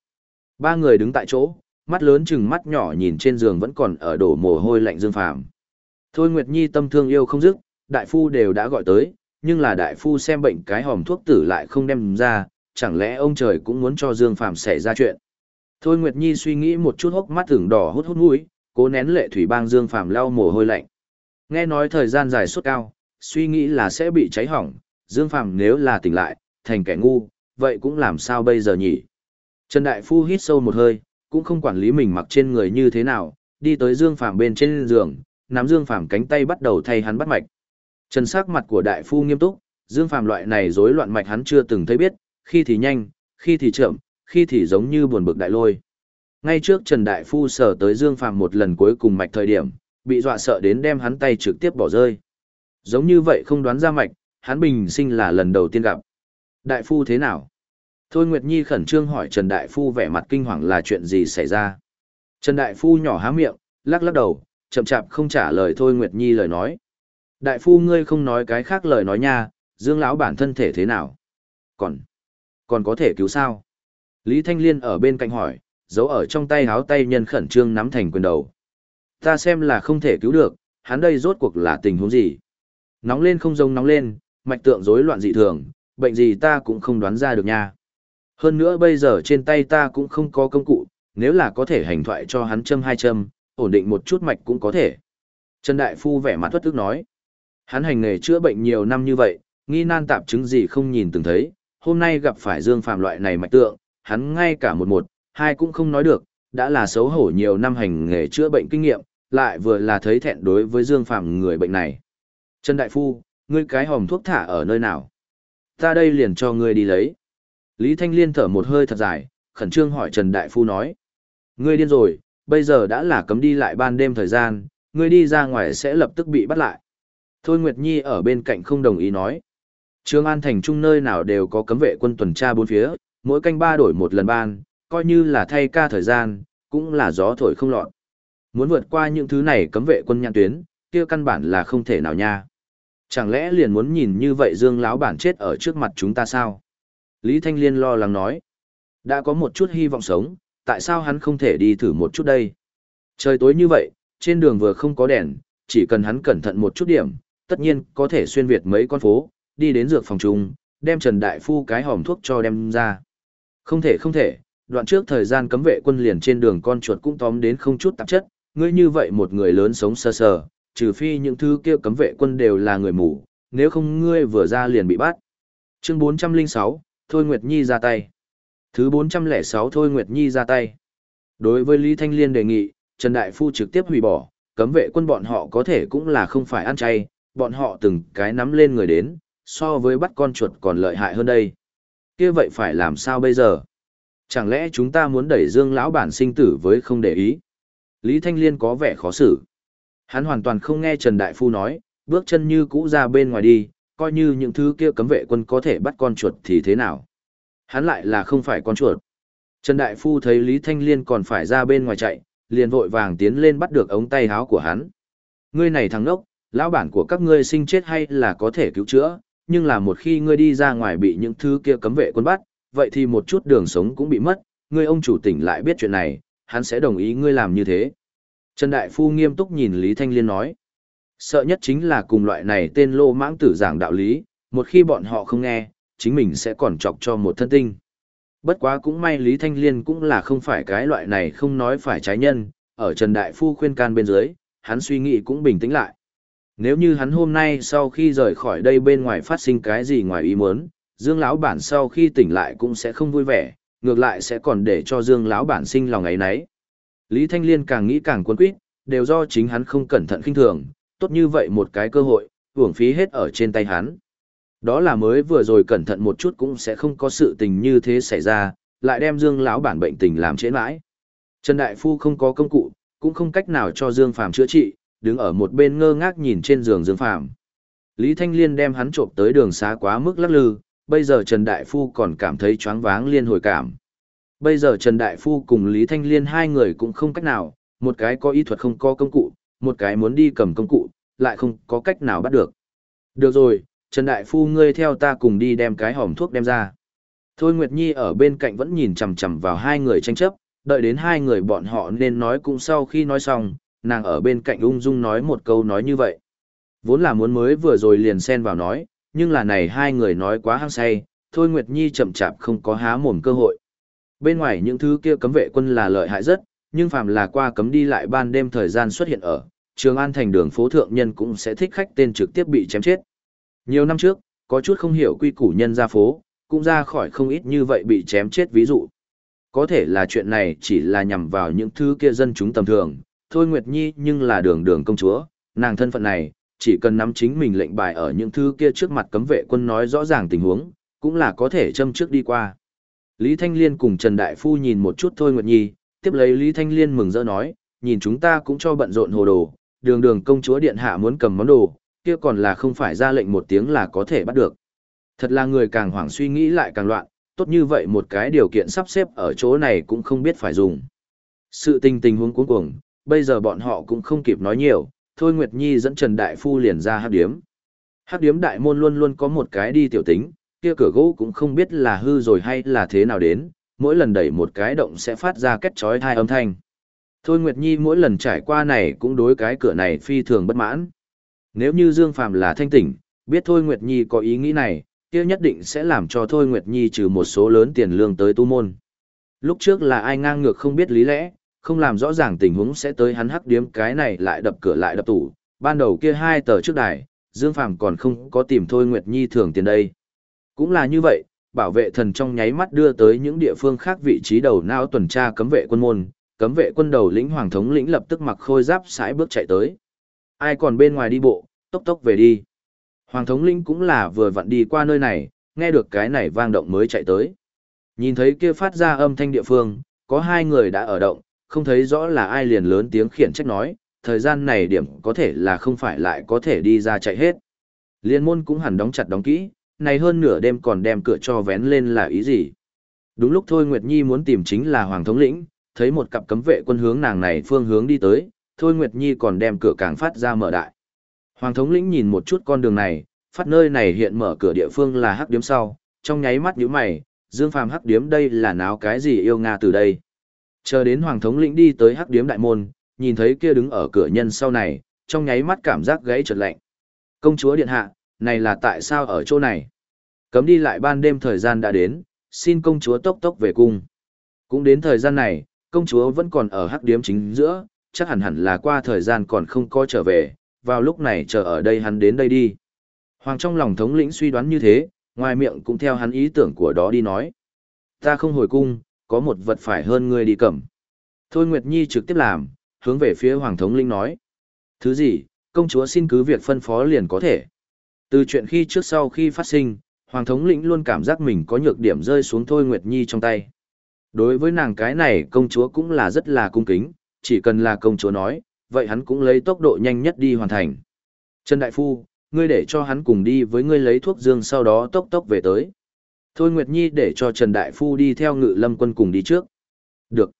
Ba người đứng tại chỗ, mắt lớn chừng mắt nhỏ nhìn trên giường vẫn còn ở đổ mồ hôi lạnh Dương Phàm. Thôi Nguyệt Nhi tâm thương yêu không dứt, đại phu đều đã gọi tới, nhưng là đại phu xem bệnh cái hòm thuốc tử lại không đem ra, chẳng lẽ ông trời cũng muốn cho Dương Phàm xảy ra chuyện. Thôi Nguyệt Nhi suy nghĩ một chút hốc mắt ửng đỏ hút hút mũi, cố nén lệ thủy bang Dương Phàm lau mồ hôi lạnh. Nghe nói thời gian dài suốt cao, suy nghĩ là sẽ bị cháy hỏng, Dương Phàm nếu là tỉnh lại, thành kẻ ngu, vậy cũng làm sao bây giờ nhỉ? Trần Đại Phu hít sâu một hơi, cũng không quản lý mình mặc trên người như thế nào, đi tới Dương Phàm bên trên giường, nắm Dương Phàm cánh tay bắt đầu thay hắn bắt mạch. Trần sắc mặt của đại phu nghiêm túc, Dương Phàm loại này rối loạn mạch hắn chưa từng thấy biết, khi thì nhanh, khi thì chậm, khi thì giống như buồn bực đại lôi. Ngay trước Trần đại phu sở tới Dương Phàm một lần cuối cùng mạch thời điểm, bị dọa sợ đến đem hắn tay trực tiếp bỏ rơi. Giống như vậy không đoán ra mạch, hắn bình sinh là lần đầu tiên gặp. Đại phu thế nào? Thôi Nguyệt Nhi khẩn trương hỏi Trần Đại Phu vẻ mặt kinh hoàng là chuyện gì xảy ra. Trần Đại Phu nhỏ há miệng, lắc lắc đầu, chậm chạp không trả lời Thôi Nguyệt Nhi lời nói. Đại Phu ngươi không nói cái khác lời nói nha, Dương lão bản thân thể thế nào? Còn, còn có thể cứu sao? Lý Thanh Liên ở bên cạnh hỏi, giấu ở trong tay háo tay nhân khẩn trương nắm thành quyền đầu. Ta xem là không thể cứu được, hắn đây rốt cuộc là tình huống gì? Nóng lên không giống nóng lên, mạch tượng rối loạn dị thường, bệnh gì ta cũng không đoán ra được nha. Hơn nữa bây giờ trên tay ta cũng không có công cụ, nếu là có thể hành thoại cho hắn châm hai châm, ổn định một chút mạch cũng có thể. Trần Đại Phu vẻ mặt thất tức nói. Hắn hành nghề chữa bệnh nhiều năm như vậy, nghi nan tạp chứng gì không nhìn từng thấy, hôm nay gặp phải Dương Phạm loại này mạch tượng, hắn ngay cả một một, hai cũng không nói được, đã là xấu hổ nhiều năm hành nghề chữa bệnh kinh nghiệm, lại vừa là thấy thẹn đối với Dương Phạm người bệnh này. Trần Đại Phu, ngươi cái hòm thuốc thả ở nơi nào? Ta đây liền cho ngươi đi lấy. Lý Thanh Liên thở một hơi thật dài, khẩn trương hỏi Trần Đại Phu nói. Ngươi điên rồi, bây giờ đã là cấm đi lại ban đêm thời gian, ngươi đi ra ngoài sẽ lập tức bị bắt lại. Thôi Nguyệt Nhi ở bên cạnh không đồng ý nói. Trương An Thành Trung nơi nào đều có cấm vệ quân tuần tra bốn phía, mỗi canh ba đổi một lần ban, coi như là thay ca thời gian, cũng là gió thổi không lọt. Muốn vượt qua những thứ này cấm vệ quân nhãn tuyến, kia căn bản là không thể nào nha. Chẳng lẽ liền muốn nhìn như vậy Dương lão bản chết ở trước mặt chúng ta sao? Lý Thanh Liên lo lắng nói. Đã có một chút hy vọng sống, tại sao hắn không thể đi thử một chút đây? Trời tối như vậy, trên đường vừa không có đèn, chỉ cần hắn cẩn thận một chút điểm, tất nhiên có thể xuyên việt mấy con phố, đi đến dược phòng chung, đem Trần Đại Phu cái hòm thuốc cho đem ra. Không thể không thể, đoạn trước thời gian cấm vệ quân liền trên đường con chuột cũng tóm đến không chút tạp chất, ngươi như vậy một người lớn sống sơ sờ, sờ, trừ phi những thứ kia cấm vệ quân đều là người mù, nếu không ngươi vừa ra liền bị bắt. Chương 406, Thôi Nguyệt Nhi ra tay. Thứ 406 Thôi Nguyệt Nhi ra tay. Đối với Lý Thanh Liên đề nghị, Trần Đại Phu trực tiếp hủy bỏ, cấm vệ quân bọn họ có thể cũng là không phải ăn chay, bọn họ từng cái nắm lên người đến, so với bắt con chuột còn lợi hại hơn đây. kia vậy phải làm sao bây giờ? Chẳng lẽ chúng ta muốn đẩy Dương lão bản sinh tử với không để ý? Lý Thanh Liên có vẻ khó xử. Hắn hoàn toàn không nghe Trần Đại Phu nói, bước chân như cũ ra bên ngoài đi, coi như những thứ kia cấm vệ quân có thể bắt con chuột thì thế nào. Hắn lại là không phải con chuột. Trần Đại Phu thấy Lý Thanh Liên còn phải ra bên ngoài chạy, liền vội vàng tiến lên bắt được ống tay háo của hắn. Ngươi này thằng nốc, lão bản của các ngươi sinh chết hay là có thể cứu chữa, nhưng là một khi ngươi đi ra ngoài bị những thứ kia cấm vệ quân bắt, vậy thì một chút đường sống cũng bị mất, ngươi ông chủ tỉnh lại biết chuyện này, hắn sẽ đồng ý ngươi làm như thế. Trần Đại Phu nghiêm túc nhìn Lý Thanh Liên nói. Sợ nhất chính là cùng loại này tên lô mãng tử giảng đạo lý, một khi bọn họ không nghe, chính mình sẽ còn chọc cho một thân tinh. Bất quá cũng may Lý Thanh Liên cũng là không phải cái loại này không nói phải trái nhân, ở Trần Đại Phu khuyên can bên dưới, hắn suy nghĩ cũng bình tĩnh lại. Nếu như hắn hôm nay sau khi rời khỏi đây bên ngoài phát sinh cái gì ngoài ý muốn, Dương lão bản sau khi tỉnh lại cũng sẽ không vui vẻ, ngược lại sẽ còn để cho Dương lão bản sinh lòng ấy nấy. Lý Thanh Liên càng nghĩ càng cuốn quýt, đều do chính hắn không cẩn thận khinh thường, tốt như vậy một cái cơ hội, hưởng phí hết ở trên tay hắn. Đó là mới vừa rồi cẩn thận một chút cũng sẽ không có sự tình như thế xảy ra, lại đem Dương lão bản bệnh tình làm chế mãi. Trần Đại Phu không có công cụ, cũng không cách nào cho Dương Phàm chữa trị, đứng ở một bên ngơ ngác nhìn trên giường Dương Phàm. Lý Thanh Liên đem hắn trộm tới đường xá quá mức lắc lư, bây giờ Trần Đại Phu còn cảm thấy choáng váng liên hồi cảm. Bây giờ Trần Đại Phu cùng Lý Thanh Liên hai người cũng không cách nào, một cái có y thuật không có công cụ, một cái muốn đi cầm công cụ, lại không có cách nào bắt được. Được rồi, Trần Đại Phu ngươi theo ta cùng đi đem cái hòm thuốc đem ra. Thôi Nguyệt Nhi ở bên cạnh vẫn nhìn chằm chằm vào hai người tranh chấp, đợi đến hai người bọn họ nên nói cũng sau khi nói xong, nàng ở bên cạnh ung dung nói một câu nói như vậy. Vốn là muốn mới vừa rồi liền xen vào nói, nhưng là này hai người nói quá hăng say, Thôi Nguyệt Nhi chậm chạp không có há mồm cơ hội. Bên ngoài những thứ kia cấm vệ quân là lợi hại rất, nhưng phàm là qua cấm đi lại ban đêm thời gian xuất hiện ở, Trường An thành đường phố thượng nhân cũng sẽ thích khách tên trực tiếp bị chém chết. Nhiều năm trước, có chút không hiểu quy củ nhân ra phố, cũng ra khỏi không ít như vậy bị chém chết ví dụ. Có thể là chuyện này chỉ là nhằm vào những thứ kia dân chúng tầm thường, thôi Nguyệt Nhi nhưng là đường đường công chúa, nàng thân phận này, chỉ cần nắm chính mình lệnh bài ở những thứ kia trước mặt cấm vệ quân nói rõ ràng tình huống, cũng là có thể châm trước đi qua. Lý Thanh Liên cùng Trần Đại Phu nhìn một chút thôi Nguyệt Nhi, tiếp lấy Lý Thanh Liên mừng rỡ nói, nhìn chúng ta cũng cho bận rộn hồ đồ, đường đường công chúa điện hạ muốn cầm món đồ, kia còn là không phải ra lệnh một tiếng là có thể bắt được. Thật là người càng hoảng suy nghĩ lại càng loạn, tốt như vậy một cái điều kiện sắp xếp ở chỗ này cũng không biết phải dùng. Sự tình tình huống cuống cuồng, bây giờ bọn họ cũng không kịp nói nhiều, Thôi Nguyệt Nhi dẫn Trần Đại Phu liền ra Hát điếm. Hát điếm đại môn luôn luôn có một cái đi tiểu tính, kia cửa gỗ cũng không biết là hư rồi hay là thế nào đến, mỗi lần đẩy một cái động sẽ phát ra kết chói thai âm thanh. Thôi Nguyệt Nhi mỗi lần trải qua này cũng đối cái cửa này phi thường bất mãn. Nếu như Dương Phàm là thanh tỉnh, biết Thôi Nguyệt Nhi có ý nghĩ này, kia nhất định sẽ làm cho Thôi Nguyệt Nhi trừ một số lớn tiền lương tới tu môn. Lúc trước là ai ngang ngược không biết lý lẽ, không làm rõ ràng tình huống sẽ tới hắn hắc điếm cái này lại đập cửa lại đập tủ. Ban đầu kia hai tờ trước đài, Dương Phàm còn không có tìm Thôi Nguyệt Nhi thường tiền đây. Cũng là như vậy, bảo vệ thần trong nháy mắt đưa tới những địa phương khác vị trí đầu não tuần tra cấm vệ quân môn, cấm vệ quân đầu lĩnh hoàng thống lĩnh lập tức mặc khôi giáp sải bước chạy tới. Ai còn bên ngoài đi bộ, tốc tốc về đi. Hoàng thống lĩnh cũng là vừa vặn đi qua nơi này, nghe được cái này vang động mới chạy tới. Nhìn thấy kia phát ra âm thanh địa phương, có hai người đã ở động, không thấy rõ là ai liền lớn tiếng khiển trách nói, thời gian này điểm có thể là không phải lại có thể đi ra chạy hết. Liên môn cũng hẳn đóng chặt đóng kỹ, này hơn nửa đêm còn đem cửa cho vén lên là ý gì. Đúng lúc thôi Nguyệt Nhi muốn tìm chính là Hoàng thống lĩnh, thấy một cặp cấm vệ quân hướng nàng này phương hướng đi tới, thôi Nguyệt Nhi còn đem cửa càng phát ra mở đại. Hoàng thống lĩnh nhìn một chút con đường này, phát nơi này hiện mở cửa địa phương là hắc điếm sau, trong nháy mắt nhíu mày, Dương Phàm hắc điếm đây là náo cái gì yêu Nga từ đây. Chờ đến Hoàng thống lĩnh đi tới hắc điếm đại môn, nhìn thấy kia đứng ở cửa nhân sau này, trong nháy mắt cảm giác gãy chợt lạnh. Công chúa điện hạ, này là tại sao ở chỗ này? Cấm đi lại ban đêm thời gian đã đến, xin công chúa tốc tốc về cung. Cũng đến thời gian này, công chúa vẫn còn ở hắc điếm chính giữa, chắc hẳn hẳn là qua thời gian còn không có trở về, vào lúc này chờ ở đây hắn đến đây đi. Hoàng trong lòng thống lĩnh suy đoán như thế, ngoài miệng cũng theo hắn ý tưởng của đó đi nói. Ta không hồi cung, có một vật phải hơn ngươi đi cầm. Thôi Nguyệt Nhi trực tiếp làm, hướng về phía Hoàng thống lĩnh nói. Thứ gì, công chúa xin cứ việc phân phó liền có thể. Từ chuyện khi trước sau khi phát sinh, Hoàng thống lĩnh luôn cảm giác mình có nhược điểm rơi xuống Thôi Nguyệt Nhi trong tay. Đối với nàng cái này công chúa cũng là rất là cung kính, chỉ cần là công chúa nói, vậy hắn cũng lấy tốc độ nhanh nhất đi hoàn thành. Trần Đại Phu, ngươi để cho hắn cùng đi với ngươi lấy thuốc dương sau đó tốc tốc về tới. Thôi Nguyệt Nhi để cho Trần Đại Phu đi theo ngự lâm quân cùng đi trước. Được.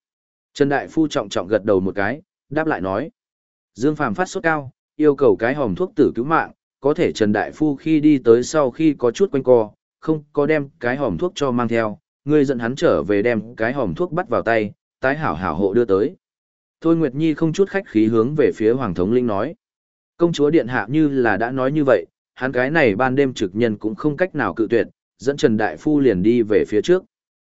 Trần Đại Phu trọng trọng gật đầu một cái, đáp lại nói. Dương Phàm phát sốt cao, yêu cầu cái hòm thuốc tử cứu mạng, có thể Trần Đại Phu khi đi tới sau khi có chút quanh co, không có đem cái hòm thuốc cho mang theo, ngươi dẫn hắn trở về đem cái hòm thuốc bắt vào tay, tái hảo hảo hộ đưa tới. Thôi Nguyệt Nhi không chút khách khí hướng về phía Hoàng thống linh nói. Công chúa điện hạ như là đã nói như vậy, hắn cái này ban đêm trực nhân cũng không cách nào cự tuyệt, dẫn Trần Đại Phu liền đi về phía trước.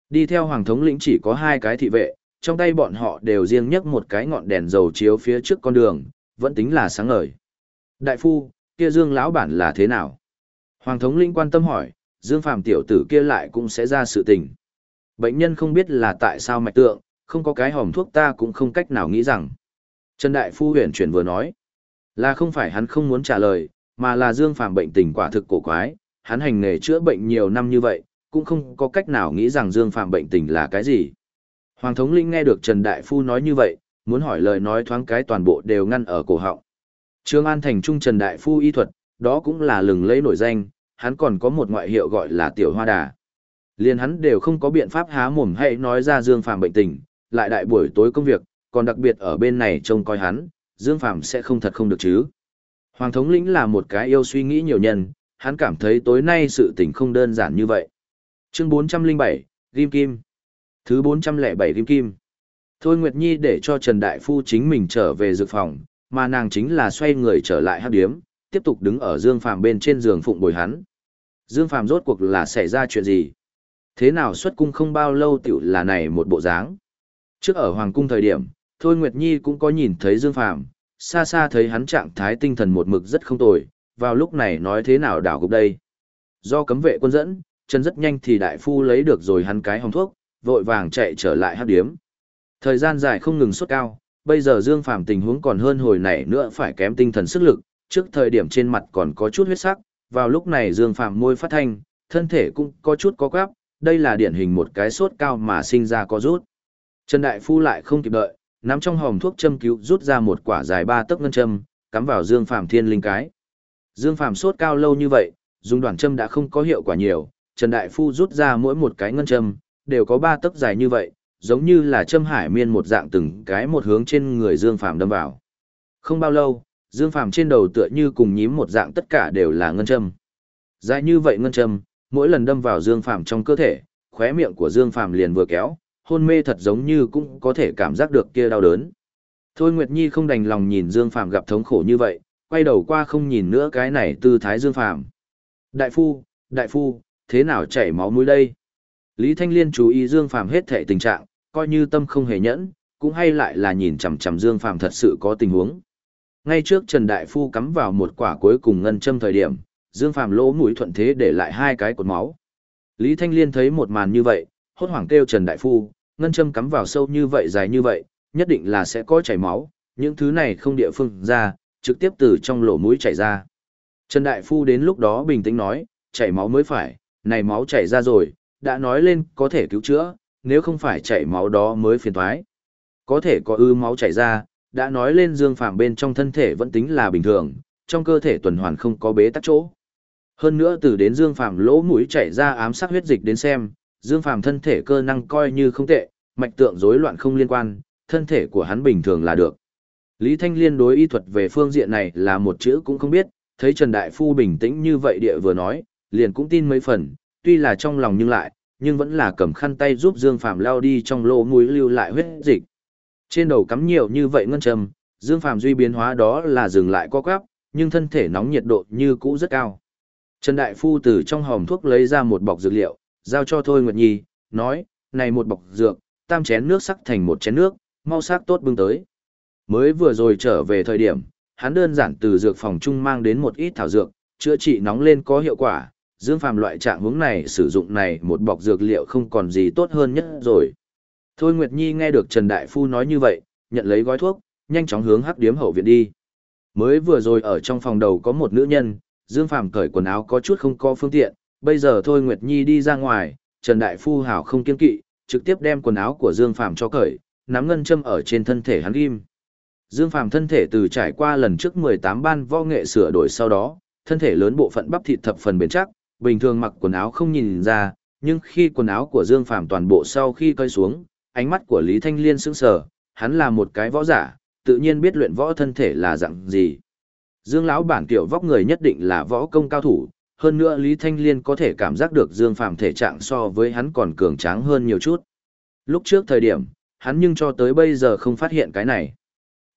Đi theo Hoàng thống lĩnh chỉ có hai cái thị vệ, trong tay bọn họ đều riêng nhấc một cái ngọn đèn dầu chiếu phía trước con đường, vẫn tính là sáng ngời. Đại Phu, kia Dương lão bản là thế nào? Hoàng thống linh quan tâm hỏi, Dương Phàm tiểu tử kia lại cũng sẽ ra sự tình. Bệnh nhân không biết là tại sao mạch tượng, không có cái hòm thuốc ta cũng không cách nào nghĩ rằng. Trần Đại Phu huyền chuyển vừa nói, là không phải hắn không muốn trả lời, mà là Dương Phàm bệnh tình quả thực cổ quái, hắn hành nghề chữa bệnh nhiều năm như vậy, cũng không có cách nào nghĩ rằng Dương Phàm bệnh tình là cái gì. Hoàng thống linh nghe được Trần Đại Phu nói như vậy, muốn hỏi lời nói thoáng cái toàn bộ đều ngăn ở cổ họng. Trương An Thành Trung Trần Đại Phu y thuật, đó cũng là lừng lấy nổi danh, hắn còn có một ngoại hiệu gọi là Tiểu Hoa Đà. Liên hắn đều không có biện pháp há mồm hay nói ra Dương Phàm bệnh tình, lại đại buổi tối công việc, còn đặc biệt ở bên này trông coi hắn, Dương Phàm sẽ không thật không được chứ. Hoàng thống lĩnh là một cái yêu suy nghĩ nhiều nhân, hắn cảm thấy tối nay sự tình không đơn giản như vậy. Chương 407, Rim Kim. Thứ 407 Rim Kim. Thôi Nguyệt Nhi để cho Trần Đại Phu chính mình trở về dược phòng, mà nàng chính là xoay người trở lại hát điếm, tiếp tục đứng ở Dương Phàm bên trên giường phụng bồi hắn. Dương Phàm rốt cuộc là xảy ra chuyện gì? Thế nào xuất cung không bao lâu tiểu là này một bộ dáng? Trước ở Hoàng cung thời điểm, Thôi Nguyệt Nhi cũng có nhìn thấy Dương Phàm, xa xa thấy hắn trạng thái tinh thần một mực rất không tồi, vào lúc này nói thế nào đảo gục đây. Do cấm vệ quân dẫn, chân rất nhanh thì đại phu lấy được rồi hắn cái hồng thuốc, vội vàng chạy trở lại hát điếm. Thời gian dài không ngừng sốt cao, bây giờ Dương Phàm tình huống còn hơn hồi này nữa phải kém tinh thần sức lực, trước thời điểm trên mặt còn có chút huyết sắc, vào lúc này Dương Phàm môi phát thanh, thân thể cũng có chút có quắp, đây là điển hình một cái sốt cao mà sinh ra có rút. Trần Đại Phu lại không kịp đợi, nắm trong hòm thuốc châm cứu rút ra một quả dài ba tấc ngân châm, cắm vào Dương Phàm thiên linh cái. Dương Phàm sốt cao lâu như vậy, dùng đoạn châm đã không có hiệu quả nhiều, Trần Đại Phu rút ra mỗi một cái ngân châm, đều có ba tấc dài như vậy, giống như là châm hải miên một dạng từng cái một hướng trên người Dương Phàm đâm vào. Không bao lâu, Dương Phàm trên đầu tựa như cùng nhím một dạng tất cả đều là ngân châm. Dài như vậy ngân châm, mỗi lần đâm vào Dương Phàm trong cơ thể, khóe miệng của Dương Phàm liền vừa kéo, hôn mê thật giống như cũng có thể cảm giác được kia đau đớn. Thôi Nguyệt Nhi không đành lòng nhìn Dương Phàm gặp thống khổ như vậy, quay đầu qua không nhìn nữa cái này tư thái Dương Phàm. Đại phu, đại phu, thế nào chảy máu mũi đây? Lý Thanh Liên chú ý Dương Phàm hết thể tình trạng, coi như tâm không hề nhẫn, cũng hay lại là nhìn chằm chằm Dương Phàm thật sự có tình huống. Ngay trước Trần Đại Phu cắm vào một quả cuối cùng ngân châm thời điểm, Dương Phàm lỗ mũi thuận thế để lại hai cái cột máu. Lý Thanh Liên thấy một màn như vậy, hốt hoảng kêu Trần Đại Phu, ngân châm cắm vào sâu như vậy dài như vậy, nhất định là sẽ có chảy máu, những thứ này không địa phương ra, trực tiếp từ trong lỗ mũi chảy ra. Trần Đại Phu đến lúc đó bình tĩnh nói, chảy máu mới phải, này máu chảy ra rồi, đã nói lên có thể cứu chữa, nếu không phải chảy máu đó mới phiền thoái. Có thể có ư máu chảy ra, đã nói lên Dương Phàm bên trong thân thể vẫn tính là bình thường, trong cơ thể tuần hoàn không có bế tắc chỗ. Hơn nữa từ đến Dương Phàm lỗ mũi chảy ra ám sát huyết dịch đến xem, Dương Phàm thân thể cơ năng coi như không tệ, mạch tượng rối loạn không liên quan, thân thể của hắn bình thường là được. Lý Thanh Liên đối y thuật về phương diện này là một chữ cũng không biết, thấy Trần Đại Phu bình tĩnh như vậy địa vừa nói, liền cũng tin mấy phần, tuy là trong lòng nhưng lại, nhưng vẫn là cầm khăn tay giúp Dương Phàm lao đi trong lỗ mũi lưu lại huyết dịch. Trên đầu cắm nhiều như vậy ngân trầm, Dương Phàm duy biến hóa đó là dừng lại co quắp, nhưng thân thể nóng nhiệt độ như cũ rất cao. Trần Đại Phu từ trong hòm thuốc lấy ra một bọc dược liệu, giao cho Thôi Nguyệt Nhi, nói, này một bọc dược, tam chén nước sắc thành một chén nước, mau sắc tốt bưng tới. Mới vừa rồi trở về thời điểm, hắn đơn giản từ dược phòng trung mang đến một ít thảo dược, chữa trị nóng lên có hiệu quả, Dương Phàm loại trạng hướng này sử dụng này một bọc dược liệu không còn gì tốt hơn nhất rồi. Thôi Nguyệt Nhi nghe được Trần Đại Phu nói như vậy, nhận lấy gói thuốc, nhanh chóng hướng hắc điếm hậu viện đi. Mới vừa rồi ở trong phòng đầu có một nữ nhân, Dương Phàm cởi quần áo có chút không có phương tiện, bây giờ Thôi Nguyệt Nhi đi ra ngoài, Trần Đại Phu hảo không kiên kỵ, trực tiếp đem quần áo của Dương Phàm cho cởi, nắm ngân châm ở trên thân thể hắn ghim. Dương Phàm thân thể từ trải qua lần trước 18 ban võ nghệ sửa đổi sau đó, thân thể lớn bộ phận bắp thịt thập phần bền chắc, bình thường mặc quần áo không nhìn ra, nhưng khi quần áo của Dương Phàm toàn bộ sau khi cơi xuống, ánh mắt của Lý Thanh Liên sững sờ, hắn là một cái võ giả, tự nhiên biết luyện võ thân thể là dạng gì. Dương lão bản tiểu vóc người nhất định là võ công cao thủ, hơn nữa Lý Thanh Liên có thể cảm giác được Dương Phàm thể trạng so với hắn còn cường tráng hơn nhiều chút. Lúc trước thời điểm, hắn nhưng cho tới bây giờ không phát hiện cái này.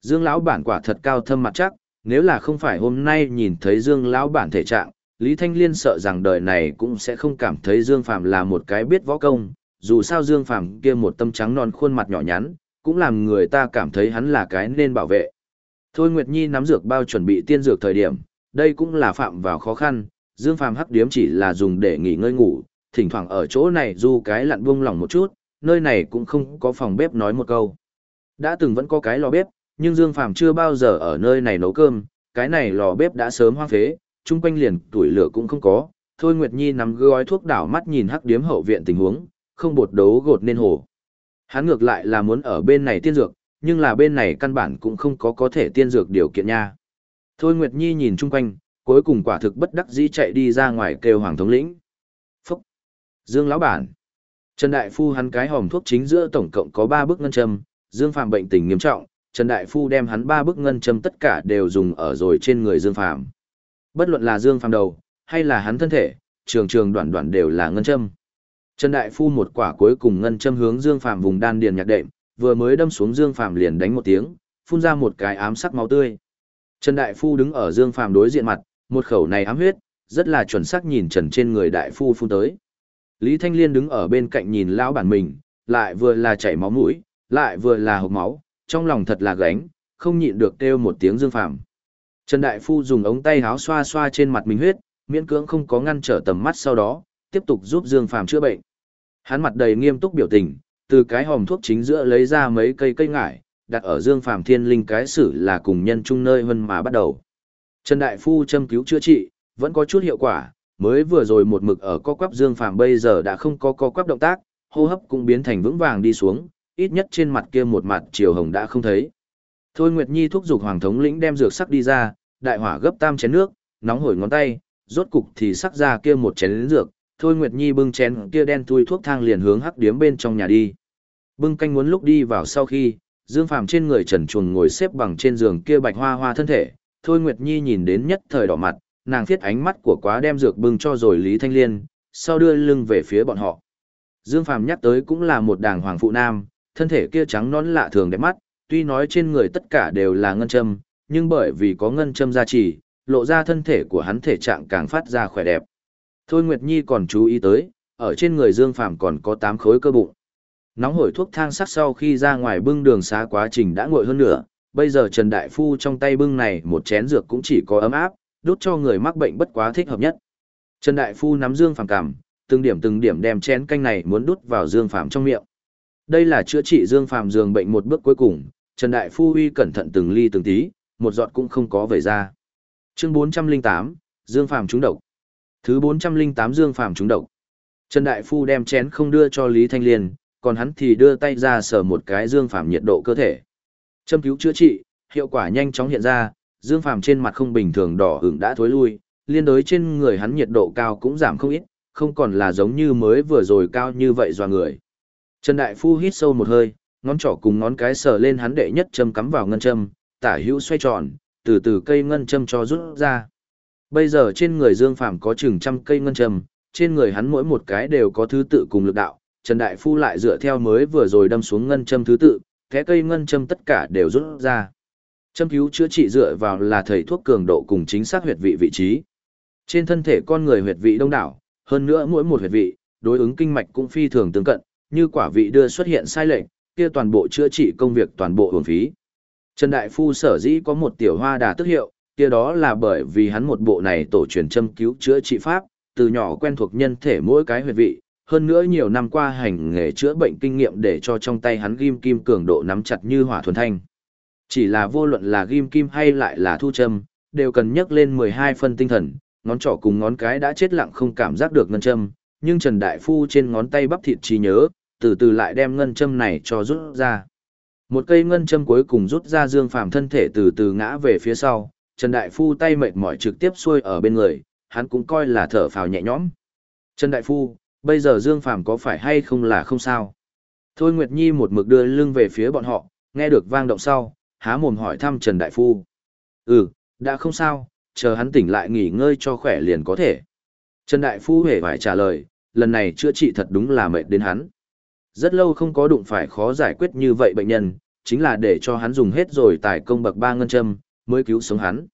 Dương lão bản quả thật cao thâm mặt chắc, nếu là không phải hôm nay nhìn thấy Dương lão bản thể trạng, Lý Thanh Liên sợ rằng đời này cũng sẽ không cảm thấy Dương Phàm là một cái biết võ công, dù sao Dương Phàm kia một tâm trắng non khuôn mặt nhỏ nhắn, cũng làm người ta cảm thấy hắn là cái nên bảo vệ. Thôi Nguyệt Nhi nắm dược bao chuẩn bị tiên dược thời điểm, đây cũng là phạm vào khó khăn, Dương Phàm hắc điếm chỉ là dùng để nghỉ ngơi ngủ, thỉnh thoảng ở chỗ này du cái lặn buông lòng một chút, nơi này cũng không có phòng bếp nói một câu. Đã từng vẫn có cái lò bếp, nhưng Dương Phàm chưa bao giờ ở nơi này nấu cơm, cái này lò bếp đã sớm hoang phế, chung quanh liền tuổi lửa cũng không có. Thôi Nguyệt Nhi nắm gói thuốc đảo mắt nhìn hắc điếm hậu viện tình huống, không bột đấu gột nên hồ. Hắn ngược lại là muốn ở bên này tiên dược, nhưng là bên này căn bản cũng không có có thể tiên dược điều kiện nha. Thôi Nguyệt Nhi nhìn chung quanh, cuối cùng quả thực bất đắc dĩ chạy đi ra ngoài kêu Hoàng thống lĩnh. Phúc! Dương lão bản! Trần Đại Phu hắn cái hòm thuốc chính giữa tổng cộng có 3 bức ngân châm, Dương Phàm bệnh tình nghiêm trọng, Trần Đại Phu đem hắn 3 bức ngân châm tất cả đều dùng ở rồi trên người Dương Phàm. Bất luận là Dương Phàm đầu, hay là hắn thân thể, trường trường đoạn đoạn đều là ngân châm. Trần Đại Phu một quả cuối cùng ngân châm hướng Dương Phàm vùng đan điền nhạc đệm, vừa mới đâm xuống Dương Phàm liền đánh một tiếng, phun ra một cái ám sắc máu tươi. Trần Đại Phu đứng ở Dương Phàm đối diện mặt, một khẩu này ám huyết, rất là chuẩn xác nhìn Trần trên người Đại Phu phun tới. Lý Thanh Liên đứng ở bên cạnh nhìn lão bản mình, lại vừa là chảy máu mũi, lại vừa là hộc máu, trong lòng thật là gánh, không nhịn được kêu một tiếng Dương Phàm. Trần Đại Phu dùng ống tay áo xoa xoa trên mặt mình huyết, miễn cưỡng không có ngăn trở tầm mắt sau đó, tiếp tục giúp Dương Phàm chữa bệnh. Hắn mặt đầy nghiêm túc biểu tình, từ cái hòm thuốc chính giữa lấy ra mấy cây cây ngải, đặt ở Dương Phàm Thiên Linh cái sử là cùng nhân chung nơi hơn mà bắt đầu. Trần Đại Phu châm cứu chữa trị, vẫn có chút hiệu quả, mới vừa rồi một mực ở co quắp Dương Phàm bây giờ đã không có co quắp động tác, hô hấp cũng biến thành vững vàng đi xuống, ít nhất trên mặt kia một mặt chiều hồng đã không thấy. Thôi Nguyệt Nhi thúc giục Hoàng thống lĩnh đem dược sắc đi ra, đại hỏa gấp tam chén nước, nóng hổi ngón tay, rốt cục thì sắc ra kia một chén lớn dược, Thôi Nguyệt Nhi bưng chén kia đen thui thuốc thang liền hướng hắc điếm bên trong nhà đi. Bưng canh muốn lúc đi vào sau khi, Dương Phàm trên người trần chuồng ngồi xếp bằng trên giường kia bạch hoa hoa thân thể, Thôi Nguyệt Nhi nhìn đến nhất thời đỏ mặt, nàng thiết ánh mắt của quá đem dược bưng cho rồi Lý Thanh Liên, sau đưa lưng về phía bọn họ. Dương Phàm nhắc tới cũng là một đàng hoàng phụ nam, thân thể kia trắng nõn lạ thường đẹp mắt, tuy nói trên người tất cả đều là ngân châm, nhưng bởi vì có ngân châm gia trì, lộ ra thân thể của hắn thể trạng càng phát ra khỏe đẹp. Thôi Nguyệt Nhi còn chú ý tới, ở trên người Dương Phàm còn có 8 khối cơ bụng. Nóng hổi thuốc thang sắc sau khi ra ngoài bưng đường xá quá trình đã nguội hơn nữa, bây giờ Trần Đại Phu trong tay bưng này một chén dược cũng chỉ có ấm áp, đốt cho người mắc bệnh bất quá thích hợp nhất. Trần Đại Phu nắm Dương Phàm cảm, từng điểm từng điểm đem chén canh này muốn đút vào Dương Phàm trong miệng. Đây là chữa trị Dương Phàm giường bệnh một bước cuối cùng, Trần Đại Phu uy cẩn thận từng ly từng tí, một giọt cũng không có về ra. Chương 408, Dương Phàm trúng độc. Thứ 408 Dương Phàm trúng độc. Trần Đại Phu đem chén không đưa cho Lý Thanh Liên, còn hắn thì đưa tay ra sờ một cái Dương Phàm nhiệt độ cơ thể. Châm cứu chữa trị, hiệu quả nhanh chóng hiện ra, Dương Phàm trên mặt không bình thường đỏ ửng đã thối lui, liên đối trên người hắn nhiệt độ cao cũng giảm không ít, không còn là giống như mới vừa rồi cao như vậy dò người. Trần Đại Phu hít sâu một hơi, ngón trỏ cùng ngón cái sờ lên hắn đệ nhất châm cắm vào ngân châm, tả hữu xoay tròn, từ từ cây ngân châm cho rút ra. Bây giờ trên người Dương Phàm có chừng trăm cây ngân châm, trên người hắn mỗi một cái đều có thứ tự cùng lực đạo, Trần Đại Phu lại dựa theo mới vừa rồi đâm xuống ngân châm thứ tự, thế cây ngân châm tất cả đều rút ra. Châm cứu chữa trị dựa vào là thầy thuốc cường độ cùng chính xác huyệt vị vị trí. Trên thân thể con người huyệt vị đông đảo, hơn nữa mỗi một huyệt vị, đối ứng kinh mạch cũng phi thường tương cận, như quả vị đưa xuất hiện sai lệch, kia toàn bộ chữa trị công việc toàn bộ hưởng phí. Trần Đại Phu sở dĩ có một tiểu hoa đà tức hiệu, kia đó là bởi vì hắn một bộ này tổ truyền châm cứu chữa trị pháp, từ nhỏ quen thuộc nhân thể mỗi cái huyệt vị, hơn nữa nhiều năm qua hành nghề chữa bệnh kinh nghiệm để cho trong tay hắn ghim kim cường độ nắm chặt như hỏa thuần thanh. Chỉ là vô luận là ghim kim hay lại là thu châm, đều cần nhấc lên 12 phân tinh thần, ngón trỏ cùng ngón cái đã chết lặng không cảm giác được ngân châm, nhưng Trần Đại Phu trên ngón tay bắp thịt trí nhớ, từ từ lại đem ngân châm này cho rút ra. Một cây ngân châm cuối cùng rút ra Dương Phàm thân thể từ từ ngã về phía sau, Trần Đại Phu tay mệt mỏi trực tiếp xuôi ở bên người, hắn cũng coi là thở phào nhẹ nhõm. Trần Đại Phu, bây giờ Dương Phàm có phải hay không là không sao? Thôi Nguyệt Nhi một mực đưa lưng về phía bọn họ, nghe được vang động sau, há mồm hỏi thăm Trần Đại Phu. Ừ, đã không sao, chờ hắn tỉnh lại nghỉ ngơi cho khỏe liền có thể. Trần Đại Phu hề phải trả lời, lần này chữa trị thật đúng là mệt đến hắn. Rất lâu không có đụng phải khó giải quyết như vậy bệnh nhân, chính là để cho hắn dùng hết rồi tài công bậc ba ngân châm, mới cứu sống hắn.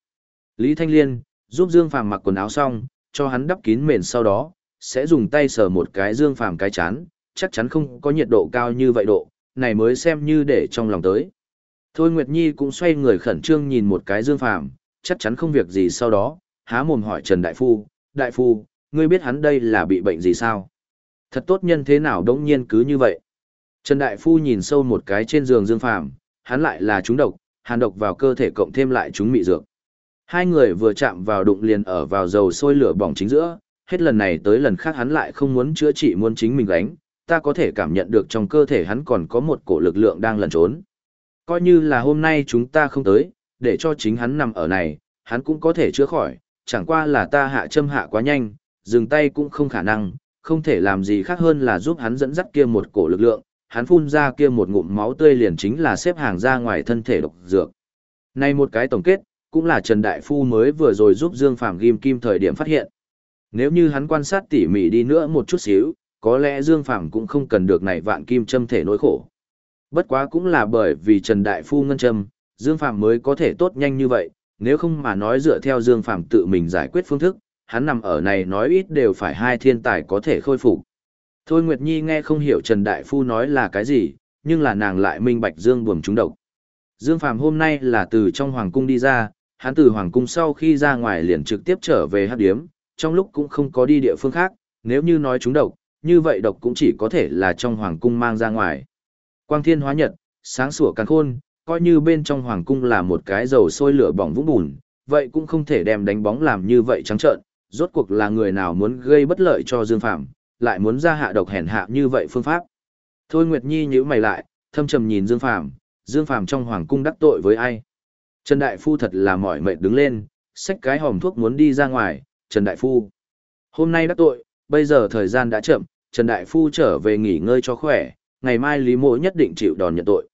Lý Thanh Liên, giúp Dương Phàm mặc quần áo xong, cho hắn đắp kín mền sau đó, sẽ dùng tay sờ một cái Dương Phàm cái chán, chắc chắn không có nhiệt độ cao như vậy độ, này mới xem như để trong lòng tới. Thôi Nguyệt Nhi cũng xoay người khẩn trương nhìn một cái Dương Phàm, chắc chắn không việc gì sau đó, há mồm hỏi Trần Đại Phu, Đại Phu, ngươi biết hắn đây là bị bệnh gì sao? Thật tốt nhân thế nào đống nhiên cứ như vậy? Trần Đại Phu nhìn sâu một cái trên giường Dương Phàm, hắn lại là trúng độc, hàn độc vào cơ thể cộng thêm lại chúng mị dược. Hai người vừa chạm vào đụng liền ở vào dầu sôi lửa bỏng chính giữa, hết lần này tới lần khác hắn lại không muốn chữa trị muốn chính mình gánh, ta có thể cảm nhận được trong cơ thể hắn còn có một cổ lực lượng đang lẩn trốn. Coi như là hôm nay chúng ta không tới, để cho chính hắn nằm ở này, hắn cũng có thể chữa khỏi, chẳng qua là ta hạ châm hạ quá nhanh, dừng tay cũng không khả năng, không thể làm gì khác hơn là giúp hắn dẫn dắt kia một cổ lực lượng, hắn phun ra kia một ngụm máu tươi liền chính là xếp hàng ra ngoài thân thể độc dược. Này một cái tổng kết, cũng là Trần Đại Phu mới vừa rồi giúp Dương Phàm ghim kim thời điểm phát hiện. Nếu như hắn quan sát tỉ mỉ đi nữa một chút xíu, có lẽ Dương Phàm cũng không cần được này vạn kim châm thể nỗi khổ. Bất quá cũng là bởi vì Trần Đại Phu ngân châm, Dương Phàm mới có thể tốt nhanh như vậy, nếu không mà nói dựa theo Dương Phàm tự mình giải quyết phương thức, hắn nằm ở này nói ít đều phải hai thiên tài có thể khôi phục. Thôi Nguyệt Nhi nghe không hiểu Trần Đại Phu nói là cái gì, nhưng là nàng lại minh bạch Dương buồm trúng độc. Dương Phàm hôm nay là từ trong Hoàng Cung đi ra, hắn từ Hoàng Cung sau khi ra ngoài liền trực tiếp trở về hát điếm, trong lúc cũng không có đi địa phương khác, nếu như nói trúng độc, như vậy độc cũng chỉ có thể là trong Hoàng Cung mang ra ngoài. Quang thiên hóa nhật, sáng sủa càng khôn, coi như bên trong Hoàng Cung là một cái dầu sôi lửa bỏng vũng bùn, vậy cũng không thể đem đánh bóng làm như vậy trắng trợn, rốt cuộc là người nào muốn gây bất lợi cho Dương Phàm lại muốn ra hạ độc hèn hạ như vậy phương pháp. Thôi Nguyệt Nhi nhíu mày lại, thâm trầm nhìn Dương Phàm, Dương Phàm trong hoàng cung đắc tội với ai? Trần Đại Phu thật là mỏi mệt đứng lên, xách cái hòm thuốc muốn đi ra ngoài, Trần Đại Phu. Hôm nay đắc tội, bây giờ thời gian đã chậm, Trần Đại Phu trở về nghỉ ngơi cho khỏe, ngày mai Lý Mộ nhất định chịu đòn nhận tội.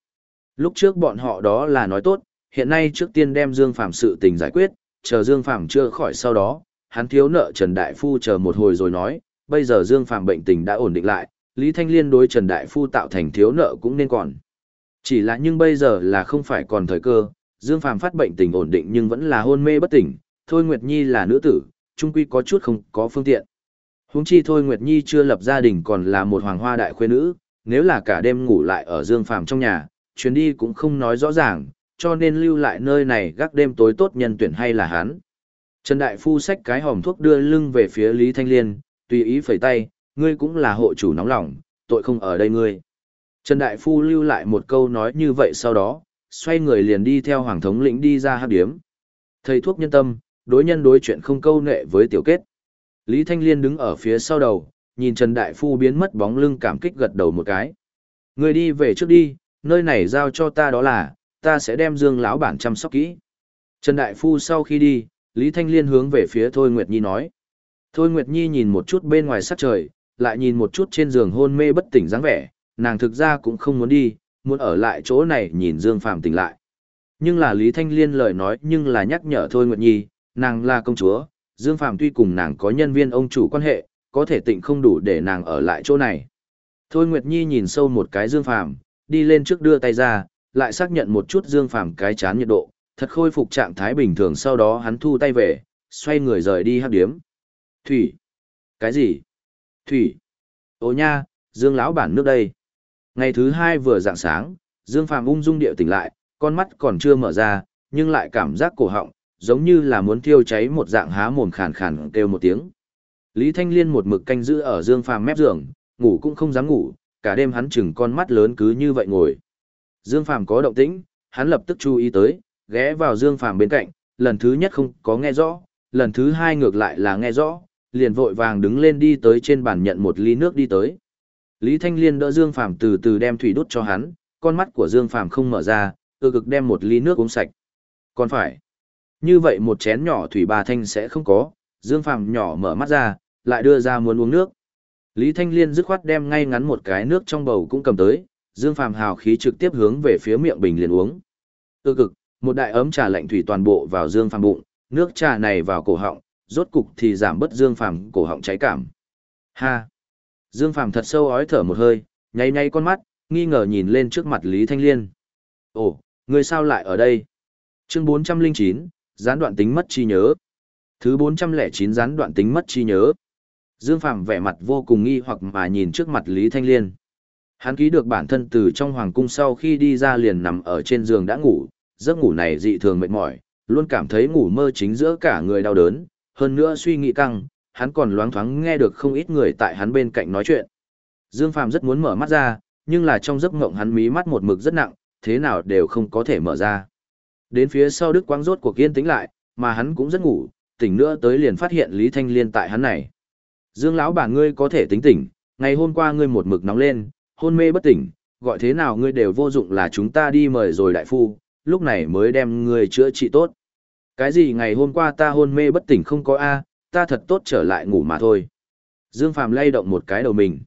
Lúc trước bọn họ đó là nói tốt, hiện nay trước tiên đem Dương Phạm sự tình giải quyết, chờ Dương Phạm chưa khỏi sau đó, hắn thiếu nợ Trần Đại Phu chờ một hồi rồi nói, bây giờ Dương Phạm bệnh tình đã ổn định lại, Lý Thanh Liên đối Trần Đại Phu tạo thành thiếu nợ cũng nên còn. Chỉ là nhưng bây giờ là không phải còn thời cơ, Dương Phạm phát bệnh tình ổn định nhưng vẫn là hôn mê bất tỉnh, Thôi Nguyệt Nhi là nữ tử, trung quy có chút không có phương tiện. Huống chi Thôi Nguyệt Nhi chưa lập gia đình còn là một hoàng hoa đại khuê nữ, nếu là cả đêm ngủ lại ở Dương Phạm trong nhà, chuyến đi cũng không nói rõ ràng, cho nên lưu lại nơi này gác đêm tối tốt nhân tuyển hay là hắn. Trần Đại Phu xách cái hòm thuốc đưa lưng về phía Lý Thanh Liên, tùy ý phẩy tay, ngươi cũng là hộ chủ nóng lòng, tội không ở đây ngươi. Trần Đại Phu lưu lại một câu nói như vậy sau đó, xoay người liền đi theo Hoàng thống lĩnh đi ra hát điếm. Thầy thuốc nhân tâm, đối nhân đối chuyện không câu nệ với tiểu kết. Lý Thanh Liên đứng ở phía sau đầu, nhìn Trần Đại Phu biến mất bóng lưng cảm kích gật đầu một cái. Người đi về trước đi, nơi này giao cho ta đó là, ta sẽ đem Dương lão bản chăm sóc kỹ. Trần Đại Phu sau khi đi, Lý Thanh Liên hướng về phía Thôi Nguyệt Nhi nói. Thôi Nguyệt Nhi nhìn một chút bên ngoài sắc trời, lại nhìn một chút trên giường hôn mê bất tỉnh dáng vẻ, nàng thực ra cũng không muốn đi, muốn ở lại chỗ này nhìn Dương Phàm tỉnh lại. Nhưng là Lý Thanh Liên lời nói nhưng là nhắc nhở Thôi Nguyệt Nhi, nàng là công chúa, Dương Phàm tuy cùng nàng có nhân viên ông chủ quan hệ, có thể tịnh không đủ để nàng ở lại chỗ này. Thôi Nguyệt Nhi nhìn sâu một cái Dương Phàm, đi lên trước đưa tay ra, lại xác nhận một chút Dương Phàm cái chán nhiệt độ, thật khôi phục trạng thái bình thường sau đó hắn thu tay về, xoay người rời đi hắc điếm. Thủy. Cái gì? Thủy. Ô nha, Dương lão bản nước đây. Ngày thứ hai vừa dạng sáng, Dương Phàm ung dung điệu tỉnh lại, con mắt còn chưa mở ra, nhưng lại cảm giác cổ họng, giống như là muốn thiêu cháy một dạng há mồm khàn khàn kêu một tiếng. Lý Thanh Liên một mực canh giữ ở Dương Phàm mép giường, ngủ cũng không dám ngủ, cả đêm hắn chừng con mắt lớn cứ như vậy ngồi. Dương Phàm có động tĩnh, hắn lập tức chú ý tới, ghé vào Dương Phàm bên cạnh, lần thứ nhất không có nghe rõ, lần thứ hai ngược lại là nghe rõ, liền vội vàng đứng lên đi tới trên bàn nhận một ly nước đi tới. Lý Thanh Liên đỡ Dương Phàm từ từ đem thủy đút cho hắn, con mắt của Dương Phàm không mở ra, ư cực đem một ly nước uống sạch. Còn phải, như vậy một chén nhỏ thủy bà thanh sẽ không có, Dương Phàm nhỏ mở mắt ra, lại đưa ra muốn uống nước. Lý Thanh Liên dứt khoát đem ngay ngắn một cái nước trong bầu cũng cầm tới, Dương Phàm hào khí trực tiếp hướng về phía miệng bình liền uống. Ư cực, một đại ấm trà lạnh thủy toàn bộ vào Dương Phàm bụng, nước trà này vào cổ họng, rốt cục thì giảm bớt Dương Phàm cổ họng cháy cảm. Ha! Dương Phàm thật sâu ói thở một hơi, nháy nháy con mắt, nghi ngờ nhìn lên trước mặt Lý Thanh Liên. Ồ, người sao lại ở đây? Chương 409, gián đoạn tính mất chi nhớ. Thứ 409 gián đoạn tính mất chi nhớ. Dương Phàm vẻ mặt vô cùng nghi hoặc mà nhìn trước mặt Lý Thanh Liên. Hắn ký được bản thân từ trong hoàng cung sau khi đi ra liền nằm ở trên giường đã ngủ, giấc ngủ này dị thường mệt mỏi, luôn cảm thấy ngủ mơ chính giữa cả người đau đớn, hơn nữa suy nghĩ căng, hắn còn loáng thoáng nghe được không ít người tại hắn bên cạnh nói chuyện. Dương Phàm rất muốn mở mắt ra, nhưng là trong giấc ngộng hắn mí mắt một mực rất nặng, thế nào đều không có thể mở ra. Đến phía sau Đức Quang rốt cuộc kiên tĩnh lại, mà hắn cũng rất ngủ, tỉnh nữa tới liền phát hiện Lý Thanh Liên tại hắn này. Dương lão bà ngươi có thể tính tỉnh, ngày hôm qua ngươi một mực nóng lên, hôn mê bất tỉnh, gọi thế nào ngươi đều vô dụng là chúng ta đi mời rồi đại phu, lúc này mới đem ngươi chữa trị tốt. Cái gì ngày hôm qua ta hôn mê bất tỉnh không có A, ta thật tốt trở lại ngủ mà thôi. Dương Phàm lay động một cái đầu mình.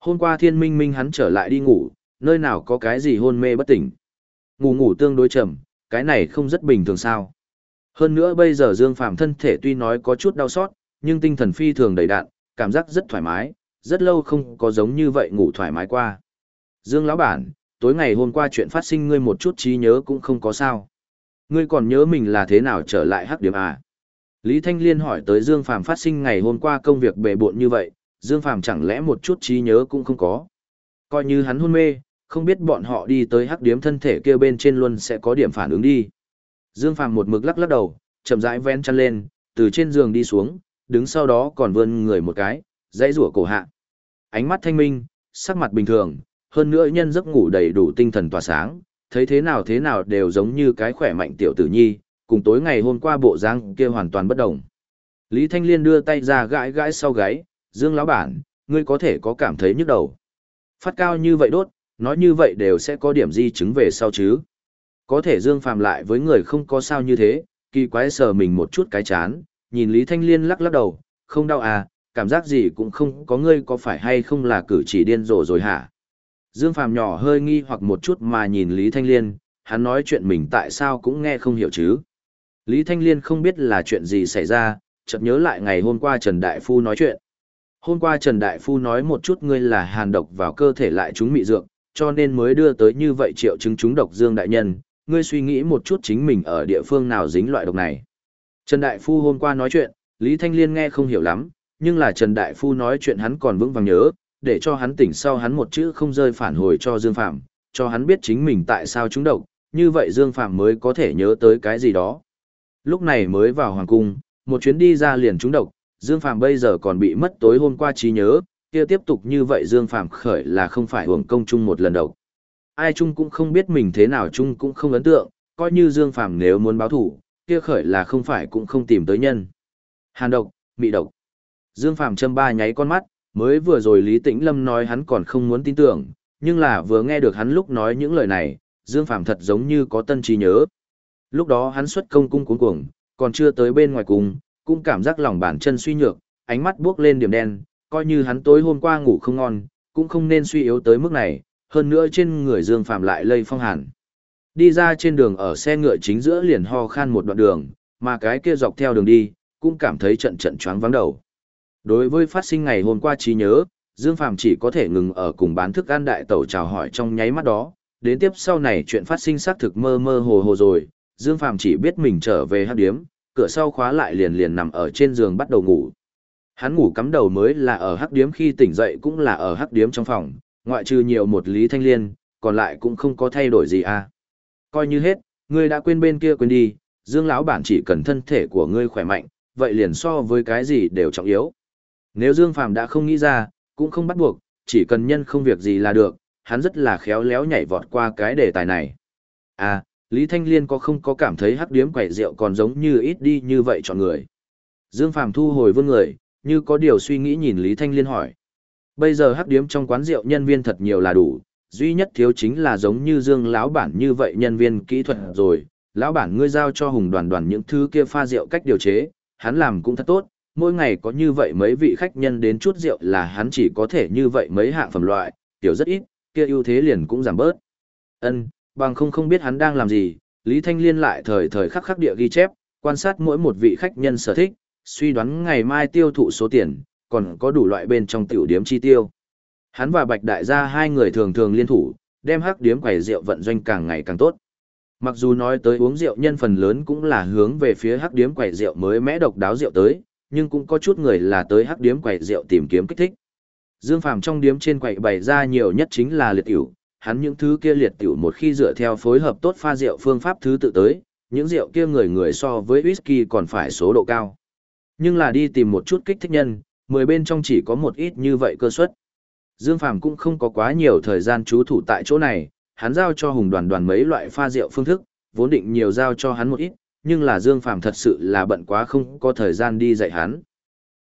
Hôm qua thiên minh minh hắn trở lại đi ngủ, nơi nào có cái gì hôn mê bất tỉnh. Ngủ ngủ tương đối chậm, cái này không rất bình thường sao. Hơn nữa bây giờ Dương Phàm thân thể tuy nói có chút đau xót, nhưng tinh thần phi thường đầy đạn, cảm giác rất thoải mái, rất lâu không có giống như vậy ngủ thoải mái qua. Dương lão bản, tối ngày hôm qua chuyện phát sinh ngươi một chút trí nhớ cũng không có sao. Ngươi còn nhớ mình là thế nào trở lại hắc điểm à? Lý Thanh Liên hỏi tới Dương Phàm phát sinh ngày hôm qua công việc bề bộn như vậy, Dương Phàm chẳng lẽ một chút trí nhớ cũng không có. Coi như hắn hôn mê, không biết bọn họ đi tới hắc điếm thân thể kia bên trên luôn sẽ có điểm phản ứng đi. Dương Phàm một mực lắc lắc đầu, chậm rãi ven chăn lên, từ trên giường đi xuống, đứng sau đó còn vươn người một cái, dãy rủa cổ hạ. Ánh mắt thanh minh, sắc mặt bình thường, hơn nữa nhân giấc ngủ đầy đủ tinh thần tỏa sáng, thấy thế nào thế nào đều giống như cái khỏe mạnh tiểu tử nhi, cùng tối ngày hôm qua bộ dáng kia hoàn toàn bất đồng. Lý Thanh Liên đưa tay ra gãi gãi sau gáy, Dương lão bản, ngươi có thể có cảm thấy nhức đầu. Phát cao như vậy đốt, nói như vậy đều sẽ có điểm di chứng về sau chứ. Có thể Dương Phàm lại với người không có sao như thế, kỳ quái sờ mình một chút cái chán, nhìn Lý Thanh Liên lắc lắc đầu, không đau à, cảm giác gì cũng không có ngươi có phải hay không là cử chỉ điên rồ rồi hả? Dương Phàm nhỏ hơi nghi hoặc một chút mà nhìn Lý Thanh Liên, hắn nói chuyện mình tại sao cũng nghe không hiểu chứ. Lý Thanh Liên không biết là chuyện gì xảy ra, chợt nhớ lại ngày hôm qua Trần Đại Phu nói chuyện. Hôm qua Trần Đại Phu nói một chút ngươi là hàn độc vào cơ thể lại chúng mị dược, cho nên mới đưa tới như vậy triệu chứng chúng độc Dương Đại Nhân, ngươi suy nghĩ một chút chính mình ở địa phương nào dính loại độc này. Trần Đại Phu hôm qua nói chuyện, Lý Thanh Liên nghe không hiểu lắm, nhưng là Trần Đại Phu nói chuyện hắn còn vững vàng nhớ, để cho hắn tỉnh sau hắn một chữ không rơi phản hồi cho Dương Phạm, cho hắn biết chính mình tại sao chúng độc, như vậy Dương Phạm mới có thể nhớ tới cái gì đó. Lúc này mới vào Hoàng Cung, một chuyến đi ra liền trúng độc, Dương Phạm bây giờ còn bị mất tối hôm qua trí nhớ, kia tiếp tục như vậy Dương Phạm khởi là không phải hưởng công chung một lần đầu. Ai chung cũng không biết mình thế nào chung cũng không ấn tượng, coi như Dương Phạm nếu muốn báo thủ, kia khởi là không phải cũng không tìm tới nhân. Hàn độc, mị độc. Dương Phạm châm ba nháy con mắt, mới vừa rồi Lý Tĩnh Lâm nói hắn còn không muốn tin tưởng, nhưng là vừa nghe được hắn lúc nói những lời này, Dương Phạm thật giống như có tân trí nhớ. Lúc đó hắn xuất công cung cuống cuồng, còn chưa tới bên ngoài cung, cũng cảm giác lòng bàn chân suy nhược, ánh mắt buốc lên điểm đen, coi như hắn tối hôm qua ngủ không ngon, cũng không nên suy yếu tới mức này, hơn nữa trên người Dương Phạm lại lây phong hàn. Đi ra trên đường ở xe ngựa chính giữa liền ho khan một đoạn đường, mà cái kia dọc theo đường đi, cũng cảm thấy trận trận choáng vắng đầu. Đối với phát sinh ngày hôm qua trí nhớ, Dương Phàm chỉ có thể ngừng ở cùng bán thức ăn đại tẩu chào hỏi trong nháy mắt đó, đến tiếp sau này chuyện phát sinh xác thực mơ mơ hồ hồ rồi, Dương Phàm chỉ biết mình trở về hắc điếm, cửa sau khóa lại liền liền nằm ở trên giường bắt đầu ngủ. Hắn ngủ cắm đầu mới là ở hắc điếm khi tỉnh dậy cũng là ở hắc điếm trong phòng, ngoại trừ nhiều một lý thanh liên, còn lại cũng không có thay đổi gì à. Coi như hết, ngươi đã quên bên kia quên đi, Dương lão bản chỉ cần thân thể của ngươi khỏe mạnh, vậy liền so với cái gì đều trọng yếu. Nếu Dương Phàm đã không nghĩ ra, cũng không bắt buộc, chỉ cần nhân không việc gì là được, hắn rất là khéo léo nhảy vọt qua cái đề tài này. À, Lý Thanh Liên có không có cảm thấy hắc điếm quẩy rượu còn giống như ít đi như vậy chọn người. Dương Phàm thu hồi vương người, như có điều suy nghĩ nhìn Lý Thanh Liên hỏi. Bây giờ hắc điếm trong quán rượu nhân viên thật nhiều là đủ, duy nhất thiếu chính là giống như Dương lão bản như vậy nhân viên kỹ thuật rồi. Lão bản ngươi giao cho hùng đoàn đoàn những thứ kia pha rượu cách điều chế, hắn làm cũng thật tốt, mỗi ngày có như vậy mấy vị khách nhân đến chút rượu là hắn chỉ có thể như vậy mấy hạng phẩm loại, tiểu rất ít, kia ưu thế liền cũng giảm bớt. Ân, bằng không không biết hắn đang làm gì, Lý Thanh Liên lại thời thời khắc khắc địa ghi chép, quan sát mỗi một vị khách nhân sở thích, suy đoán ngày mai tiêu thụ số tiền, còn có đủ loại bên trong tiểu điếm chi tiêu. Hắn và Bạch Đại gia hai người thường thường liên thủ, đem hắc điếm quầy rượu vận doanh càng ngày càng tốt. Mặc dù nói tới uống rượu nhân phần lớn cũng là hướng về phía hắc điếm quầy rượu mới mẽ độc đáo rượu tới, nhưng cũng có chút người là tới hắc điếm quầy rượu tìm kiếm kích thích. Dương Phàm trong điếm trên quầy bày ra nhiều nhất chính là liệt tiểu, hắn những thứ kia liệt tiểu một khi dựa theo phối hợp tốt pha rượu phương pháp thứ tự tới, những rượu kia người người so với whisky còn phải số độ cao. Nhưng là đi tìm một chút kích thích nhân, mười bên trong chỉ có một ít như vậy cơ suất. Dương Phàm cũng không có quá nhiều thời gian trú thủ tại chỗ này, hắn giao cho hùng đoàn đoàn mấy loại pha rượu phương thức, vốn định nhiều giao cho hắn một ít, nhưng là Dương Phàm thật sự là bận quá không có thời gian đi dạy hắn.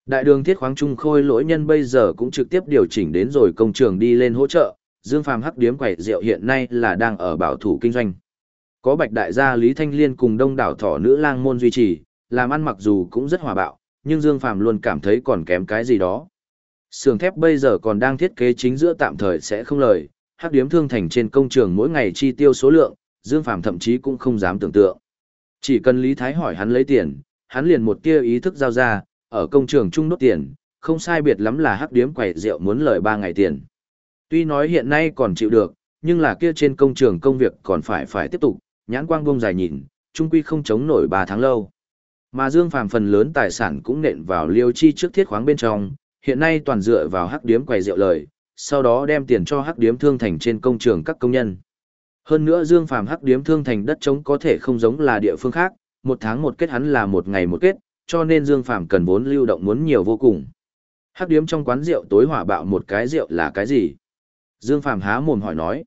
Đại đường thiết khoáng trung khôi lỗi nhân bây giờ cũng trực tiếp điều chỉnh đến rồi công trường đi lên hỗ trợ, Dương Phàm hắc điếm quẩy rượu hiện nay là đang ở bảo thủ kinh doanh. Có Bạch đại gia Lý Thanh Liên cùng đông đảo thỏ nữ lang môn duy trì, làm ăn mặc dù cũng rất hòa bạo, nhưng Dương Phàm luôn cảm thấy còn kém cái gì đó. Sườn thép bây giờ còn đang thiết kế chính giữa tạm thời sẽ không lời, hắc điếm thương thành trên công trường mỗi ngày chi tiêu số lượng, Dương Phàm thậm chí cũng không dám tưởng tượng. Chỉ cần Lý Thái hỏi hắn lấy tiền, hắn liền một tia ý thức giao ra, ở công trường trung đốt tiền, không sai biệt lắm là hắc điếm quẩy rượu muốn lời 3 ngày tiền. Tuy nói hiện nay còn chịu được, nhưng là kia trên công trường công việc còn phải phải tiếp tục, nhãn quang bông dài nhìn, trung quy không chống nổi 3 tháng lâu. Mà Dương Phàm phần lớn tài sản cũng nện vào liêu chi trước thiết khoáng bên trong, hiện nay toàn dựa vào hắc điếm quầy rượu lời, sau đó đem tiền cho hắc điếm thương thành trên công trường các công nhân. Hơn nữa Dương Phàm hắc điếm thương thành đất trống có thể không giống là địa phương khác, một tháng một kết hắn là một ngày một kết, cho nên Dương Phàm cần vốn lưu động muốn nhiều vô cùng. Hắc điếm trong quán rượu tối hỏa bạo một cái rượu là cái gì? Dương Phàm há mồm hỏi nói.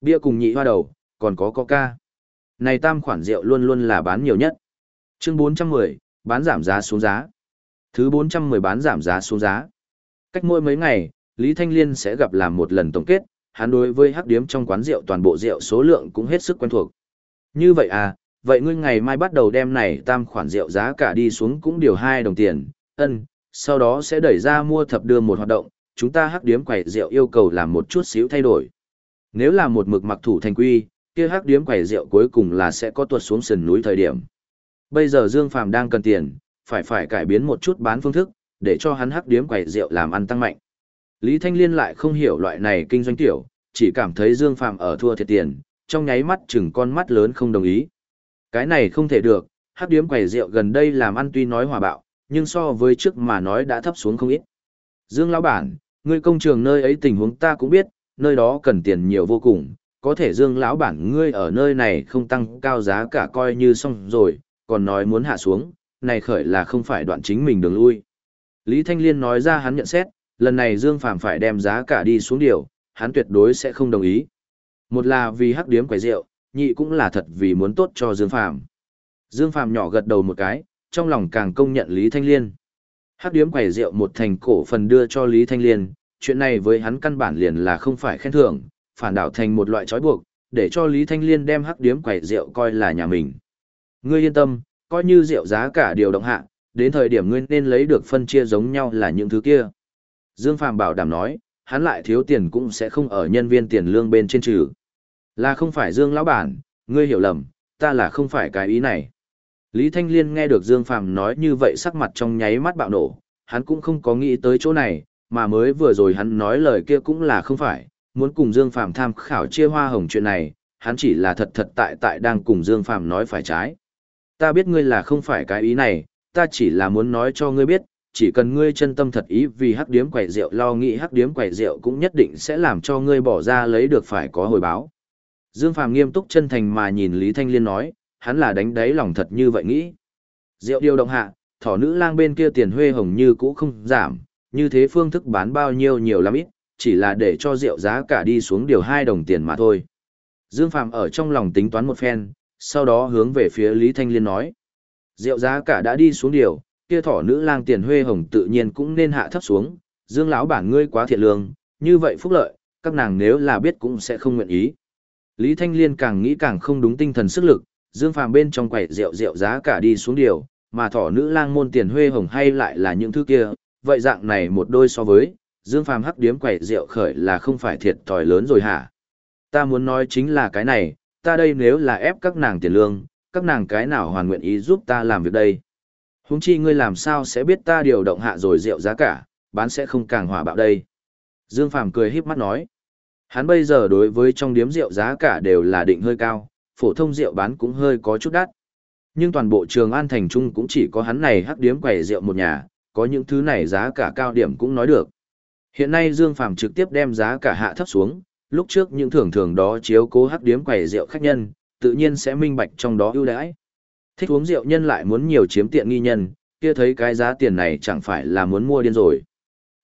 Bia cùng nhị hoa đầu, còn có coca. Này tam khoản rượu luôn luôn là bán nhiều nhất. Chương 410, bán giảm giá xuống giá. Thứ 410 bán giảm giá xuống giá. Cách mỗi mấy ngày, Lý Thanh Liên sẽ gặp làm một lần tổng kết, hắn đối với hắc điếm trong quán rượu toàn bộ rượu số lượng cũng hết sức quen thuộc. Như vậy à, vậy ngươi ngày mai bắt đầu đem này tam khoản rượu giá cả đi xuống cũng điều 2 đồng tiền, ân, sau đó sẽ đẩy ra mua thập đưa một hoạt động, chúng ta hắc điếm quẩy rượu yêu cầu làm một chút xíu thay đổi. Nếu là một mực mặc thủ thành quy, kia hắc điếm quẩy rượu cuối cùng là sẽ có tuột xuống sườn núi thời điểm. Bây giờ Dương Phàm đang cần tiền, phải phải cải biến một chút bán phương thức, để cho hắn hắc điếm quẩy rượu làm ăn tăng mạnh. Lý Thanh Liên lại không hiểu loại này kinh doanh tiểu, chỉ cảm thấy Dương Phàm ở thua thiệt tiền, trong nháy mắt chừng con mắt lớn không đồng ý. Cái này không thể được, Hát điếm quẩy rượu gần đây làm ăn tuy nói hòa bạo, nhưng so với trước mà nói đã thấp xuống không ít. Dương lão bản, ngươi công trường nơi ấy tình huống ta cũng biết, nơi đó cần tiền nhiều vô cùng, có thể Dương lão bản ngươi ở nơi này không tăng cao giá cả coi như xong rồi, còn nói muốn hạ xuống, này khởi là không phải đoạn chính mình đường lui. Lý Thanh Liên nói ra hắn nhận xét, lần này Dương Phàm phải đem giá cả đi xuống điều, hắn tuyệt đối sẽ không đồng ý. Một là vì hắc điếm quẩy rượu, nhị cũng là thật vì muốn tốt cho Dương Phàm. Dương Phàm nhỏ gật đầu một cái, trong lòng càng công nhận Lý Thanh Liên. Hắc điếm quẩy rượu một thành cổ phần đưa cho Lý Thanh Liên, chuyện này với hắn căn bản liền là không phải khen thưởng, phản đảo thành một loại trói buộc, để cho Lý Thanh Liên đem hắc điếm quẩy rượu coi là nhà mình. Ngươi yên tâm, coi như rượu giá cả điều động hạ, đến thời điểm ngươi nên lấy được phân chia giống nhau là những thứ kia. Dương Phàm bảo đảm nói, hắn lại thiếu tiền cũng sẽ không ở nhân viên tiền lương bên trên trừ. Là không phải Dương lão bản, ngươi hiểu lầm, ta là không phải cái ý này. Lý Thanh Liên nghe được Dương Phàm nói như vậy sắc mặt trong nháy mắt bạo nổ, hắn cũng không có nghĩ tới chỗ này, mà mới vừa rồi hắn nói lời kia cũng là không phải, muốn cùng Dương Phàm tham khảo chia hoa hồng chuyện này, hắn chỉ là thật thật tại tại đang cùng Dương Phàm nói phải trái. Ta biết ngươi là không phải cái ý này, ta chỉ là muốn nói cho ngươi biết, chỉ cần ngươi chân tâm thật ý vì hắc điếm quẩy rượu lo nghĩ hắc điếm quẩy rượu cũng nhất định sẽ làm cho ngươi bỏ ra lấy được phải có hồi báo. Dương Phàm nghiêm túc chân thành mà nhìn Lý Thanh Liên nói, hắn là đánh đáy lòng thật như vậy nghĩ. Rượu điều động hạ, thỏ nữ lang bên kia tiền huê hồng như cũ không giảm, như thế phương thức bán bao nhiêu nhiều lắm ít, chỉ là để cho rượu giá cả đi xuống điều 2 đồng tiền mà thôi. Dương Phàm ở trong lòng tính toán một phen, sau đó hướng về phía Lý Thanh Liên nói. Rượu giá cả đã đi xuống điều, kia thỏ nữ lang tiền huê hồng tự nhiên cũng nên hạ thấp xuống, Dương lão bản ngươi quá thiện lương, như vậy phúc lợi, các nàng nếu là biết cũng sẽ không nguyện ý. Lý Thanh Liên càng nghĩ càng không đúng tinh thần sức lực, Dương Phàm bên trong quầy rượu rượu giá cả đi xuống điều, mà thỏ nữ lang môn tiền huê hồng hay lại là những thứ kia, vậy dạng này một đôi so với, Dương Phàm hắc điếm quầy rượu khởi là không phải thiệt thòi lớn rồi hả? Ta muốn nói chính là cái này, ta đây nếu là ép các nàng tiền lương, các nàng cái nào hoàn nguyện ý giúp ta làm việc đây? Huống chi ngươi làm sao sẽ biết ta điều động hạ rồi rượu giá cả, bán sẽ không càng hòa bạo đây. Dương Phàm cười híp mắt nói. Hắn bây giờ đối với trong điếm rượu giá cả đều là định hơi cao, phổ thông rượu bán cũng hơi có chút đắt. Nhưng toàn bộ trường An Thành Trung cũng chỉ có hắn này hắc điếm quầy rượu một nhà, có những thứ này giá cả cao điểm cũng nói được. Hiện nay Dương Phàm trực tiếp đem giá cả hạ thấp xuống, lúc trước những thưởng thường đó chiếu cố hắc điếm quầy rượu khách nhân, tự nhiên sẽ minh bạch trong đó ưu đãi. Thích uống rượu nhân lại muốn nhiều chiếm tiện nghi nhân, kia thấy cái giá tiền này chẳng phải là muốn mua điên rồi.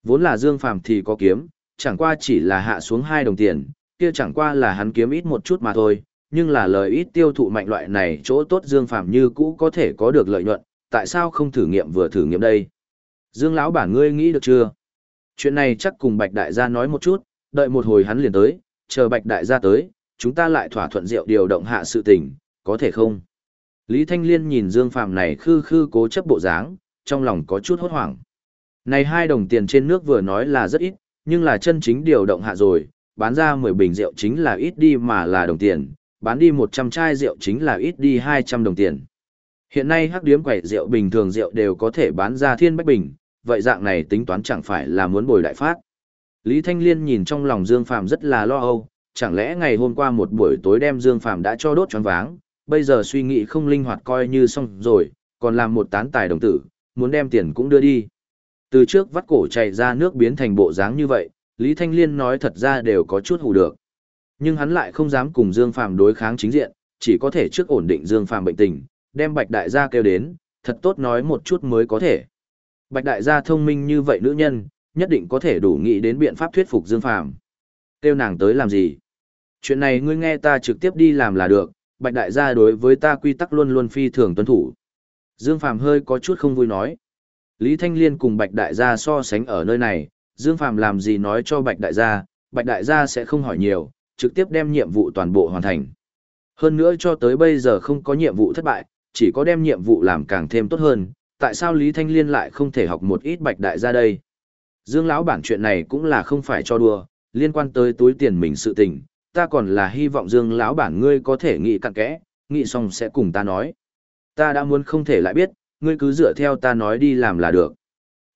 Vốn là Dương Phàm thì có kiếm, chẳng qua chỉ là hạ xuống 2 đồng tiền, kia chẳng qua là hắn kiếm ít một chút mà thôi, nhưng là lời ít tiêu thụ mạnh loại này chỗ tốt Dương Phàm như cũ có thể có được lợi nhuận, tại sao không thử nghiệm vừa thử nghiệm đây? Dương lão bản ngươi nghĩ được chưa? Chuyện này chắc cùng Bạch Đại gia nói một chút, đợi một hồi hắn liền tới, chờ Bạch Đại gia tới, chúng ta lại thỏa thuận rượu điều động hạ sự tình, có thể không? Lý Thanh Liên nhìn Dương Phàm này khư khư cố chấp bộ dáng, trong lòng có chút hốt hoảng. Này hai đồng tiền trên nước vừa nói là rất ít, nhưng là chân chính điều động hạ rồi, bán ra 10 bình rượu chính là ít đi mà là đồng tiền, bán đi 100 chai rượu chính là ít đi 200 đồng tiền. Hiện nay hắc điếm quẩy rượu bình thường rượu đều có thể bán ra thiên bách bình, vậy dạng này tính toán chẳng phải là muốn bồi đại phát. Lý Thanh Liên nhìn trong lòng Dương Phàm rất là lo âu, chẳng lẽ ngày hôm qua một buổi tối đem Dương Phàm đã cho đốt choáng váng, bây giờ suy nghĩ không linh hoạt coi như xong rồi, còn làm một tán tài đồng tử, muốn đem tiền cũng đưa đi. Từ trước vắt cổ chạy ra nước biến thành bộ dáng như vậy, Lý Thanh Liên nói thật ra đều có chút hù được. Nhưng hắn lại không dám cùng Dương Phàm đối kháng chính diện, chỉ có thể trước ổn định Dương Phàm bệnh tình, đem Bạch Đại gia kêu đến, thật tốt nói một chút mới có thể. Bạch Đại gia thông minh như vậy nữ nhân, nhất định có thể đủ nghĩ đến biện pháp thuyết phục Dương Phàm. Kêu nàng tới làm gì? Chuyện này ngươi nghe ta trực tiếp đi làm là được, Bạch Đại gia đối với ta quy tắc luôn luôn phi thường tuân thủ. Dương Phàm hơi có chút không vui nói. Lý Thanh Liên cùng Bạch Đại gia so sánh ở nơi này, Dương Phàm làm gì nói cho Bạch Đại gia, Bạch Đại gia sẽ không hỏi nhiều, trực tiếp đem nhiệm vụ toàn bộ hoàn thành. Hơn nữa cho tới bây giờ không có nhiệm vụ thất bại, chỉ có đem nhiệm vụ làm càng thêm tốt hơn, tại sao Lý Thanh Liên lại không thể học một ít bạch đại gia đây? Dương lão bản chuyện này cũng là không phải cho đùa, liên quan tới túi tiền mình sự tình, ta còn là hy vọng Dương lão bản ngươi có thể nghĩ cặn kẽ, nghĩ xong sẽ cùng ta nói. Ta đã muốn không thể lại biết, ngươi cứ dựa theo ta nói đi làm là được.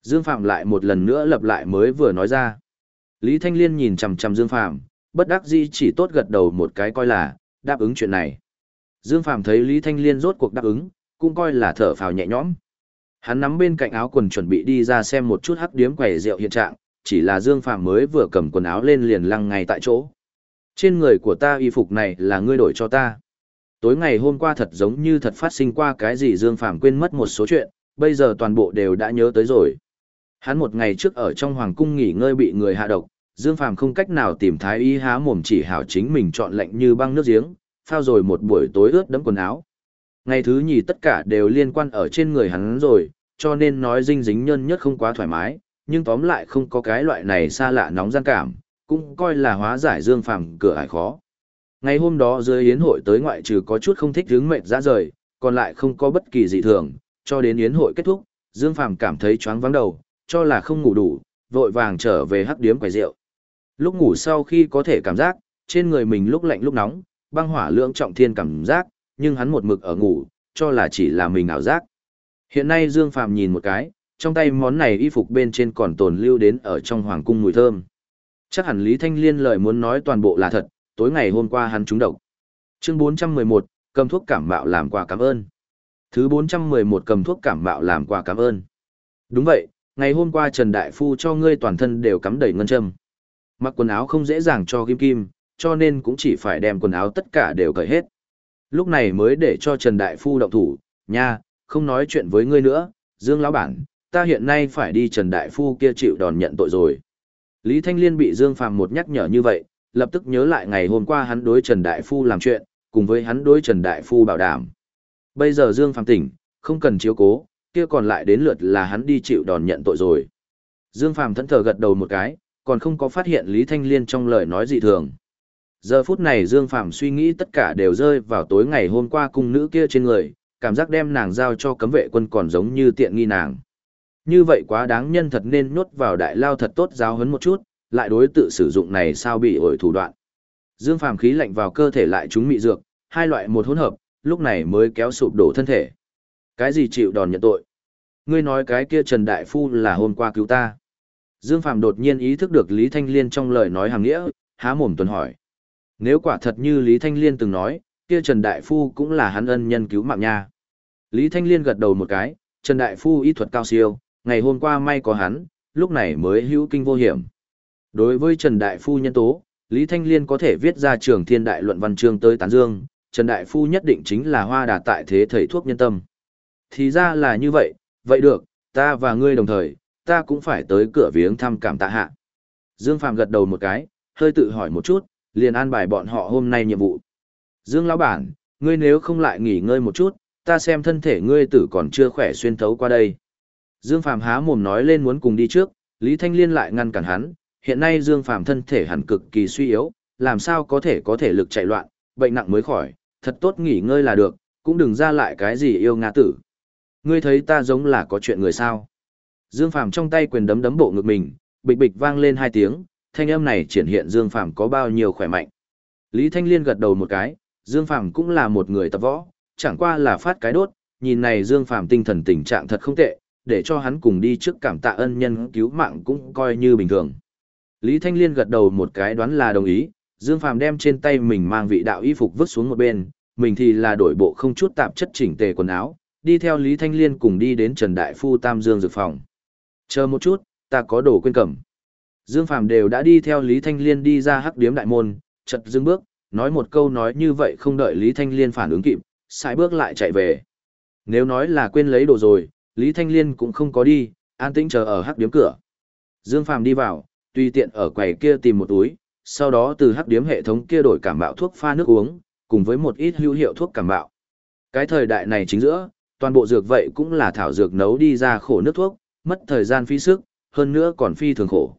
Dương Phạm lại một lần nữa lập lại mới vừa nói ra. Lý Thanh Liên nhìn chằm chằm Dương Phạm, bất đắc dĩ chỉ tốt gật đầu một cái coi là, đáp ứng chuyện này. Dương Phạm thấy Lý Thanh Liên rốt cuộc đáp ứng, cũng coi là thở phào nhẹ nhõm. Hắn nắm bên cạnh áo quần chuẩn bị đi ra xem một chút hắc điếm quầy rượu hiện trạng, chỉ là Dương Phạm mới vừa cầm quần áo lên liền lăng ngay tại chỗ. Trên người của ta y phục này là ngươi đổi cho ta. Tối ngày hôm qua thật giống như thật phát sinh qua cái gì Dương Phạm quên mất một số chuyện, bây giờ toàn bộ đều đã nhớ tới rồi. Hắn một ngày trước ở trong hoàng cung nghỉ ngơi bị người hạ độc, Dương Phàm không cách nào tìm thái y há mồm chỉ hảo chính mình chọn lệnh như băng nước giếng, phao rồi một buổi tối ướt đẫm quần áo. Ngày thứ nhì tất cả đều liên quan ở trên người hắn rồi, cho nên nói dinh dính nhân nhất không quá thoải mái, nhưng tóm lại không có cái loại này xa lạ nóng gian cảm, cũng coi là hóa giải Dương Phàm cửa ải khó. Ngày hôm đó dưới yến hội tới ngoại trừ có chút không thích hứng mệt ra rời, còn lại không có bất kỳ dị thường, cho đến yến hội kết thúc, Dương Phàm cảm thấy choáng vắng đầu, cho là không ngủ đủ, vội vàng trở về hắc điếm quầy rượu. Lúc ngủ sau khi có thể cảm giác, trên người mình lúc lạnh lúc nóng, băng hỏa lượng trọng thiên cảm giác, nhưng hắn một mực ở ngủ, cho là chỉ là mình ảo giác. Hiện nay Dương Phàm nhìn một cái, trong tay món này y phục bên trên còn tồn lưu đến ở trong hoàng cung mùi thơm. Chắc hẳn Lý Thanh Liên lời muốn nói toàn bộ là thật, tối ngày hôm qua hắn trúng độc. Chương 411, cầm thuốc cảm mạo làm quà cảm ơn. Thứ 411 cầm thuốc cảm mạo làm quà cảm ơn. Đúng vậy, ngày hôm qua Trần Đại Phu cho ngươi toàn thân đều cắm đầy ngân châm. Mặc quần áo không dễ dàng cho kim kim, cho nên cũng chỉ phải đem quần áo tất cả đều cởi hết. Lúc này mới để cho Trần Đại Phu động thủ, nha, không nói chuyện với ngươi nữa, Dương Lão Bản, ta hiện nay phải đi Trần Đại Phu kia chịu đòn nhận tội rồi. Lý Thanh Liên bị Dương Phàm một nhắc nhở như vậy, lập tức nhớ lại ngày hôm qua hắn đối Trần Đại Phu làm chuyện, cùng với hắn đối Trần Đại Phu bảo đảm. Bây giờ Dương Phàm tỉnh, không cần chiếu cố, kia còn lại đến lượt là hắn đi chịu đòn nhận tội rồi. Dương Phàm thẫn thờ gật đầu một cái, còn không có phát hiện Lý Thanh Liên trong lời nói dị thường. Giờ phút này Dương Phàm suy nghĩ tất cả đều rơi vào tối ngày hôm qua cung nữ kia trên người, cảm giác đem nàng giao cho cấm vệ quân còn giống như tiện nghi nàng. Như vậy quá đáng nhân thật nên nhốt vào đại lao thật tốt giáo huấn một chút, lại đối tự sử dụng này sao bị ổi thủ đoạn. Dương Phàm khí lạnh vào cơ thể lại chúng mị dược, hai loại một hỗn hợp, lúc này mới kéo sụp đổ thân thể. Cái gì chịu đòn nhận tội? Ngươi nói cái kia Trần Đại Phu là hôm qua cứu ta. Dương Phạm đột nhiên ý thức được Lý Thanh Liên trong lời nói hàng nghĩa, há mồm tuần hỏi. Nếu quả thật như Lý Thanh Liên từng nói, kia Trần Đại Phu cũng là hắn ân nhân cứu mạng nha. Lý Thanh Liên gật đầu một cái, Trần Đại Phu y thuật cao siêu, ngày hôm qua may có hắn, lúc này mới hữu kinh vô hiểm. Đối với Trần Đại Phu nhân tố, Lý Thanh Liên có thể viết ra trường thiên đại luận văn chương tới tán dương, Trần Đại Phu nhất định chính là hoa đà tại thế thầy thuốc nhân tâm. Thì ra là như vậy, vậy được, ta và ngươi đồng thời, ta cũng phải tới cửa viếng thăm cảm tạ hạ. Dương Phạm gật đầu một cái, hơi tự hỏi một chút, liền an bài bọn họ hôm nay nhiệm vụ. Dương lão bản, ngươi nếu không lại nghỉ ngơi một chút, ta xem thân thể ngươi tử còn chưa khỏe xuyên thấu qua đây. Dương Phạm há mồm nói lên muốn cùng đi trước, Lý Thanh Liên lại ngăn cản hắn, hiện nay Dương Phạm thân thể hẳn cực kỳ suy yếu, làm sao có thể có thể lực chạy loạn, bệnh nặng mới khỏi, thật tốt nghỉ ngơi là được, cũng đừng ra lại cái gì yêu ngã tử. Ngươi thấy ta giống là có chuyện người sao. Dương Phàm trong tay quyền đấm đấm bộ ngực mình, bịch bịch vang lên hai tiếng, thanh âm này triển hiện Dương Phàm có bao nhiêu khỏe mạnh. Lý Thanh Liên gật đầu một cái, Dương Phàm cũng là một người tập võ, chẳng qua là phát cái đốt, nhìn này Dương Phàm tinh thần tình trạng thật không tệ, để cho hắn cùng đi trước cảm tạ ân nhân cứu mạng cũng coi như bình thường. Lý Thanh Liên gật đầu một cái đoán là đồng ý, Dương Phàm đem trên tay mình mang vị đạo y phục vứt xuống một bên, mình thì là đổi bộ không chút tạp chất chỉnh tề quần áo, đi theo Lý Thanh Liên cùng đi đến Trần Đại Phu Tam Dương dược phòng. Chờ một chút, ta có đồ quên cầm. Dương Phàm đều đã đi theo Lý Thanh Liên đi ra hắc điếm đại môn, chật dừng bước, nói một câu nói như vậy không đợi Lý Thanh Liên phản ứng kịp, sai bước lại chạy về. Nếu nói là quên lấy đồ rồi, Lý Thanh Liên cũng không có đi, an tĩnh chờ ở hắc điếm cửa. Dương Phàm đi vào, tùy tiện ở quầy kia tìm một túi, sau đó từ hắc điếm hệ thống kia đổi cảm bạo thuốc pha nước uống, cùng với một ít hữu hiệu thuốc cảm bạo. Cái thời đại này chính giữa, toàn bộ dược vậy cũng là thảo dược nấu đi ra khổ nước thuốc, mất thời gian phi sức, hơn nữa còn phi thường khổ.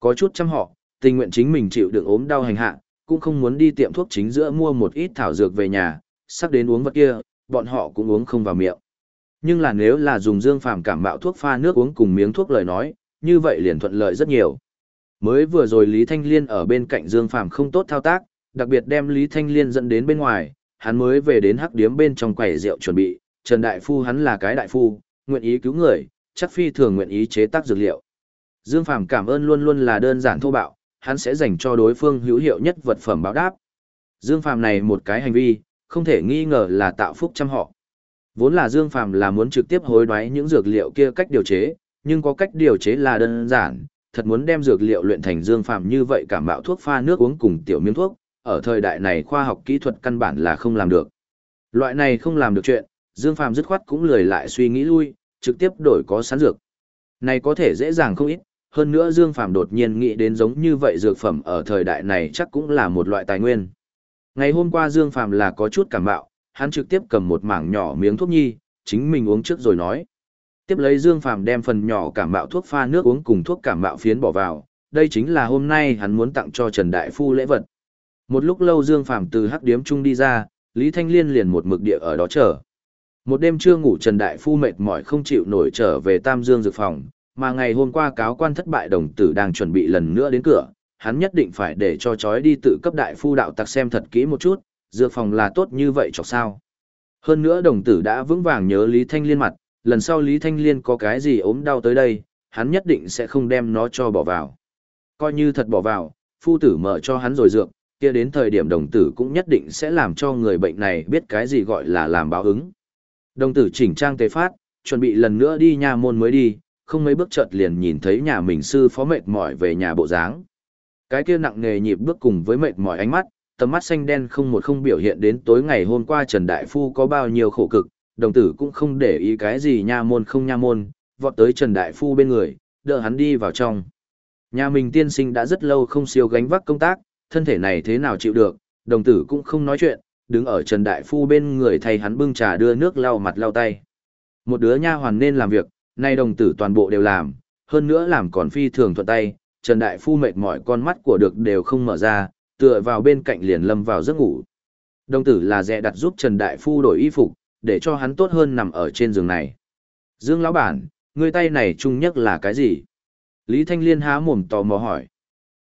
Có chút chăm họ, tình nguyện chính mình chịu đựng ốm đau hành hạ, cũng không muốn đi tiệm thuốc chính giữa mua một ít thảo dược về nhà, sắp đến uống vật kia, bọn họ cũng uống không vào miệng. Nhưng là nếu là dùng Dương Phàm cảm bạo thuốc pha nước uống cùng miếng thuốc lời nói, như vậy liền thuận lợi rất nhiều. Mới vừa rồi Lý Thanh Liên ở bên cạnh Dương Phàm không tốt thao tác, đặc biệt đem Lý Thanh Liên dẫn đến bên ngoài, hắn mới về đến hắc điếm bên trong quầy rượu chuẩn bị, Trần Đại Phu hắn là cái đại phu, nguyện ý cứu người, chắc phi thường nguyện ý chế tác dược liệu. Dương Phàm cảm ơn luôn luôn là đơn giản thô bạo, hắn sẽ dành cho đối phương hữu hiệu nhất vật phẩm báo đáp. Dương Phàm này một cái hành vi, không thể nghi ngờ là tạo phúc trăm họ. Vốn là Dương Phàm là muốn trực tiếp hối đoái những dược liệu kia cách điều chế, nhưng có cách điều chế là đơn giản, thật muốn đem dược liệu luyện thành Dương Phàm như vậy cảm mạo thuốc pha nước uống cùng tiểu miếng thuốc, ở thời đại này khoa học kỹ thuật căn bản là không làm được. Loại này không làm được chuyện, Dương Phàm dứt khoát cũng lười lại suy nghĩ lui, trực tiếp đổi có sẵn dược. Này có thể dễ dàng không ít, hơn nữa Dương Phàm đột nhiên nghĩ đến giống như vậy dược phẩm ở thời đại này chắc cũng là một loại tài nguyên. Ngày hôm qua Dương Phàm là có chút cảm mạo, hắn trực tiếp cầm một mảng nhỏ miếng thuốc nhi, chính mình uống trước rồi nói. Tiếp lấy Dương Phàm đem phần nhỏ cảm mạo thuốc pha nước uống cùng thuốc cảm mạo phiến bỏ vào, đây chính là hôm nay hắn muốn tặng cho Trần Đại Phu lễ vật. Một lúc lâu Dương Phàm từ hắc điếm trung đi ra, Lý Thanh Liên liền một mực địa ở đó chờ. Một đêm chưa ngủ Trần Đại Phu mệt mỏi không chịu nổi trở về Tam Dương dược phòng, mà ngày hôm qua cáo quan thất bại đồng tử đang chuẩn bị lần nữa đến cửa, hắn nhất định phải để cho chói đi tự cấp đại phu đạo tặc xem thật kỹ một chút, dược phòng là tốt như vậy cho sao. Hơn nữa đồng tử đã vững vàng nhớ Lý Thanh Liên mặt, lần sau Lý Thanh Liên có cái gì ốm đau tới đây, hắn nhất định sẽ không đem nó cho bỏ vào. Coi như thật bỏ vào, phu tử mở cho hắn rồi dược, kia đến thời điểm đồng tử cũng nhất định sẽ làm cho người bệnh này biết cái gì gọi là làm báo ứng. Đồng tử chỉnh trang tế phát, chuẩn bị lần nữa đi nhà môn mới đi, không mấy bước chợt liền nhìn thấy nhà mình sư phó mệt mỏi về nhà bộ dáng. Cái kia nặng nghề nhịp bước cùng với mệt mỏi ánh mắt, tầm mắt xanh đen không một không biểu hiện đến tối ngày hôm qua Trần Đại Phu có bao nhiêu khổ cực, đồng tử cũng không để ý cái gì nha môn không nha môn, vọt tới Trần Đại Phu bên người, đỡ hắn đi vào trong. Nhà mình tiên sinh đã rất lâu không siêu gánh vác công tác, thân thể này thế nào chịu được, đồng tử cũng không nói chuyện, đứng ở Trần Đại Phu bên người thay hắn bưng trà đưa nước lau mặt lau tay. Một đứa nha hoàn nên làm việc, nay đồng tử toàn bộ đều làm, hơn nữa làm còn phi thường thuận tay, Trần Đại Phu mệt mỏi con mắt của được đều không mở ra, tựa vào bên cạnh liền lâm vào giấc ngủ. Đồng tử là dẹ đặt giúp Trần Đại Phu đổi y phục, để cho hắn tốt hơn nằm ở trên giường này. Dương lão bản, người tay này chung nhất là cái gì? Lý Thanh Liên há mồm tò mò hỏi.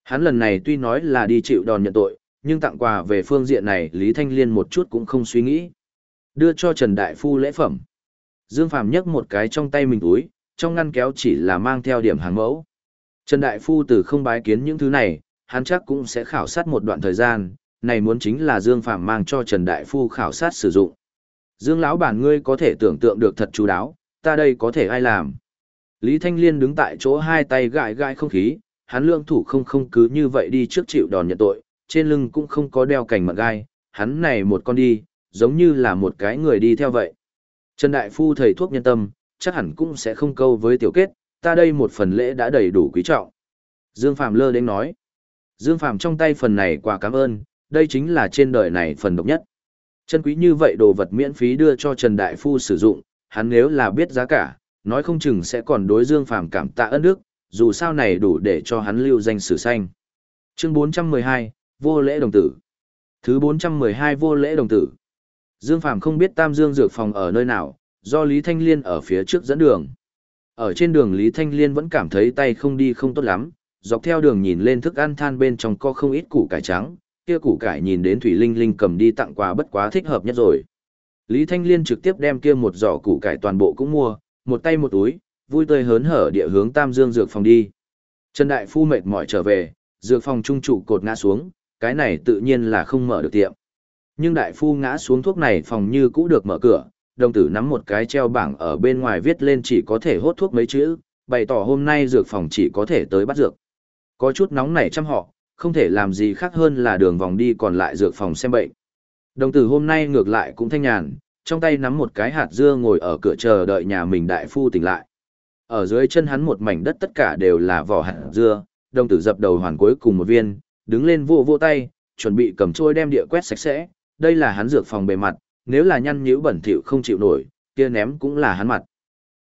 Hắn lần này tuy nói là đi chịu đòn nhận tội, nhưng tặng quà về phương diện này Lý Thanh Liên một chút cũng không suy nghĩ. Đưa cho Trần Đại Phu lễ phẩm. Dương Phàm nhấc một cái trong tay mình túi, trong ngăn kéo chỉ là mang theo điểm hàng mẫu. Trần Đại Phu từ không bái kiến những thứ này, hắn chắc cũng sẽ khảo sát một đoạn thời gian, này muốn chính là Dương Phàm mang cho Trần Đại Phu khảo sát sử dụng. Dương lão bản ngươi có thể tưởng tượng được thật chú đáo, ta đây có thể ai làm. Lý Thanh Liên đứng tại chỗ hai tay gãi gãi không khí, hắn lương thủ không không cứ như vậy đi trước chịu đòn nhận tội, trên lưng cũng không có đeo cành mận gai, hắn này một con đi, giống như là một cái người đi theo vậy. Trần Đại Phu thầy thuốc nhân tâm, chắc hẳn cũng sẽ không câu với tiểu kết, ta đây một phần lễ đã đầy đủ quý trọng. Dương Phạm lơ đến nói. Dương Phạm trong tay phần này quả cảm ơn, đây chính là trên đời này phần độc nhất. Chân quý như vậy đồ vật miễn phí đưa cho Trần Đại Phu sử dụng, hắn nếu là biết giá cả, nói không chừng sẽ còn đối Dương Phạm cảm tạ ơn đức, dù sao này đủ để cho hắn lưu danh sử xanh. Chương 412, Vô lễ đồng tử. Thứ 412 Vô lễ đồng tử. Dương Phạm không biết Tam Dương dược phòng ở nơi nào, do Lý Thanh Liên ở phía trước dẫn đường. Ở trên đường Lý Thanh Liên vẫn cảm thấy tay không đi không tốt lắm, dọc theo đường nhìn lên thức ăn than bên trong có không ít củ cải trắng, kia củ cải nhìn đến Thủy Linh Linh cầm đi tặng quà bất quá thích hợp nhất rồi. Lý Thanh Liên trực tiếp đem kia một giỏ củ cải toàn bộ cũng mua, một tay một túi, vui tươi hớn hở địa hướng Tam Dương dược phòng đi. Trần Đại Phu mệt mỏi trở về, dược phòng trung trụ cột ngã xuống, cái này tự nhiên là không mở được tiệm. Nhưng Đại Phu ngã xuống thuốc này phòng như cũ được mở cửa, đồng tử nắm một cái treo bảng ở bên ngoài viết lên chỉ có thể hốt thuốc mấy chữ, bày tỏ hôm nay dược phòng chỉ có thể tới bắt dược. Có chút nóng nảy chăm họ, không thể làm gì khác hơn là đường vòng đi còn lại dược phòng xem bệnh. Đồng tử hôm nay ngược lại cũng thanh nhàn, trong tay nắm một cái hạt dưa ngồi ở cửa chờ đợi nhà mình đại phu tỉnh lại. Ở dưới chân hắn một mảnh đất tất cả đều là vỏ hạt dưa, đồng tử dập đầu hoàn cuối cùng một viên, đứng lên vô vô tay, chuẩn bị cầm trôi đem địa quét sạch sẽ, đây là hắn dược phòng bề mặt, nếu là nhăn nhữ bẩn thỉu không chịu nổi, kia ném cũng là hắn mặt.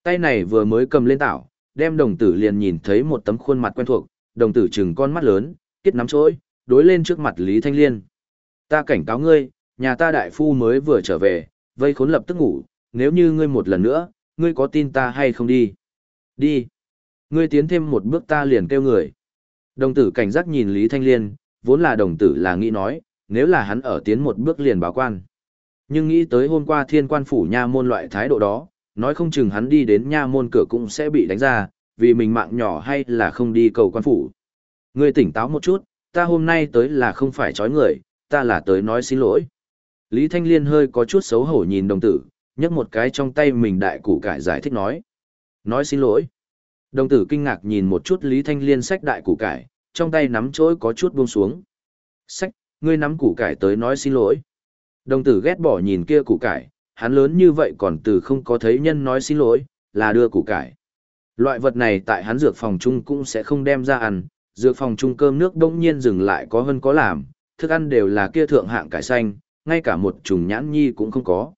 Tay này vừa mới cầm lên tảo, đem đồng tử liền nhìn thấy một tấm khuôn mặt quen thuộc, đồng tử chừng con mắt lớn, kết nắm chỗi, đối lên trước mặt Lý Thanh Liên. Ta cảnh cáo ngươi, nhà ta đại phu mới vừa trở về, vây khốn lập tức ngủ, nếu như ngươi một lần nữa, ngươi có tin ta hay không đi? Đi. Ngươi tiến thêm một bước ta liền kêu người. Đồng tử cảnh giác nhìn Lý Thanh Liên, vốn là đồng tử là nghĩ nói, nếu là hắn ở tiến một bước liền báo quan. Nhưng nghĩ tới hôm qua thiên quan phủ nha môn loại thái độ đó, nói không chừng hắn đi đến nha môn cửa cũng sẽ bị đánh ra, vì mình mạng nhỏ hay là không đi cầu quan phủ. Ngươi tỉnh táo một chút, ta hôm nay tới là không phải chói người, ta là tới nói xin lỗi. Lý Thanh Liên hơi có chút xấu hổ nhìn đồng tử, nhấc một cái trong tay mình đại củ cải giải thích nói. Nói xin lỗi. Đồng tử kinh ngạc nhìn một chút Lý Thanh Liên sách đại củ cải, trong tay nắm chối có chút buông xuống. Sách, ngươi nắm củ cải tới nói xin lỗi. Đồng tử ghét bỏ nhìn kia củ cải, hắn lớn như vậy còn từ không có thấy nhân nói xin lỗi, là đưa củ cải. Loại vật này tại hắn dược phòng chung cũng sẽ không đem ra ăn, dược phòng chung cơm nước đông nhiên dừng lại có hơn có làm, thức ăn đều là kia thượng hạng cải xanh, ngay cả một trùng nhãn nhi cũng không có.